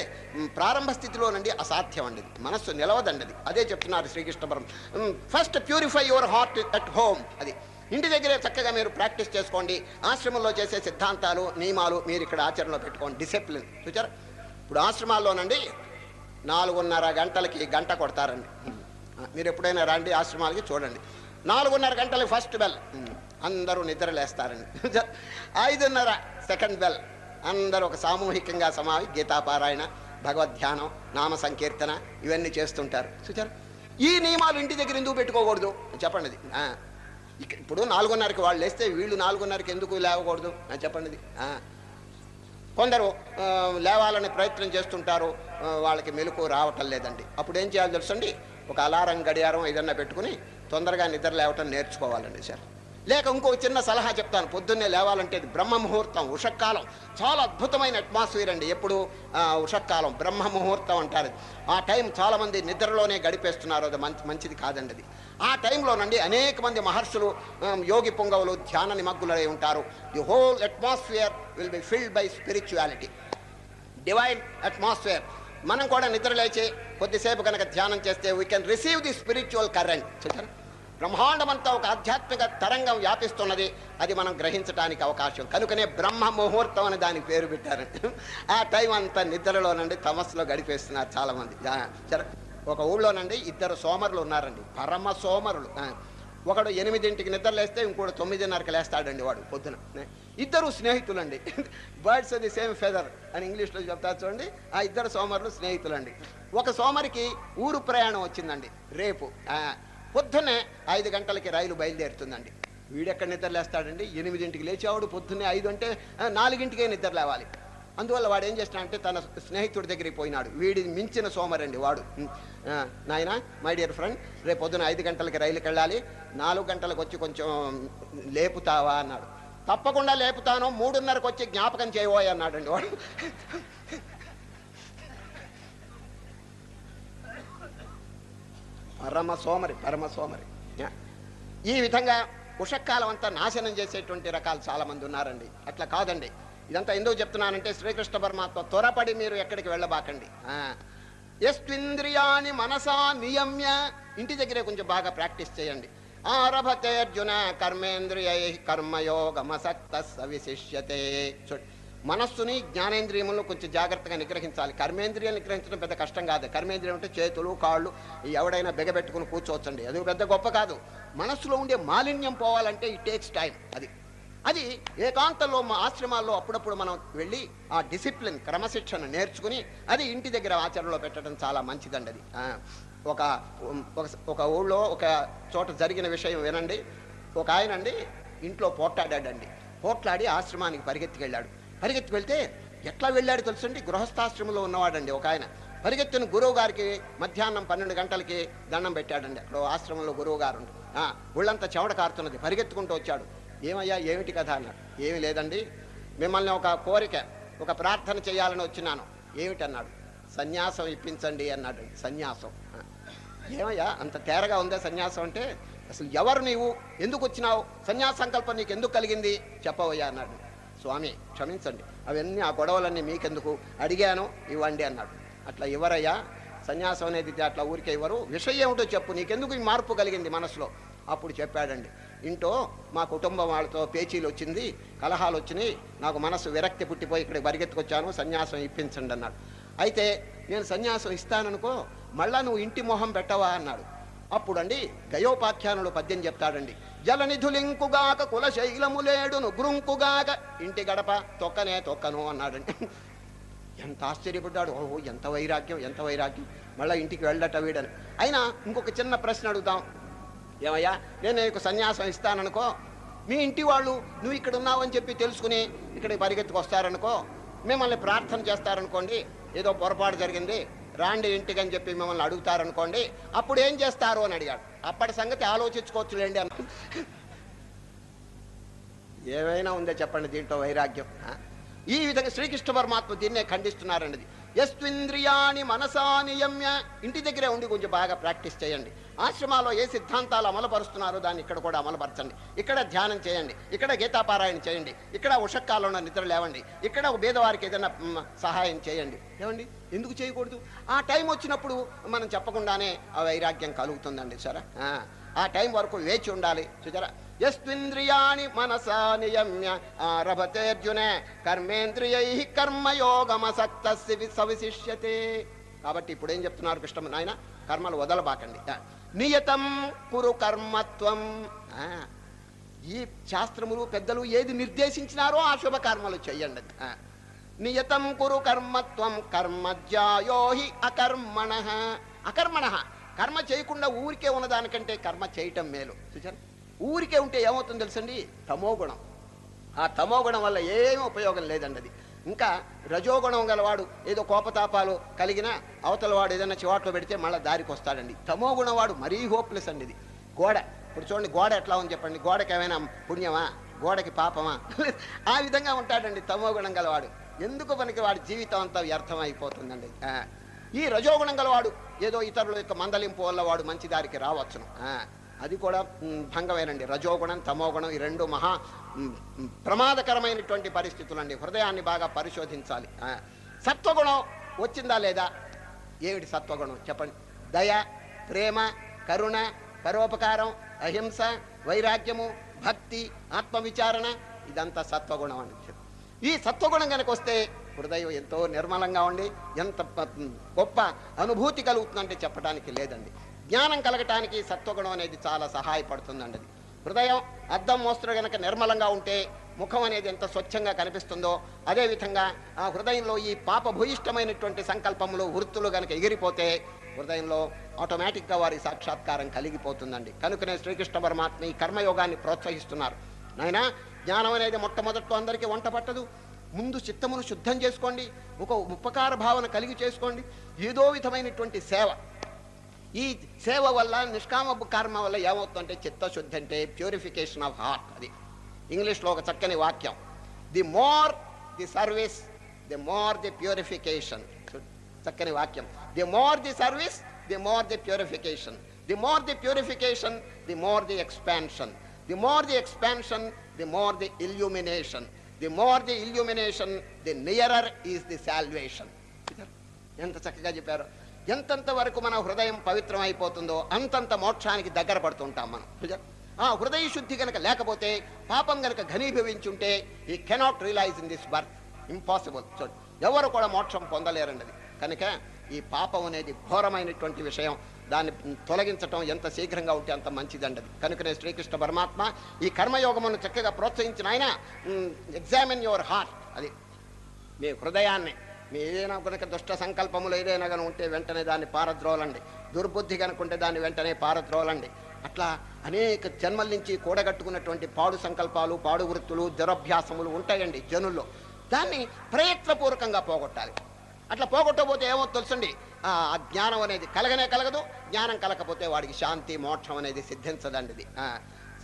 ప్రారంభ స్థితిలోనండి అసాధ్యం అండి మనస్సు నిలవదండి అది. అదే చెప్తున్నారు Srikrishnapuram. First purify your heart at home అది. ఇంటి దగ్గరే చక్కగా మీరు ప్రాక్టీస్ చేసుకోండి. ఆశ్రమంలో చేసే సిద్ధాంతాలు నియమాలు మీరు ఇక్కడ ఆచరణలో పెట్టుకోండి. డిసిప్లిన్. చూచారా? ఇప్పుడు ఆశ్రమాల్లోనండి నాలుగున్నర గంటలకి గంట కొడతారండి. మీరు ఎప్పుడైనా రండి ఆశ్రమాలకి చూడండి. నాలుగున్నర గంటలకి ఫస్ట్ బెల్. అందరూ నిద్ర లేస్తారండి. [LAUGHS] ఐదున్నర సెకండ్ బెల్. అందరూ ఒక సామూహికంగా సమావి గీతాపారాయణ భగవద్ధ్యానం నామ సంకీర్తన ఇవన్నీ చేస్తుంటారు. చూచారు ఈ నియమాలు ఇంటి దగ్గర ఎందుకు పెట్టుకోకూడదు? చెప్పండి అది. ఇప్పుడు నాలుగున్నరకి వాళ్ళు లేస్తే వీళ్ళు నాలుగున్నరకి ఎందుకు లేవకూడదు? చెప్పండి అది. కొందరు లేవాలని ప్రయత్నం చేస్తుంటారు వాళ్ళకి మెలకు రావటం లేదండి. అప్పుడు ఏం చేయాలి తెలుసండి? ఒక అలారం గడియారం ఏదన్నా పెట్టుకుని తొందరగా నిద్ర లేవటం నేర్చుకోవాలండి సార్. లేక ఇంకో చిన్న సలహా చెప్తాను. పొద్దున్నే లేవాలంటే బ్రహ్మ ముహూర్తం ఉషక్కాలం. చాలా అద్భుతమైన అట్మాస్ఫియర్ అండి. ఎప్పుడు? ఉషక్కాలం. బ్రహ్మ ముహూర్తం అంటారు. ఆ టైం చాలామంది నిద్రలోనే గడిపేస్తున్నారు. అది మంచి మంచిది కాదండి అది. ఆ టైంలోనండి అనేక మంది మహర్షులు యోగి పొంగవులు ధ్యాన నిమగ్గులై ఉంటారు. The whole atmosphere will be filled by spirituality divine atmosphere మనం కూడా నిద్ర లేచి కొద్దిసేపు కనుక ధ్యానం చేస్తే we can receive the spiritual current చూసారా బ్రహ్మాండమంతా ఒక ఆధ్యాత్మిక తరంగం వ్యాపిస్తున్నది. అది మనం గ్రహించడానికి అవకాశం. కనుకనే బ్రహ్మ ముహూర్తం అని దానికి పేరు పెట్టారు. ఆ టైం అంతా నిద్రలోనండి తమస్సులో గడిపేస్తున్నారు చాలామంది. ఒక ఊళ్ళోనండి ఇద్దరు సోమరులు ఉన్నారండి. పరమ సోమరులు. ఒకడు ఎనిమిదింటికి నిద్ర లేస్తే ఇంకోటి తొమ్మిదిన్నరకి లేస్తాడండి వాడు పొద్దున. ఇద్దరు స్నేహితులండి. బర్డ్స్ ది సేమ్ ఫెదర్ అని ఇంగ్లీష్లో చెప్తారు చూడండి. ఆ ఇద్దరు సోమరులు స్నేహితులండి. ఒక సోమరికి ఊరు ప్రయాణం వచ్చిందండి. రేపు. పొద్దున్నే ఐదు గంటలకి రైలు బయలుదేరుతుందండి. వీడెక్కడ నిద్రలేస్తాడండి? ఎనిమిదింటికి లేచేవాడు పొద్దున్నే ఐదు అంటే నాలుగింటికే నిద్ర లేవాలి. అందువల్ల వాడు ఏం చేస్తాడంటే తన స్నేహితుడి దగ్గరికి పోయినాడు. వీడి మించిన సోమరండి వాడు. నాయన మై డియర్ ఫ్రెండ్ రేపు పొద్దున ఐదు గంటలకి రైలుకి వెళ్ళాలి. నాలుగు గంటలకు వచ్చి కొంచెం లేపుతావా అన్నాడు. తప్పకుండా లేపుతాను మూడున్నరకు వచ్చి జ్ఞాపకం చేయబోయ్ అన్నాడండి వాడు. పరమ సోమరి పరమ సోమరి ఈ విధంగా ఉషక్కాలం అంతా నాశనం చేసేటువంటి రకాలు చాలామంది ఉన్నారండి. అట్లా కాదండి. ఇదంతా ఎందుకు చెప్తున్నానంటే శ్రీకృష్ణ పరమాత్మ త్వరపడి మీరు ఎక్కడికి వెళ్ళబాకండి. ఆ. ఎస్వింద్రియాని మనసా నియమ్య. ఇంటి దగ్గరే కొంచెం బాగా ప్రాక్టీస్ చేయండి. ఆరభతే అర్జున కర్మేంద్రియ కర్మయోగమసక్త సవిశిష్యతే చూడు మనస్సుని జ్ఞానేంద్రియములను కొంచెం జాగ్రత్తగా నిగ్రహించాలి. కర్మేంద్రియాలు నిగ్రహించడం పెద్ద కష్టం కాదు. కర్మేంద్రియం అంటే చేతులు కాళ్ళు ఎవడైనా బెగబెట్టుకుని కూర్చోవచ్చండి. అది పెద్ద గొప్ప కాదు. మనస్సులో ఉండే మాలిన్యం పోవాలంటే ఇట్ టేక్స్ టైం అది. అది ఏకాంతంలో మా ఆశ్రమాల్లో అప్పుడప్పుడు మనం వెళ్ళి ఆ డిసిప్లిన్ క్రమశిక్షణ నేర్చుకుని అది ఇంటి దగ్గర ఆచరణలో పెట్టడం చాలా మంచిదండి అది. ఒక ఒక- ఒక ఊళ్ళో ఒక చోట జరిగిన విషయం వినండి. ఒక ఆయనండి ఇంట్లో పోట్లాడాడండి. పోట్లాడి ఆశ్రమానికి పరిగెత్తికి వెళ్ళాడు వెళ్తే ఎట్లా వెళ్ళాడు తెలుసండి? గృహస్థాశ్రమంలో ఉన్నవాడండి ఒక ఆయన. పరిగెత్తిన గురువు గారికి మధ్యాహ్నం పన్నెండు గంటలకి దండం పెట్టాడండి. అక్కడ ఆశ్రమంలో గురువు గారు ఒళ్ళంతా చెమట కారుతున్నది. పరిగెత్తుకుంటూ వచ్చాడు. ఏమయ్యా ఏమిటి కథ అన్నాడు ఏమి లేదండి. మిమ్మల్ని ఒక కోరిక ఒక ప్రార్థన చేయాలని వచ్చినాను. ఏమిటన్నాడు? సన్యాసం ఇప్పించండి అన్నాడు. సన్యాసం. ఏమయ్యా అంత తేరగా ఉందా సన్యాసం అంటే? అసలు ఎవరు నీవు? ఎందుకు వచ్చినావు? సన్యాస సంకల్పం నీకు ఎందుకు కలిగింది? చెప్పవయ్యా అన్నాడు. స్వామి క్షమించండి. అవన్నీ ఆ గొడవలన్నీ మీకెందుకు? అడిగాను ఇవ్వండి అన్నాడు. అట్లా ఇవ్వరయ్యా సన్యాసం అనేది అట్లా ఊరికే ఇవ్వరు. విషయం ఏమిటో చెప్పు నీకెందుకు ఈ మార్పు కలిగింది మనసులో? అప్పుడు చెప్పాడండి. ఇంట్లో మా కుటుంబం వాళ్ళతో పేచీలు వచ్చింది కలహాలు వచ్చినాయి. నాకు మనసు విరక్తి పుట్టిపోయి ఇక్కడికి పరిగెత్తుకొచ్చాను సన్యాసం ఇప్పించండి అన్నాడు. అయితే నేను సన్యాసం ఇస్తాననుకో మళ్ళా నువ్వు ఇంటి మొహం పెట్టవా అన్నాడు. అప్పుడండి గయోపాఖ్యానుడు పద్యం చెప్తాడండి. జలనిధులింకుగాక కులశైలములేడును గురుంకుగాక. ఇంటి గడప తొక్కనే తొక్కను అన్నాడండి ఎంత ఆశ్చర్యపడ్డాడు. ఓహో ఎంత వైరాగ్యం ఎంత వైరాగ్యం. మళ్ళీ ఇంటికి వెళ్ళట వీడని. అయినా ఇంకొక చిన్న ప్రశ్న అడుగుతాం ఏమయ్యా నేను నీకు సన్యాసం ఇస్తాననుకో మీ ఇంటి వాళ్ళు నువ్వు ఇక్కడ ఉన్నావని చెప్పి తెలుసుకుని ఇక్కడికి పరిగెత్తుకు వస్తారనుకో మిమ్మల్ని ప్రార్థన చేస్తారనుకోండి ఏదో పొరపాటు జరిగింది రాండి ఇంటికి అని చెప్పి మిమ్మల్ని అడుగుతారనుకోండి అప్పుడు ఏం చేస్తారు అని అడిగాడు. అప్పటి సంగతి ఆలోచించుకోవచ్చులేండి అన్న ఏమైనా ఉందో చెప్పండి దీంట్లో వైరాగ్యం ఈ విధంగా శ్రీకృష్ణ పరమాత్మ దీన్నే ఖండిస్తున్నారండి ఎస్వింద్రియాని మనసా నియమ్య ఇంటి దగ్గరే ఉండి కొంచెం బాగా ప్రాక్టీస్ చేయండి. ఆశ్రమాల్లో ఏ సిద్ధాంతాలు అమలుపరుస్తున్నారో దాన్ని ఇక్కడ కూడా అమలుపరచండి. ఇక్కడ ధ్యానం చేయండి. ఇక్కడ గీతాపారాయణ చేయండి. ఇక్కడ ఉషక్కాలంలో నిద్ర లేవండి. ఇక్కడ ఒక పేదవారికి ఏదైనా సహాయం చేయండి. ఏమండి? ఎందుకు చేయకూడదు? ఆ టైం వచ్చినప్పుడు మనం చెప్పకుండానే ఆ వైరాగ్యం కలుగుతుందండి సరే? ఆ టైం వరకు వేచి ఉండాలి. చూచారా యస్వింద్రియాణి మనసా నియమ్య ఆరభతేర్జున కర్మేంద్రియై కర్మయోగమసక్త సవిశిష్యతే. కాబట్టి ఇప్పుడు ఏం చెప్తున్నారు కృష్ణ నాయన కర్మలు వదలబాకండి. నియతం కురు కర్మత్వం. ఈ శాస్త్రములు పెద్దలు ఏది నిర్దేశించినారో ఆ శుభకర్మలు చెయ్యండి. నియతం కురు కర్మత్వం కర్మజ్యాయోహి అకర్మణ. అకర్మణ. కర్మ చేయకుండా ఊరికే ఉన్నదానికంటే కర్మ చేయటం మేలు. చూచారు ఊరికే ఉంటే ఏమవుతుందో తెలుసండి? తమోగుణం. ఆ తమోగుణం వల్ల ఏమీ ఉపయోగం లేదండి అది. ఇంకా రజోగుణం గలవాడు ఏదో కోపతాపాలు కలిగిన అవతలవాడు ఏదైనా చివాట్లో పెడితే మళ్ళీ దారికి వస్తాడండి. తమో వాడు మరీ హోప్లెస్ అండి ఇది. గోడ. ఇప్పుడు చూడండి గోడ ఎట్లా ఉంది చెప్పండి. గోడకి ఏమైనా పుణ్యమా? గోడకి పాపమా? [LAUGHS] ఆ విధంగా ఉంటాడండి తమోగుణం గలవాడు. ఎందుకు మనకి వాడి జీవితం అంతా వ్యర్థం అయిపోతుందండి ఈ రజోగుణం గలవాడు ఏదో ఇతరుల యొక్క మందలింపు వల్ల వాడు మంచి దారికి రావచ్చును. ఆ. అది కూడా భంగమేనండి. రజోగుణం తమోగుణం ఈ రెండు మహా ప్రమాదకరమైనటువంటి పరిస్థితులు అండి హృదయాన్ని బాగా పరిశోధించాలి. సత్వగుణం వచ్చిందా లేదా? ఏమిటి సత్వగుణం? చెప్పండి. దయ ప్రేమ కరుణ పరోపకారం అహింస వైరాగ్యము భక్తి ఆత్మవిచారణ ఇదంతా సత్వగుణం అని ఈ సత్వగుణం కనుక వస్తే హృదయం ఎంతో నిర్మలంగా ఉండి ఎంత గొప్ప అనుభూతి కలుగుతుందంటే చెప్పడానికి లేదండి. జ్ఞానం కలగటానికి సత్వగుణం అనేది చాలా సహాయపడుతుందండి. హృదయం అద్దం మోస్తరు గనక నిర్మలంగా ఉంటే ముఖం అనేది ఎంత స్వచ్ఛంగా కనిపిస్తుందో అదేవిధంగా ఆ హృదయంలో ఈ పాప భూయిష్టమైనటువంటి సంకల్పములు వృత్తులు గనక ఎగిరిపోతే హృదయంలో ఆటోమేటిక్గా వారి సాక్షాత్కారం కలిగిపోతుందండి. కనుకనే శ్రీకృష్ణ పరమాత్మ ఈ కర్మయోగాన్ని ప్రోత్సహిస్తున్నారు. నాయనా జ్ఞానం అనేది మొట్టమొదట్లో అందరికీ వంట పట్టదు. ముందు చిత్తమును శుద్ధం చేసుకోండి ఒక ఉపకార భావన కలిగి చేసుకోండి. ఏదో విధమైనటువంటి సేవ ఈ సేవ వల్ల నిష్కామ కర్మ వల్ల ఏమవుతుందంటే చిత్తశుద్ధి అంటే ప్యూరిఫికేషన్ ఆఫ్ హార్ట్ అది ఇంగ్లీష్లో ఒక చక్కని వాక్యం the more the service the more the purification చక్కని వాక్యం the more the service the more the purification the more the purification the more the expansion the more the expansion the more the illumination the more the illumination the nearer is the salvation ఎంత చక్కగా చెప్పారు ఎంతంత వరకు మన హృదయం పవిత్రం అయిపోతుందో అంతంత మోక్షానికి దగ్గర పడుతుంటాం మనం? ఆ హృదయ శుద్ధి కనుక లేకపోతే పాపం కనుక ఘనీభవించుంటే ఈ cannot realise in this birth impossible చూడు ఎవరు కూడా మోక్షం పొందలేరండి కనుక ఈ పాపం అనేది ఘోరమైనటువంటి విషయం. దాన్ని తొలగించటం ఎంత శీఘ్రంగా ఉంటే అంత మంచిదండి అది కనుకనే శ్రీకృష్ణ పరమాత్మ ఈ కర్మయోగమును చక్కగా ప్రోత్సహించిన ఆయన ఎగ్జామిన్ యువర్ హార్ట్ అది మీ హృదయాన్ని మీ ఏదైనా కనుక దుష్ట సంకల్పములు ఏదైనా కనుక ఉంటే వెంటనే దాన్ని పారద్రోలండి. దుర్బుద్ధి కనుకుంటే దాన్ని వెంటనే పారద్రోలండి. అట్లా అనేక జన్మల నుంచి కూడగట్టుకున్నటువంటి పాడు సంకల్పాలు పాడు వృత్తులు దురభ్యాసములు ఉంటాయండి జనుల్లో. దాన్ని ప్రయత్నపూర్వకంగా పోగొట్టాలి. అట్లా పోగొట్టకపోతే ఏమో తెలుసండి? ఆ ఆ జ్ఞానం అనేది కలగనే కలగదు జ్ఞానం కలగకపోతే వాడికి శాంతి మోక్షం అనేది సిద్ధించదండి ఇది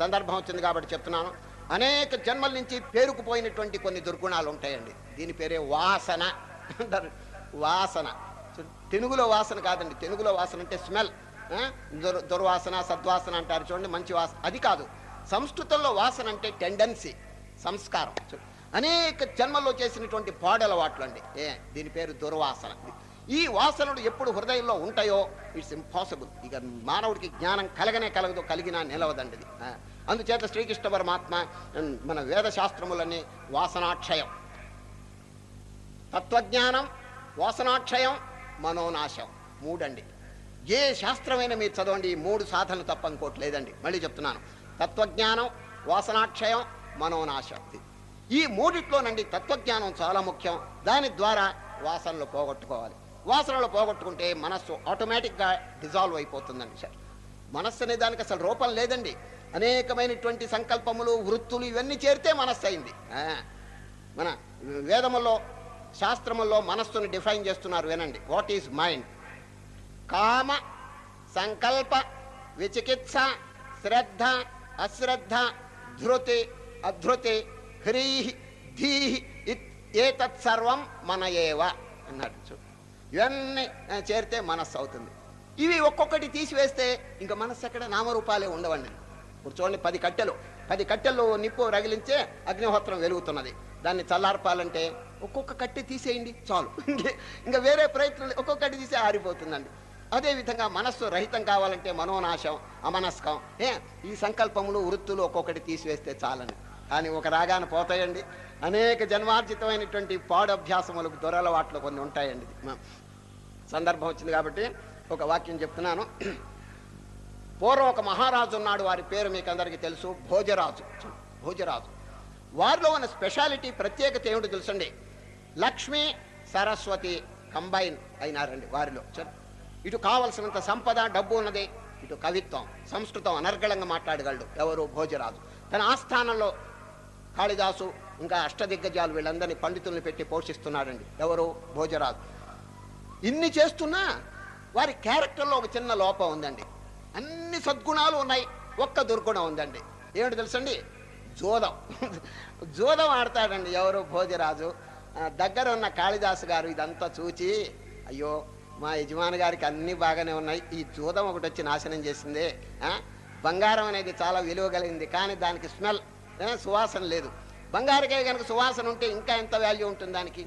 సందర్భం వచ్చింది కాబట్టి చెప్తున్నాను. అనేక జన్మల నుంచి పేరుకుపోయినటువంటి కొన్ని దుర్గుణాలు ఉంటాయండి. దీని పేరే వాసన. అంటారు. వాసన. తెలుగులో వాసన కాదండి. తెలుగులో వాసన అంటే స్మెల్. దుర్ దుర్వాసన సద్వాసన అంటారు చూడండి మంచి వాసన. అది కాదు. సంస్కృతంలో వాసన అంటే టెండెన్సీ సంస్కారం. అనేక జన్మల్లో చేసినటువంటి పాడలవాట్లు అండి. ఏ దీని పేరు దుర్వాసన. ఈ వాసనలు ఎప్పుడు హృదయంలో ఉంటాయో ఇట్స్ ఇంపాసిబుల్. ఇక మానవుడికి జ్ఞానం కలగనే కలగదు కలిగినా నిలవదండి ఇది అందుచేత శ్రీకృష్ణ పరమాత్మ మన వేద శాస్త్రములన్నీ వాసనాక్షయం. తత్వజ్ఞానం వాసనాక్షయం మనోనాశం. మూడండి. ఏ శాస్త్రమైన మీరు చదవండి ఈ మూడు సాధనలు తప్ప ఇంకోటి లేదండి. మళ్ళీ చెప్తున్నాను. తత్వజ్ఞానం వాసనాక్షయం మనోనాశక్తి ఈ మూడిట్లోనండి తత్వజ్ఞానం చాలా ముఖ్యం. దాని ద్వారా వాసనలు పోగొట్టుకోవాలి. వాసనలు పోగొట్టుకుంటే మనస్సు ఆటోమేటిక్గా డిజాల్వ్ అయిపోతుందండి సార్. మనస్సు అనే దానికి అసలు రూపం లేదండి. అనేకమైనటువంటి సంకల్పములు వృత్తులు ఇవన్నీ చేరితే మనస్సు అయింది మన వేదముల్లో శాస్త్రముల్లో మనస్సును డిఫైన్ చేస్తున్నారు వినండి. వాట్ ఈజ్ మైండ్ కామ సంకల్ప విచికిత్స శ్రద్ధ అశ్రద్ధ ధృతి అధృతి హ్రీహి ధీహి ఇత్- ఏతత్ సర్వం మన ఏవ అన్నాడు ఇవన్నీ చేరితే మనస్సు అవుతుంది. ఇవి ఒక్కొక్కటి తీసివేస్తే ఇంకా మనస్సు ఎక్కడ నామరూపాలే ఉండవండి. ఇప్పుడు చూడండి పది కట్టెలు. పది కట్టెలు నిప్పు రగిలించే అగ్నిహోత్రం వెలుగుతున్నది. దాన్ని చల్లార్పాలంటే ఒక్కొక్క కట్టె తీసేయండి చాలు. ఇంకా వేరే ప్రయత్నం ఒక్కొక్కటి తీసే ఆరిపోతుందండి. అదేవిధంగా మనస్సు రహితం కావాలంటే మనోనాశం అమనస్కం ఏ ఈ సంకల్పములు వృత్తులు ఒక్కొక్కటి తీసివేస్తే చాలని కానీ ఒక రాగాన పోతాయండి. అనేక జన్మార్జితమైనటువంటి పాడభ్యాసములకు దొరలవాట్లు కొన్ని ఉంటాయండి. సందర్భం వచ్చింది కాబట్టి ఒక వాక్యం చెప్తున్నాను. పూర్వం ఒక మహారాజు ఉన్నాడు వారి పేరు మీకు అందరికీ తెలుసు భోజరాజు. భోజరాజు. వారిలో ఉన్న స్పెషాలిటీ ప్రత్యేకత ఏమిటి తెలుసండి? లక్ష్మి సరస్వతి కంబైన్ అయినారండి వారిలో. ఇటు కావలసినంత సంపద డబ్బు ఉన్నది ఇటు కవిత్వం సంస్కృతం అనర్గళంగా మాట్లాడగలడు ఎవరు? భోజరాజు. తన ఆస్థానంలో కాళిదాసు ఇంకా అష్టదిగ్గజాలు వీళ్ళందరినీ పండితుల్ని పెట్టి పోషిస్తున్నాడండి ఎవరు? భోజరాజు. ఇన్ని చేస్తున్నా వారి క్యారెక్టర్లో ఒక చిన్న లోపం ఉందండి. అన్ని సద్గుణాలు ఉన్నాయి ఒక్క దుర్గుణం ఉందండి. ఏమిటి తెలుసండి? జోదం. జోదం ఆడతాడండి ఎవరు? భోజరాజు. దగ్గర ఉన్న కాళిదాసు గారు ఇదంతా చూచి అయ్యో మా యజమాని గారికి అన్ని బాగానే ఉన్నాయి. ఈ జూదం ఒకటి వచ్చి నాశనం చేసింది ఆ? బంగారం అనేది చాలా విలువ కలిగింది కానీ దానికి స్మెల్ సువాసన లేదు. బంగారుకే కనుక సువాసన ఉంటే ఇంకా ఎంత వాల్యూ ఉంటుంది దానికి?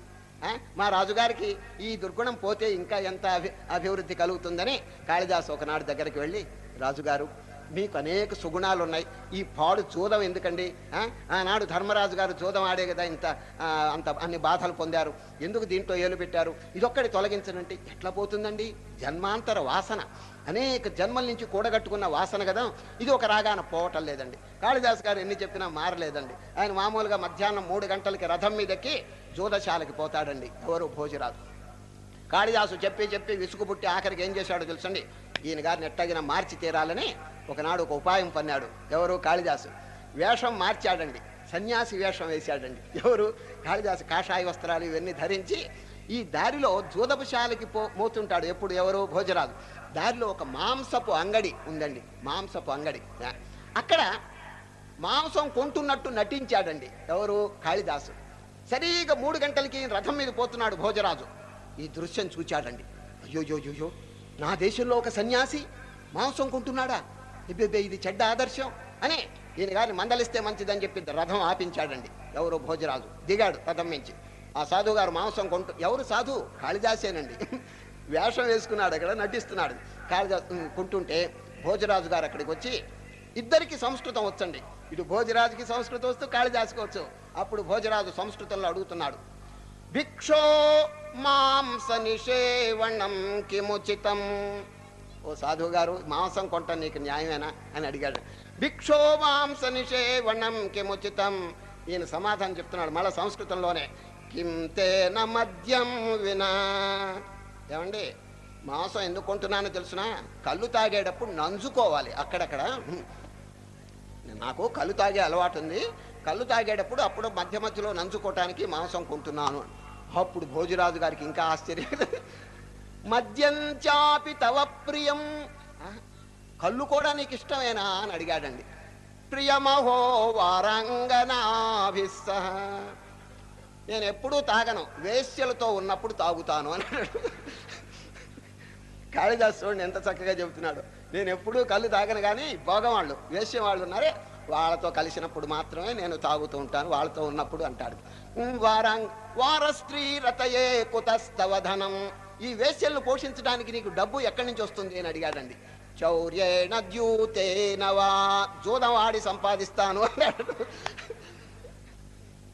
మా రాజుగారికి ఈ దుర్గుణం పోతే ఇంకా ఎంత అభి అభివృద్ధి కలుగుతుందని కాళిదాసు ఒకనాడు దగ్గరికి వెళ్ళి రాజుగారు మీకు అనేక సుగుణాలు ఉన్నాయి ఈ పాడు చూదం ఎందుకండి? ఆ? ఆనాడు ధర్మరాజు గారు చూదం ఆడే కదా ఇంత ఆ, అంత అన్ని బాధలు పొందారు. ఎందుకు దీంట్లో ఏలు పెట్టారు? ఇదొక్కడి తొలగించనంటే ఎట్లా పోతుందండి? జన్మాంతర వాసన. అనేక జన్మల నుంచి కూడగట్టుకున్న వాసన కదా. ఇది ఒక రాగాన పోవటం లేదండి. కాళిదాస్ గారు ఎన్ని చెప్పినా మారలేదండి. ఆయన మామూలుగా మధ్యాహ్నం మూడు గంటలకి రథం మీదకి జూదశాలకి పోతాడండి. ఎవరు భోజరాజు. కాళిదాసు చెప్పి చెప్పి విసుగు పుట్టి ఆఖరికి ఏం చేశాడో తెలుసండి? ఈయన గారిని ఎట్టగిన మార్చి తీరాలని ఒకనాడు ఒక ఉపాయం పన్నాడు. ఎవరు? కాళిదాసు. వేషం మార్చాడండి. సన్యాసి వేషం వేశాడండి. ఎవరు? కాళిదాసు కాషాయ వస్త్రాలు ఇవన్నీ ధరించి ఈ దారిలో జూదపశాలకి పో మోతుంటాడు. ఎప్పుడు? ఎవరు? భోజరాజు. దారిలో ఒక మాంసపు అంగడి ఉందండి. మాంసపు అంగడి. అక్కడ మాంసం కొంటున్నట్టు నటించాడండి. ఎవరు? కాళిదాసు. సరిగా మూడు గంటలకి రథం మీద పోతున్నాడు భోజరాజు. ఈ దృశ్యం చూచాడండి. అయ్యోయ్యోయ్యో నా దేశంలో ఒక సన్యాసి మాంసం కొంటున్నాడా? ఇబ్బే ఇది చెడ్డ ఆదర్శం. అని ఈయన గారిని మందలిస్తే మంచిదని చెప్పి రథం ఆపించాడండి. ఎవరు భోజరాజు. దిగాడు రథం నుంచి. ఆ సాధువు గారు మాంసం కొంటు ఎవరు సాధు? కాళిదాసేనండి. వేషం వేసుకున్నాడు అక్కడ నటిస్తున్నాడు. కాళిదాస్ కొంటుంటే భోజరాజు గారు అక్కడికి వచ్చి ఇద్దరికి సంస్కృతం వచ్చండి. ఇటు భోజరాజుకి సంస్కృతం వస్తూ కాళిదాసుకి వచ్చు. అప్పుడు భోజరాజు సంస్కృతంలో అడుగుతున్నాడు. భిక్షో మాంస నిషేవణం కిముచితం ఓ సాధువు గారు మాంసం కొంట నీకు న్యాయమేనా? అని అడిగాడు. భిక్షో మాంస నిషేవణం కిముచితం. ఈయన సమాధానం చెప్తున్నాడు మళ్ళా సంస్కృతంలోనే. కిం తేన మద్యం వినా. ఏమండి మాంసం ఎందుకు కొంటున్నానో తెలుసునా? కళ్ళు తాగేటప్పుడు నంజుకోవాలి అక్కడక్కడ. నాకు కళ్ళు తాగే అలవాటు ఉంది. కళ్ళు తాగేటప్పుడు అప్పుడు మధ్య మధ్యలో నంజుకోవటానికి మాంసం కొంటున్నాను. అప్పుడు భోజరాజు గారికి ఇంకా ఆశ్చర్యం మద్యం చాపి తవ ప్రియం. కళ్ళు కూడా నీకు ఇష్టమేనా అని అడిగాడండి. ప్రియమహో వారంగనాభిస్స. నేను ఎప్పుడూ తాగను. వేశ్యలతో ఉన్నప్పుడు తాగుతాను అని అన్నాడు. కాళిదాస్ చూడండి ఎంత చక్కగా చెబుతున్నాడు. నేను ఎప్పుడూ కళ్ళు తాగను కానీ భోగవాళ్ళు వేశ్య వాళ్ళు ఉన్నారే వాళ్ళతో కలిసినప్పుడు మాత్రమే నేను తాగుతూ ఉంటాను వాళ్ళతో ఉన్నప్పుడు అంటాడు. ఉమ్, వారాంగ్ వార స్త్రీ రతయే కుతస్తవధనం. ఈ వేశ్యలను పోషించడానికి నీకు డబ్బు ఎక్కడి నుంచి వస్తుంది అని అడిగాడండి. చౌర్యేణ ద్యూతేనవా జూదం ఆడి సంపాదిస్తాను అన్నాడు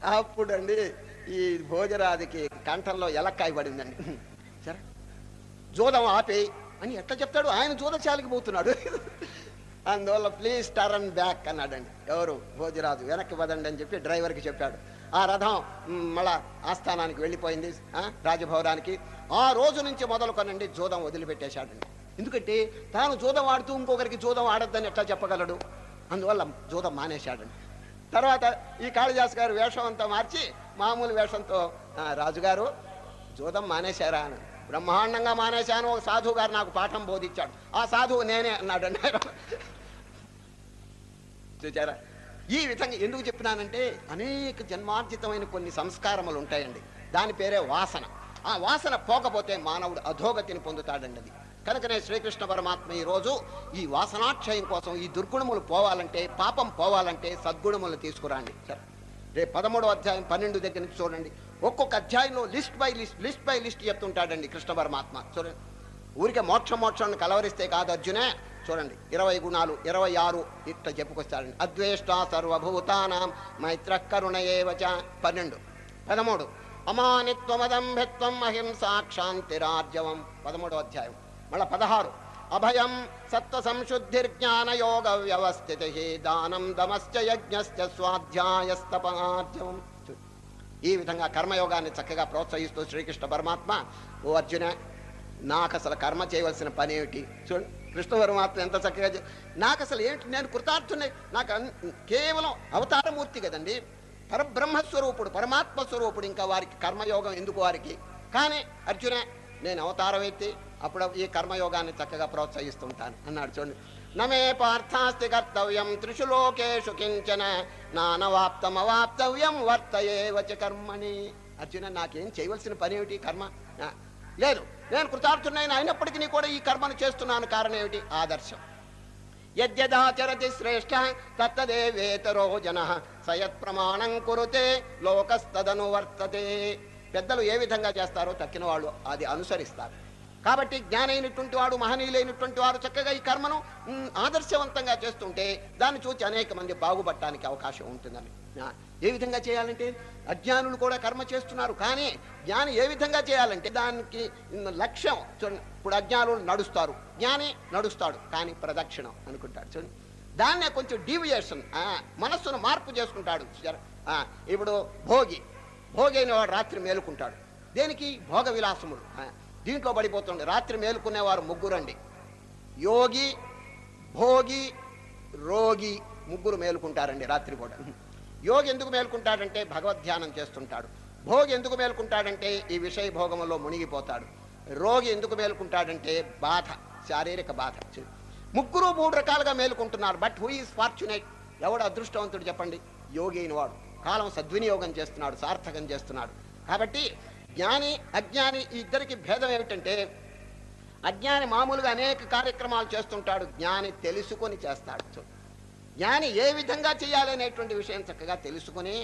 అప్పుడండి ఈ భోజరాదికి కంఠంలో ఎలక్కాయ పడిందండి. సరే జూదం ఆపేయి అని ఎట్లా చెప్తాడు? ఆయన జూదశాలకి పోతున్నాడు. అందువల్ల ప్లీజ్ టర్న్ బ్యాక్ అన్నాడండి. ఎవరు? భోజరాజు. వెనక్కి పదండి అని చెప్పి డ్రైవర్కి చెప్పాడు. ఆ రథం మళ్ళా ఆస్థానానికి వెళ్ళిపోయింది ఆ, రాజభవనానికి. ఆ రోజు నుంచి మొదలుకొనండి జూదం వదిలిపెట్టేశాడండి ఎందుకంటే తాను జూదం ఆడుతూ ఇంకొకరికి జూదం ఆడొద్దని ఎట్లా చెప్పగలడు? అందువల్ల జూదం మానేశాడండి తర్వాత ఈ కాళిదాస్ గారు వేషం అంతా మార్చి మామూలు వేషంతో రాజుగారు జూదం మానేశారా అని. బ్రహ్మాండంగా మానేశాను ఒక సాధువు గారు నాకు పాఠం బోధించాడు. ఆ సాధువు నేనే అన్నాడు. అన్నారు చూచారా? ఈ విధంగా ఎందుకు చెప్పినానంటే అనేక జన్మార్జితమైన కొన్ని సంస్కారములు ఉంటాయండి. దాని పేరే వాసన. ఆ వాసన పోకపోతే మానవుడు అధోగతిని పొందుతాడండి అది. కనుకనే శ్రీకృష్ణ పరమాత్మ ఈ రోజు ఈ వాసనాక్షయం కోసం ఈ దుర్గుణములు పోవాలంటే పాపం పోవాలంటే సద్గుణములు తీసుకురండి. సరే. రేపు పదమూడో అధ్యాయం పన్నెండు దగ్గర నుంచి చూడండి. ఒక్కొక్క అధ్యాయంలో list by list list by list చెప్తుంటాడండి Krishna పరమాత్మ. చూడండి. ఊరికే మోక్ష మోక్షాన్ని కలవరిస్తే కాదు అర్జునే. చూడండి ఇరవై గుణాలు ఇరవై ఆరు ఇట్లా చెప్పుకొస్తాడండి. అద్వేష్ట సర్వభూతానాం మైత్ర ఏవచ పన్నెండు. పదమూడు. అమానిత్వమదంభిత్వం అహింసాక్షాంతిరార్జవం పదమూడో అధ్యాయం. మళ్ళా పదహారు. అభయం సత్వ సంశుద్ధిర్జ్ఞాన జ్ఞానయోగ వ్యవస్థితి దానం దమశ్చ యజ్ఞశ్చ స్వాధ్యాయస్తపార్జవం. ఈ విధంగా కర్మయోగాన్ని చక్కగా ప్రోత్సహిస్తూ శ్రీకృష్ణ పరమాత్మ ఓ అర్జున నాకు అసలు కర్మ చేయవలసిన పని ఏమిటి చూడండి కృష్ణ పరమాత్మ ఎంత చక్కగా నాకు అసలు ఏంటి నేను కృతార్థునే నాకు కేవలం అవతారమూర్తి కదండి. పరబ్రహ్మస్వరూపుడు పరమాత్మ స్వరూపుడు ఇంకా వారికి కర్మయోగం ఎందుకు వారికి? కానీ అర్జున నేను అవతారం ఎత్తి అప్పుడు ఈ కర్మయోగాన్ని చక్కగా ప్రోత్సహిస్తుంటాను. అన్నాడు చూడండి నమే పార్థాస్తి కర్తవ్యం త్రిషు లోకేషు కించన నానవాప్తమవాప్తవ్యం వర్తయేవచ కర్మణి. అర్జున నాకేం చేయవలసిన పని ఏమిటి? కర్మ లేదు నేను కృతార్థునైన అయినప్పటికీ కూడా ఈ కర్మను చేస్తున్నాను. కారణం ఏమిటి? ఆదర్శం. యద్యదాచరతి శ్రేష్ఠ తత్తదేవేతరో జన సయత్ ప్రమాణం కురుతే లోకస్తదనువర్తతే పెద్దలు ఏ విధంగా చేస్తారో తక్కిన వాళ్ళు అది అనుసరిస్తారు. కాబట్టి జ్ఞానైనటువంటి వాడు మహనీయులైనటువంటి వారు చక్కగా ఈ కర్మను ఆదర్శవంతంగా చేస్తుంటే దాన్ని చూసి అనేక మంది బాగుపడటానికి అవకాశం ఉంటుందని. ఏ విధంగా చేయాలంటే అజ్ఞానులు కూడా కర్మ చేస్తున్నారు కానీ జ్ఞాని ఏ విధంగా చేయాలంటే దానికి లక్ష్యం చూడండి. ఇప్పుడు అజ్ఞానులు నడుస్తారు జ్ఞాని నడుస్తాడు కానీ ప్రదక్షిణం అనుకుంటాడు. చూడండి. దాన్నే కొంచెం డీవియేషన్ మనస్సును మార్పు చేసుకుంటాడు. ఆ, ఇప్పుడు భోగి భోగి అయిన వాడు రాత్రి మేలుకుంటాడు. దేనికి? భోగ విలాసములు ఆ, దీంట్లో పడిపోతుండే. రాత్రి మేలుకునేవారు ముగ్గురండి. యోగి భోగి రోగి ముగ్గురు మేలుకుంటారండి రాత్రి కూడా యోగి ఎందుకు మేలుకుంటాడంటే భగవద్ధ్యానం చేస్తుంటాడు. భోగి ఎందుకు మేలుకుంటాడంటే ఈ విషయ భోగములో మునిగిపోతాడు. రోగి ఎందుకు మేలుకుంటాడంటే బాధ శారీరక బాధ. ముగ్గురు మూడు రకాలుగా మేలుకుంటున్నారు బట్ హూ ఈస్ ఫార్చునేట్? ఎవడు అదృష్టవంతుడు చెప్పండి? యోగి అయిన వాడు. కాలం సద్వినియోగం చేస్తున్నాడు సార్థకం చేస్తున్నాడు. కాబట్టి జ్ఞాని అజ్ఞాని ఈ ఇద్దరికి భేదం ఏమిటంటే అజ్ఞాని మామూలుగా అనేక కార్యక్రమాలు చేస్తుంటాడు జ్ఞాని తెలుసుకొని చేస్తాడు. చూడు. జ్ఞాని ఏ విధంగా చేయాలి అనేటువంటి విషయం చక్కగా తెలుసుకుని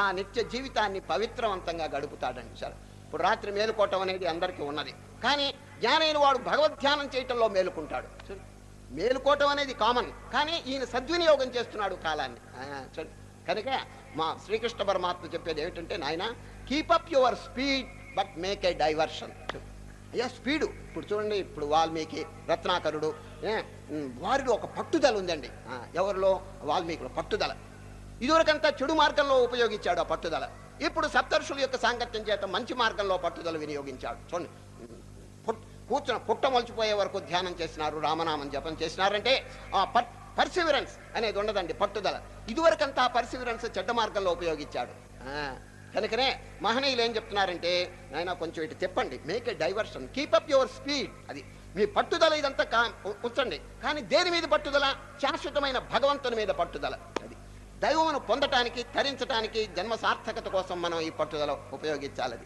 ఆ నిత్య జీవితాన్ని పవిత్రవంతంగా గడుపుతాడండి సార్. ఇప్పుడు రాత్రి మేలుకోవటం అనేది అందరికీ ఉన్నది. కానీ జ్ఞానైన వాడు భగవద్ధ్యానం చేయటంలో మేలుకుంటాడు. మేలుకోవటం అనేది కామన్. కానీ ఈయన సద్వినియోగం చేస్తున్నాడు కాలాన్ని. కనుక మా శ్రీకృష్ణ పరమాత్మ చెప్పేది ఏమిటంటే నాయన keep up your speed but make a diversion అయ్యా స్పీడు. ఇప్పుడు చూడండి ఇప్పుడు వాల్మీకి రత్నాకరుడు వారిలో ఒక పట్టుదల ఉందండి. ఎవరిలో? వాల్మీకిలో పట్టుదల. ఇదివరకంతా చెడు మార్గంలో ఉపయోగించాడు ఆ పట్టుదల. ఇప్పుడు సప్తర్షుల యొక్క సాంగత్యం చేత మంచి మార్గంలో పట్టుదల వినియోగించాడు. చూడండి కూర్చున్న పుట్ట వరకు ధ్యానం చేసినారు రామనామం జపం చేసినారంటే ఆ పర్ పర్సివరెన్స్ అనేది ఉండదండి పట్టుదల. ఇదివరకంతా ఆ పర్సివరెన్స్ చెడ్డ మార్గంలో ఉపయోగించాడు. కనుకనే మహనీయులు ఏం చెప్తున్నారంటే నాయన కొంచెం ఇటు చెప్పండి make a diversion keep up your speed అది మీ పట్టుదల ఇదంతా కా ఉంచండి. కానీ దేని మీద పట్టుదల? శాశ్వతమైన భగవంతుని మీద పట్టుదల. అది దైవమును పొందటానికి తరించటానికి జన్మ సార్థకత కోసం మనం ఈ పట్టుదల ఉపయోగించాలి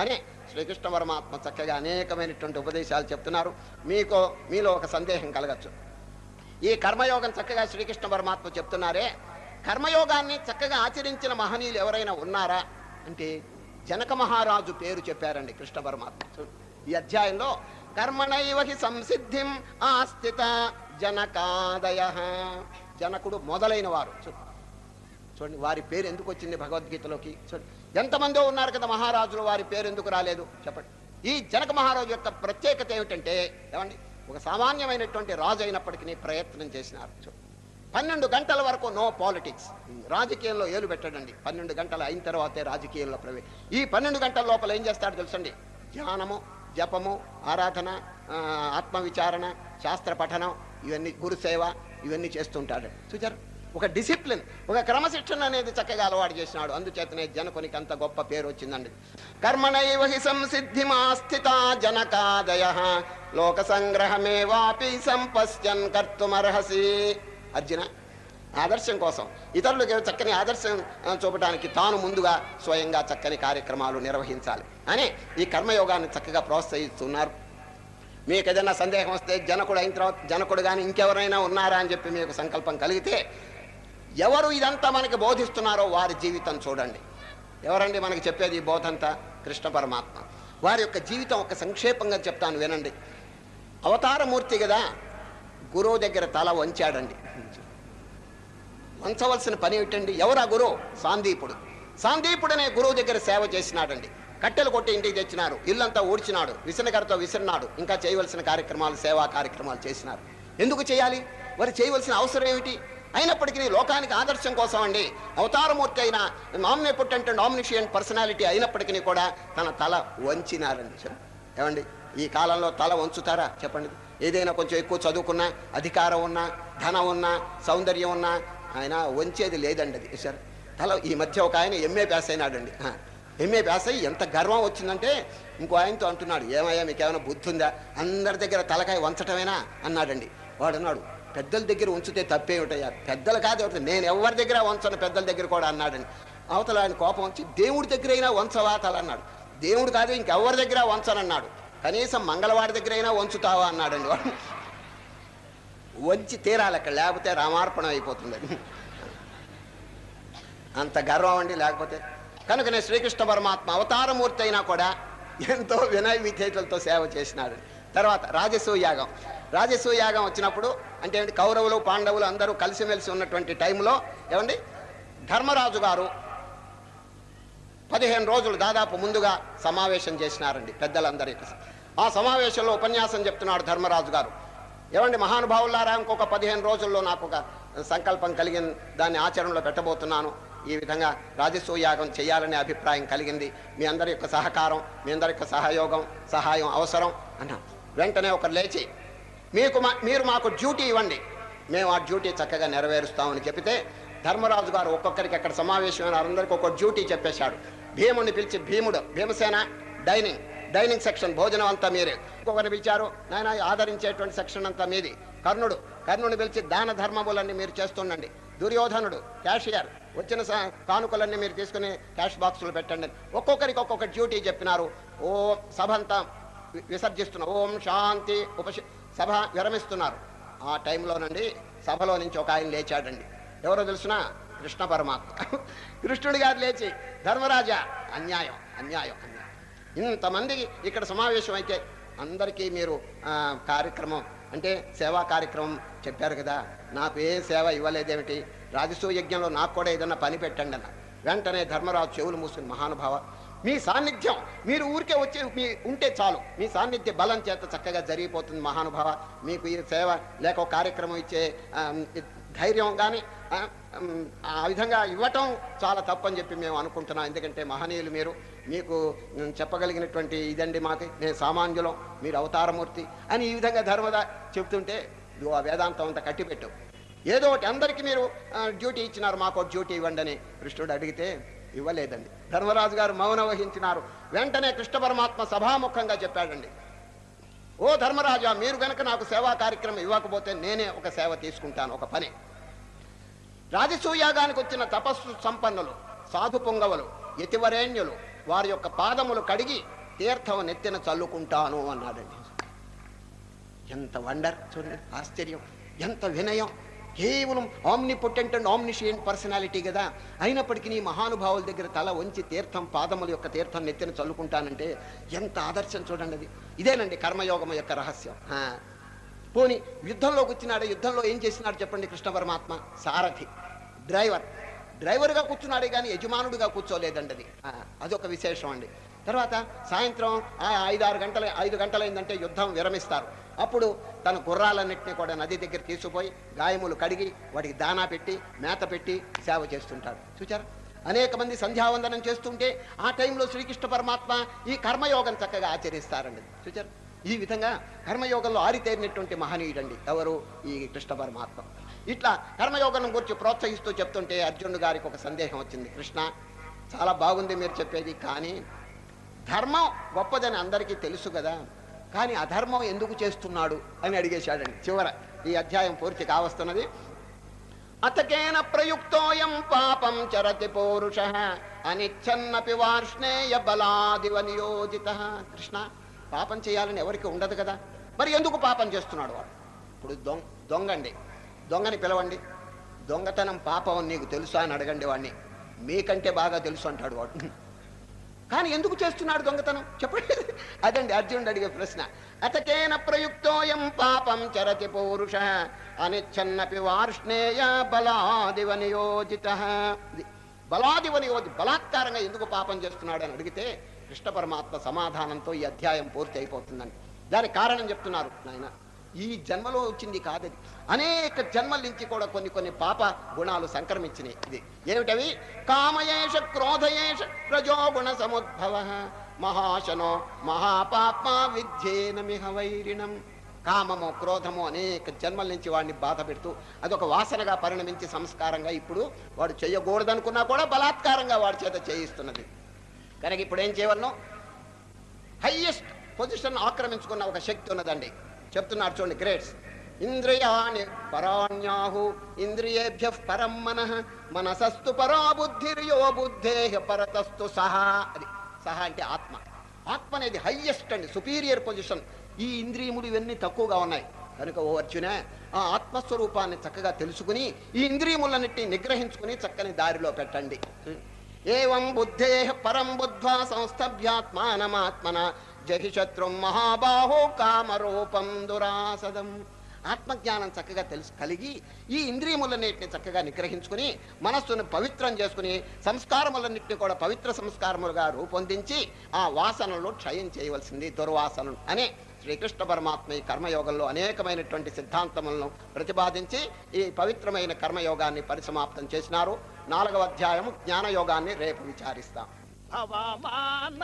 అని శ్రీకృష్ణ పరమాత్మ చక్కగా అనేకమైనటువంటి ఉపదేశాలు చెప్తున్నారు. మీకు మీలో ఒక సందేహం కలగచ్చు. ఈ కర్మయోగం చక్కగా శ్రీకృష్ణ పరమాత్మ చెప్తున్నారే కర్మయోగాన్ని చక్కగా ఆచరించిన మహనీయులు ఎవరైనా ఉన్నారా? అంటే జనక మహారాజు పేరు చెప్పారండి కృష్ణ పరమాత్మ చూడు. ఈ అధ్యాయంలో కర్మణైవ హి సంసిద్ధిం ఆస్థిత జనకాదయ. జనకుడు మొదలైన వారు చూడండి వారి పేరు ఎందుకు వచ్చింది భగవద్గీతలోకి? చూడండి ఎంతమందో ఉన్నారు కదా మహారాజులు వారి పేరు ఎందుకు రాలేదు? చెప్పండి. ఈ జనక మహారాజు యొక్క ప్రత్యేకత ఏమిటంటే ఏమండి ఒక సామాన్యమైనటువంటి రాజు అయినప్పటికీ ప్రయత్నం చేసినారు. చూడండి పన్నెండు గంటల వరకు నో పాలిటిక్స్. రాజకీయంలో ఏలు పెట్టడండి. పన్నెండు గంటలు అయిన తర్వాతే రాజకీయంలో ప్రవే. ఈ పన్నెండు గంటల లోపల ఏం చేస్తాడు తెలుసండి? ధ్యానము జపము ఆరాధన ఆత్మవిచారణ శాస్త్ర పఠనం ఇవన్నీ గురుసేవ ఇవన్నీ చేస్తుంటాడు. చూచారు ఒక డిసిప్లిన్ ఒక క్రమశిక్షణ అనేది చక్కగా అలవాటు చేసినాడు. అందుచేతనే జనకునికి అంత గొప్ప పేరు వచ్చిందండి. కర్మణైవ హి సంసిద్ధిమాస్థిత జనకాదయ. లోక సంగ్రహమేవాపి సంపశ్చన్ కర్తుమర్హసి. అర్జున ఆదర్శం కోసం. ఇతరులకు చక్కని ఆదర్శం చూపడానికి తాను ముందుగా స్వయంగా చక్కని కార్యక్రమాలు నిర్వహించాలి. అని ఈ కర్మయోగాన్ని చక్కగా ప్రోత్సహిస్తున్నారు. మీకు ఏదైనా సందేహం వస్తే జనకుడు అయిన తర్వాత జనకుడు కానీ ఇంకెవరైనా ఉన్నారా అని చెప్పి మీకు సంకల్పం కలిగితే ఎవరు ఇదంతా మనకి బోధిస్తున్నారో వారి జీవితం చూడండి. ఎవరండి మనకి చెప్పేది ఈ బోధంతా? కృష్ణ పరమాత్మ. వారి యొక్క జీవితం ఒక సంక్షేపంగా చెప్తాను వినండి. అవతారమూర్తి కదా గురువు దగ్గర తల వంచాడండి. వంచవలసిన పని ఏమిటండి? ఎవరు ఆ గురువు? సాందీపుడు. సాందీపుడు అనే గురువు దగ్గర సేవ చేసినాడండి. కట్టెలు కొట్టి ఇంటికి తెచ్చినారు. ఇల్లంతా ఊడ్చినాడు. విసనగరతో విసిరినాడు. ఇంకా చేయవలసిన కార్యక్రమాలు సేవా కార్యక్రమాలు చేసినారు. ఎందుకు చేయాలి? వారు చేయవలసిన అవసరం ఏమిటి? అయినప్పటికీ లోకానికి ఆదర్శం కోసం అండి అవతారమూర్తి అయిన నామినే పుట్టంటే నామినేషన్ పర్సనాలిటీ అయినప్పటికీ కూడా తన తల వంచినారండి. ఏమండి? ఈ కాలంలో తల వంచుతారా? చెప్పండి. ఏదైనా కొంచెం ఎక్కువ చదువుకున్నా అధికారం ఉన్నా ధనం ఉన్నా సౌందర్యం ఉన్నా ఆయన వంచేది లేదండి అది సార్ తల ఈ మధ్య ఒక ఆయన ఎంఏ పాస్ అయినాడండి. ఎంఏ పాస్ అయ్యి ఎంత గర్వం వచ్చిందంటే ఇంకో ఆయనతో అంటున్నాడు ఏమయ్యా మీకు ఏమైనా బుద్ధి ఉందా అందరి దగ్గర తలకాయ వంచటమేనా? అన్నాడండి. వాడు అన్నాడు పెద్దల దగ్గర ఉంచితే తప్పేమిటయ్యా? పెద్దలు కాదు ఎవరు నేను ఎవరి దగ్గర వంచను పెద్దల దగ్గర కూడా? అన్నాడండి. అవతల ఆయన కోపం వచ్చి దేవుడి దగ్గర అయినా వంచవా? తల అన్నాడు. దేవుడు కాదు ఇంకెవరి దగ్గర వంచనన్నాడు? కనీసం మంగళవాడి దగ్గర అయినా వంచుతావా అన్నాడండి వాడు. వంచి తీరాలి అక్కడ లేకపోతే రామార్పణం అయిపోతుంది. అంత గర్వం అండి లేకపోతే. కనుకనే శ్రీకృష్ణ పరమాత్మ అవతారమూర్తి అయినా కూడా ఎంతో వినయ విధేయతలతో సేవ చేసినాడు. తర్వాత రాజసూయాగం. యాగం యాగం వచ్చినప్పుడు అంటే కౌరవులు పాండవులు అందరూ కలిసిమెలిసి ఉన్నటువంటి టైంలో ఏమండి ధర్మరాజు గారు పదిహేను రోజులు దాదాపు ముందుగా సమావేశం చేసినారండి పెద్దలందరికీ ఆ సమావేశంలో ఉపన్యాసం చెప్తున్నాడు ధర్మరాజు గారు. ఏమండి మహానుభావులారా ఇంకొక పదిహేను రోజుల్లో నాకు ఒక సంకల్పం కలిగింది దాన్ని ఆచరణలో పెట్టబోతున్నాను. ఈ విధంగా రాజసూయాగం చేయాలనే అభిప్రాయం కలిగింది. మీ అందరి యొక్క సహకారం మీ అందరి యొక్క సహయోగం సహాయం అవసరం అన్నా. వెంటనే ఒకరు లేచి మీకు మా మీరు మాకు డ్యూటీ ఇవ్వండి. మేము ఆ డ్యూటీ చక్కగా నెరవేరుస్తామని చెప్తే ధర్మరాజు గారు ఒక్కొక్కరికి అక్కడ సమావేశమైన అందరికి ఒక్కొక్క డ్యూటీ చెప్పేశాడు. భీముడిని పిలిచి భీముడు భీమసేన డైనింగ్ డైనింగ్ సెక్షన్ భోజనం అంతా మీరే. ఇంకొకరిని పిలిచారు నాయన ఆదరించేటువంటి సెక్షన్ అంతా మీది. కర్ణుడు కర్ణుని పిలిచి దాన ధర్మములన్నీ మీరు చేస్తుండండి. దుర్యోధనుడు క్యాషియర్ వచ్చిన స- కానుకలన్నీ మీరు తీసుకుని క్యాష్ బాక్సులు పెట్టండి. ఒక్కొక్కరికి ఒక్కొక్క డ్యూటీ చెప్పినారు. ఓ సభ అంతా ఓం శాంతి ఉపశ సభ విరమిస్తున్నారు. ఆ టైంలోనండి సభలో నుంచి ఒక ఆయన లేచాడండి. ఎవరో తెలుసునా? కృష్ణ పరమాత్మ. కృష్ణుడి గారు లేచి ధర్మరాజా అన్యాయం అన్యాయం అన్యాయం. ఇంతమంది ఇక్కడ సమావేశం అయితే అందరికీ మీరు కార్యక్రమం అంటే సేవా కార్యక్రమం చెప్పారు కదా నాకు ఏ సేవ ఇవ్వలేదేమిటి? రాజసూయ యజ్ఞంలో నాకు కూడా ఏదన్నా పని పెట్టండి అన్న. వెంటనే ధర్మరాజు చెవులు మూసుకుని మహానుభావ మీ సాన్నిధ్యం మీరు ఊరికే వచ్చి మీ ఉంటే చాలు. మీ సాన్నిధ్య బలం చేత చక్కగా జరిగిపోతుంది మహానుభావ. మీకు ఈ సేవ లేక కార్యక్రమం ఇచ్చే ధైర్యం కానీ ఆ విధంగా ఇవ్వటం చాలా తప్పని చెప్పి మేము అనుకుంటున్నాం. ఎందుకంటే మహనీయులు మీరు మీకు చెప్పగలిగినటువంటి ఇదండి మాకు నేను సామాన్యులం మీరు అవతారమూర్తి అని ఈ విధంగా ధర్మద చెప్తుంటే ఆ వేదాంతం అంతా కట్టిపెట్టు. ఏదో ఒకటి అందరికీ మీరు డ్యూటీ ఇచ్చినారు మాకు ఒక డ్యూటీ ఇవ్వండి అని కృష్ణుడు అడిగితే ఇవ్వలేదండి. ధర్మరాజు గారు మౌనం వహించినారు. వెంటనే కృష్ణ పరమాత్మ సభాముఖంగా చెప్పాడండి. ఓ ధర్మరాజా మీరు కనుక నాకు సేవా కార్యక్రమం ఇవ్వకపోతే నేనే ఒక సేవ తీసుకుంటాను ఒక పని. రాజసూయాగానికి వచ్చిన తపస్సు సంపన్నులు సాధు పొంగవలు యతివరేణ్యులు వారి యొక్క పాదములు కడిగి తీర్థం నెత్తిన చల్లుకుంటాను అన్నాడండి. ఎంత వండర్ చూడండి ఆశ్చర్యం ఎంత వినయం. కేవలం ఆమ్నిపొటెంట్ అండ్ ఆమ్నిషియంట్ పర్సనాలిటీ కదా. అయినప్పటికీ నీ మహానుభావుల దగ్గర తల వంచి తీర్థం పాదముల యొక్క తీర్థం నెత్తిన చల్లుకుంటానంటే ఎంత ఆదర్శం చూడండి అది. ఇదేనండి కర్మయోగం యొక్క రహస్యం. పోని యుద్ధంలోకి వచ్చినాడు యుద్ధంలో ఏం చేసినాడు చెప్పండి కృష్ణ పరమాత్మ? సారథి. డ్రైవర్. డ్రైవర్గా కూర్చున్నాడే కానీ యజమానుడిగా కూర్చోలేదండి అది అదొక విశేషం అండి. తర్వాత సాయంత్రం ఆ ఐదు ఆరు గంటల ఐదు గంటలైందంటే యుద్ధం విరమిస్తారు. అప్పుడు తన గుర్రాలన్నింటినీ కూడా నది దగ్గర తీసుకుపోయి గాయములు కడిగి వాటికి దానా పెట్టి మేత పెట్టి సేవ చేస్తుంటాడు. చూచారా? అనేక మంది సంధ్యావందనం చేస్తుంటే ఆ టైంలో శ్రీకృష్ణ పరమాత్మ ఈ కర్మయోగం చక్కగా ఆచరిస్తారండి. చూచారు? ఈ విధంగా కర్మయోగంలో ఆరితేరినటువంటి మహనీయుడండి. ఎవరు? ఈ కృష్ణ పరమాత్మ. ఇట్లా కర్మయోగం గురించి ప్రోత్సహిస్తూ చెప్తుంటే అర్జునుడు గారికి ఒక సందేహం వచ్చింది. కృష్ణ చాలా బాగుంది మీరు చెప్పేది కానీ ధర్మం గొప్పదని అందరికీ తెలుసు కదా. కానీ అధర్మం ఎందుకు చేస్తున్నాడు అని అడిగేశాడండి. చివర ఈ అధ్యాయం పూర్తి కావస్తున్నది. అతకేన ప్రయుక్తోయం పాపం చరతి పౌరుష అనిచ్చన్నపి వార్ష్ణేయ బలాదివ నియోజిత. కృష్ణ పాపం చేయాలని ఎవరికి ఉండదు కదా? మరి ఎందుకు పాపం చేస్తున్నాడు వాడు? ఇప్పుడు దొంగ దొంగండి. దొంగని పిలవండి. దొంగతనం పాపం నీకు తెలుసా అని అడగండి వాడిని మీకంటే బాగా తెలుసు అంటాడు వాడు. కానీ ఎందుకు చేస్తున్నాడు దొంగతనం? చెప్పండి. అదండి అర్జునుడు అడిగే ప్రశ్న. అతకేన ప్రయుక్తోయం పాపం చరతి పౌరుష అనిచ్చన్నపి వార్ష్ణేయ బలాదివ నియోజిత. బలాదివ నియోజి బలాత్కారంగా ఎందుకు పాపం చేస్తున్నాడు అని అడిగితే కృష్ణ పరమాత్మ సమాధానంతో ఈ అధ్యాయం పూర్తి అయిపోతుందండి. దానికి కారణం చెప్తున్నారు నాయన. ఈ జన్మలో వచ్చింది కాదది. అనేక జన్మల నుంచి కూడా కొన్ని కొన్ని పాప గుణాలు సంక్రమించినాయి ఇది. ఏమిటవి? కామయేష క్రోధయేష రజోగుణ సముద్భవ మహాశనో మహాపాప విద్యేనమిహ వైరిణం. కామము క్రోధము అనేక జన్మల నుంచి వాడిని బాధ పెడుతూ అదొక వాసనగా పరిణమించి సంస్కారంగా ఇప్పుడు వాడు చేయకూడదనుకున్నా కూడా బలాత్కారంగా వాడి చేత చేయిస్తున్నది. కనుక ఇప్పుడు ఏం చేయవలను? హయ్యెస్ట్ పొజిషన్ ఆక్రమించుకున్న ఒక శక్తి ఉన్నదండి. చెప్తున్నారు చూడండి గ్రేట్స్ ఇంద్రియాణి పరాణ్యాహు ఇంద్రియేభ్య పరం మన మనసస్తు పరా బుద్ధిర్యో బుద్ధే పరతస్తు సహా అది. సహా అంటే ఆత్మ. ఆత్మ అనేది హయ్యెస్ట్ అండి సుపీరియర్ పొజిషన్ ఈ ఇంద్రియములు ఇవన్నీ తక్కువగా ఉన్నాయి. కనుక ఓ అర్జున ఆ ఆత్మస్వరూపాన్ని చక్కగా తెలుసుకుని ఈ ఇంద్రియములన్నిటిని నిగ్రహించుకుని చక్కని దారిలో పెట్టండి. ఏం బుద్ధే పరం బుద్ధ్వా సంస్థభ్యాత్మానమాత్మన జహి శత్రుం మహాబాహో కామరూపం దురాసదం. ఆత్మజ్ఞానం చక్కగా తెలుసు కలిగి ఈ ఇంద్రియములన్నింటిని చక్కగా నిగ్రహించుకుని మనస్సును పవిత్రం చేసుకుని సంస్కారములన్నింటినీ కూడా పవిత్ర సంస్కారములుగా రూపొందించి ఆ వాసనలు క్షయం చేయవలసింది దుర్వాసనలు అనే శ్రీకృష్ణ పరమాత్మ ఈ కర్మయోగంలో అనేకమైనటువంటి సిద్ధాంతములను ప్రతిపాదించి ఈ పవిత్రమైన కర్మయోగాన్ని పరిసమాప్తం చేసినారు. నాలుగవ అధ్యాయము జ్ఞానయోగాన్ని రేపు విచారిస్తాం. భవమాన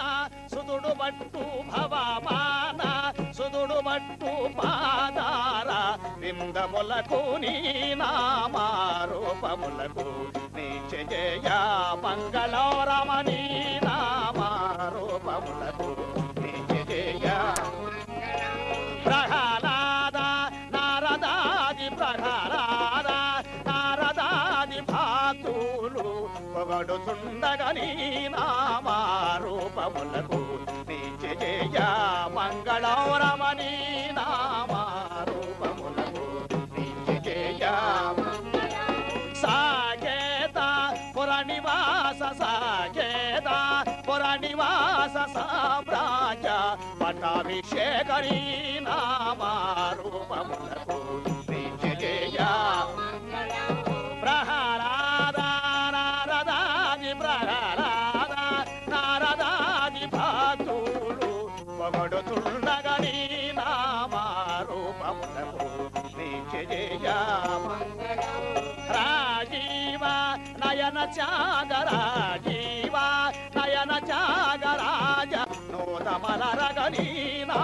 సుదుడు మట్టు భవమాన సుదుడు మట్టు పాదార విందములకు నీ నామారూపములకు నీ జయ మంగళరమణి నామారూపములకు నీ జయ. ప్రహ్లాద నారదాది ప్రహ్లాద పొగడుతుండగని నామారూపములకు నిజయ మంగళరమణి నామారూపములకు నిజయ సాగేత పురనివాస సాగేత పురనివాస సామ్రాజ పటాభిషేకరీ నామారూపములకు నిజయ నయన త్యాగరాజీవ నయన త్యాగరాజ నోదమల రగనీనా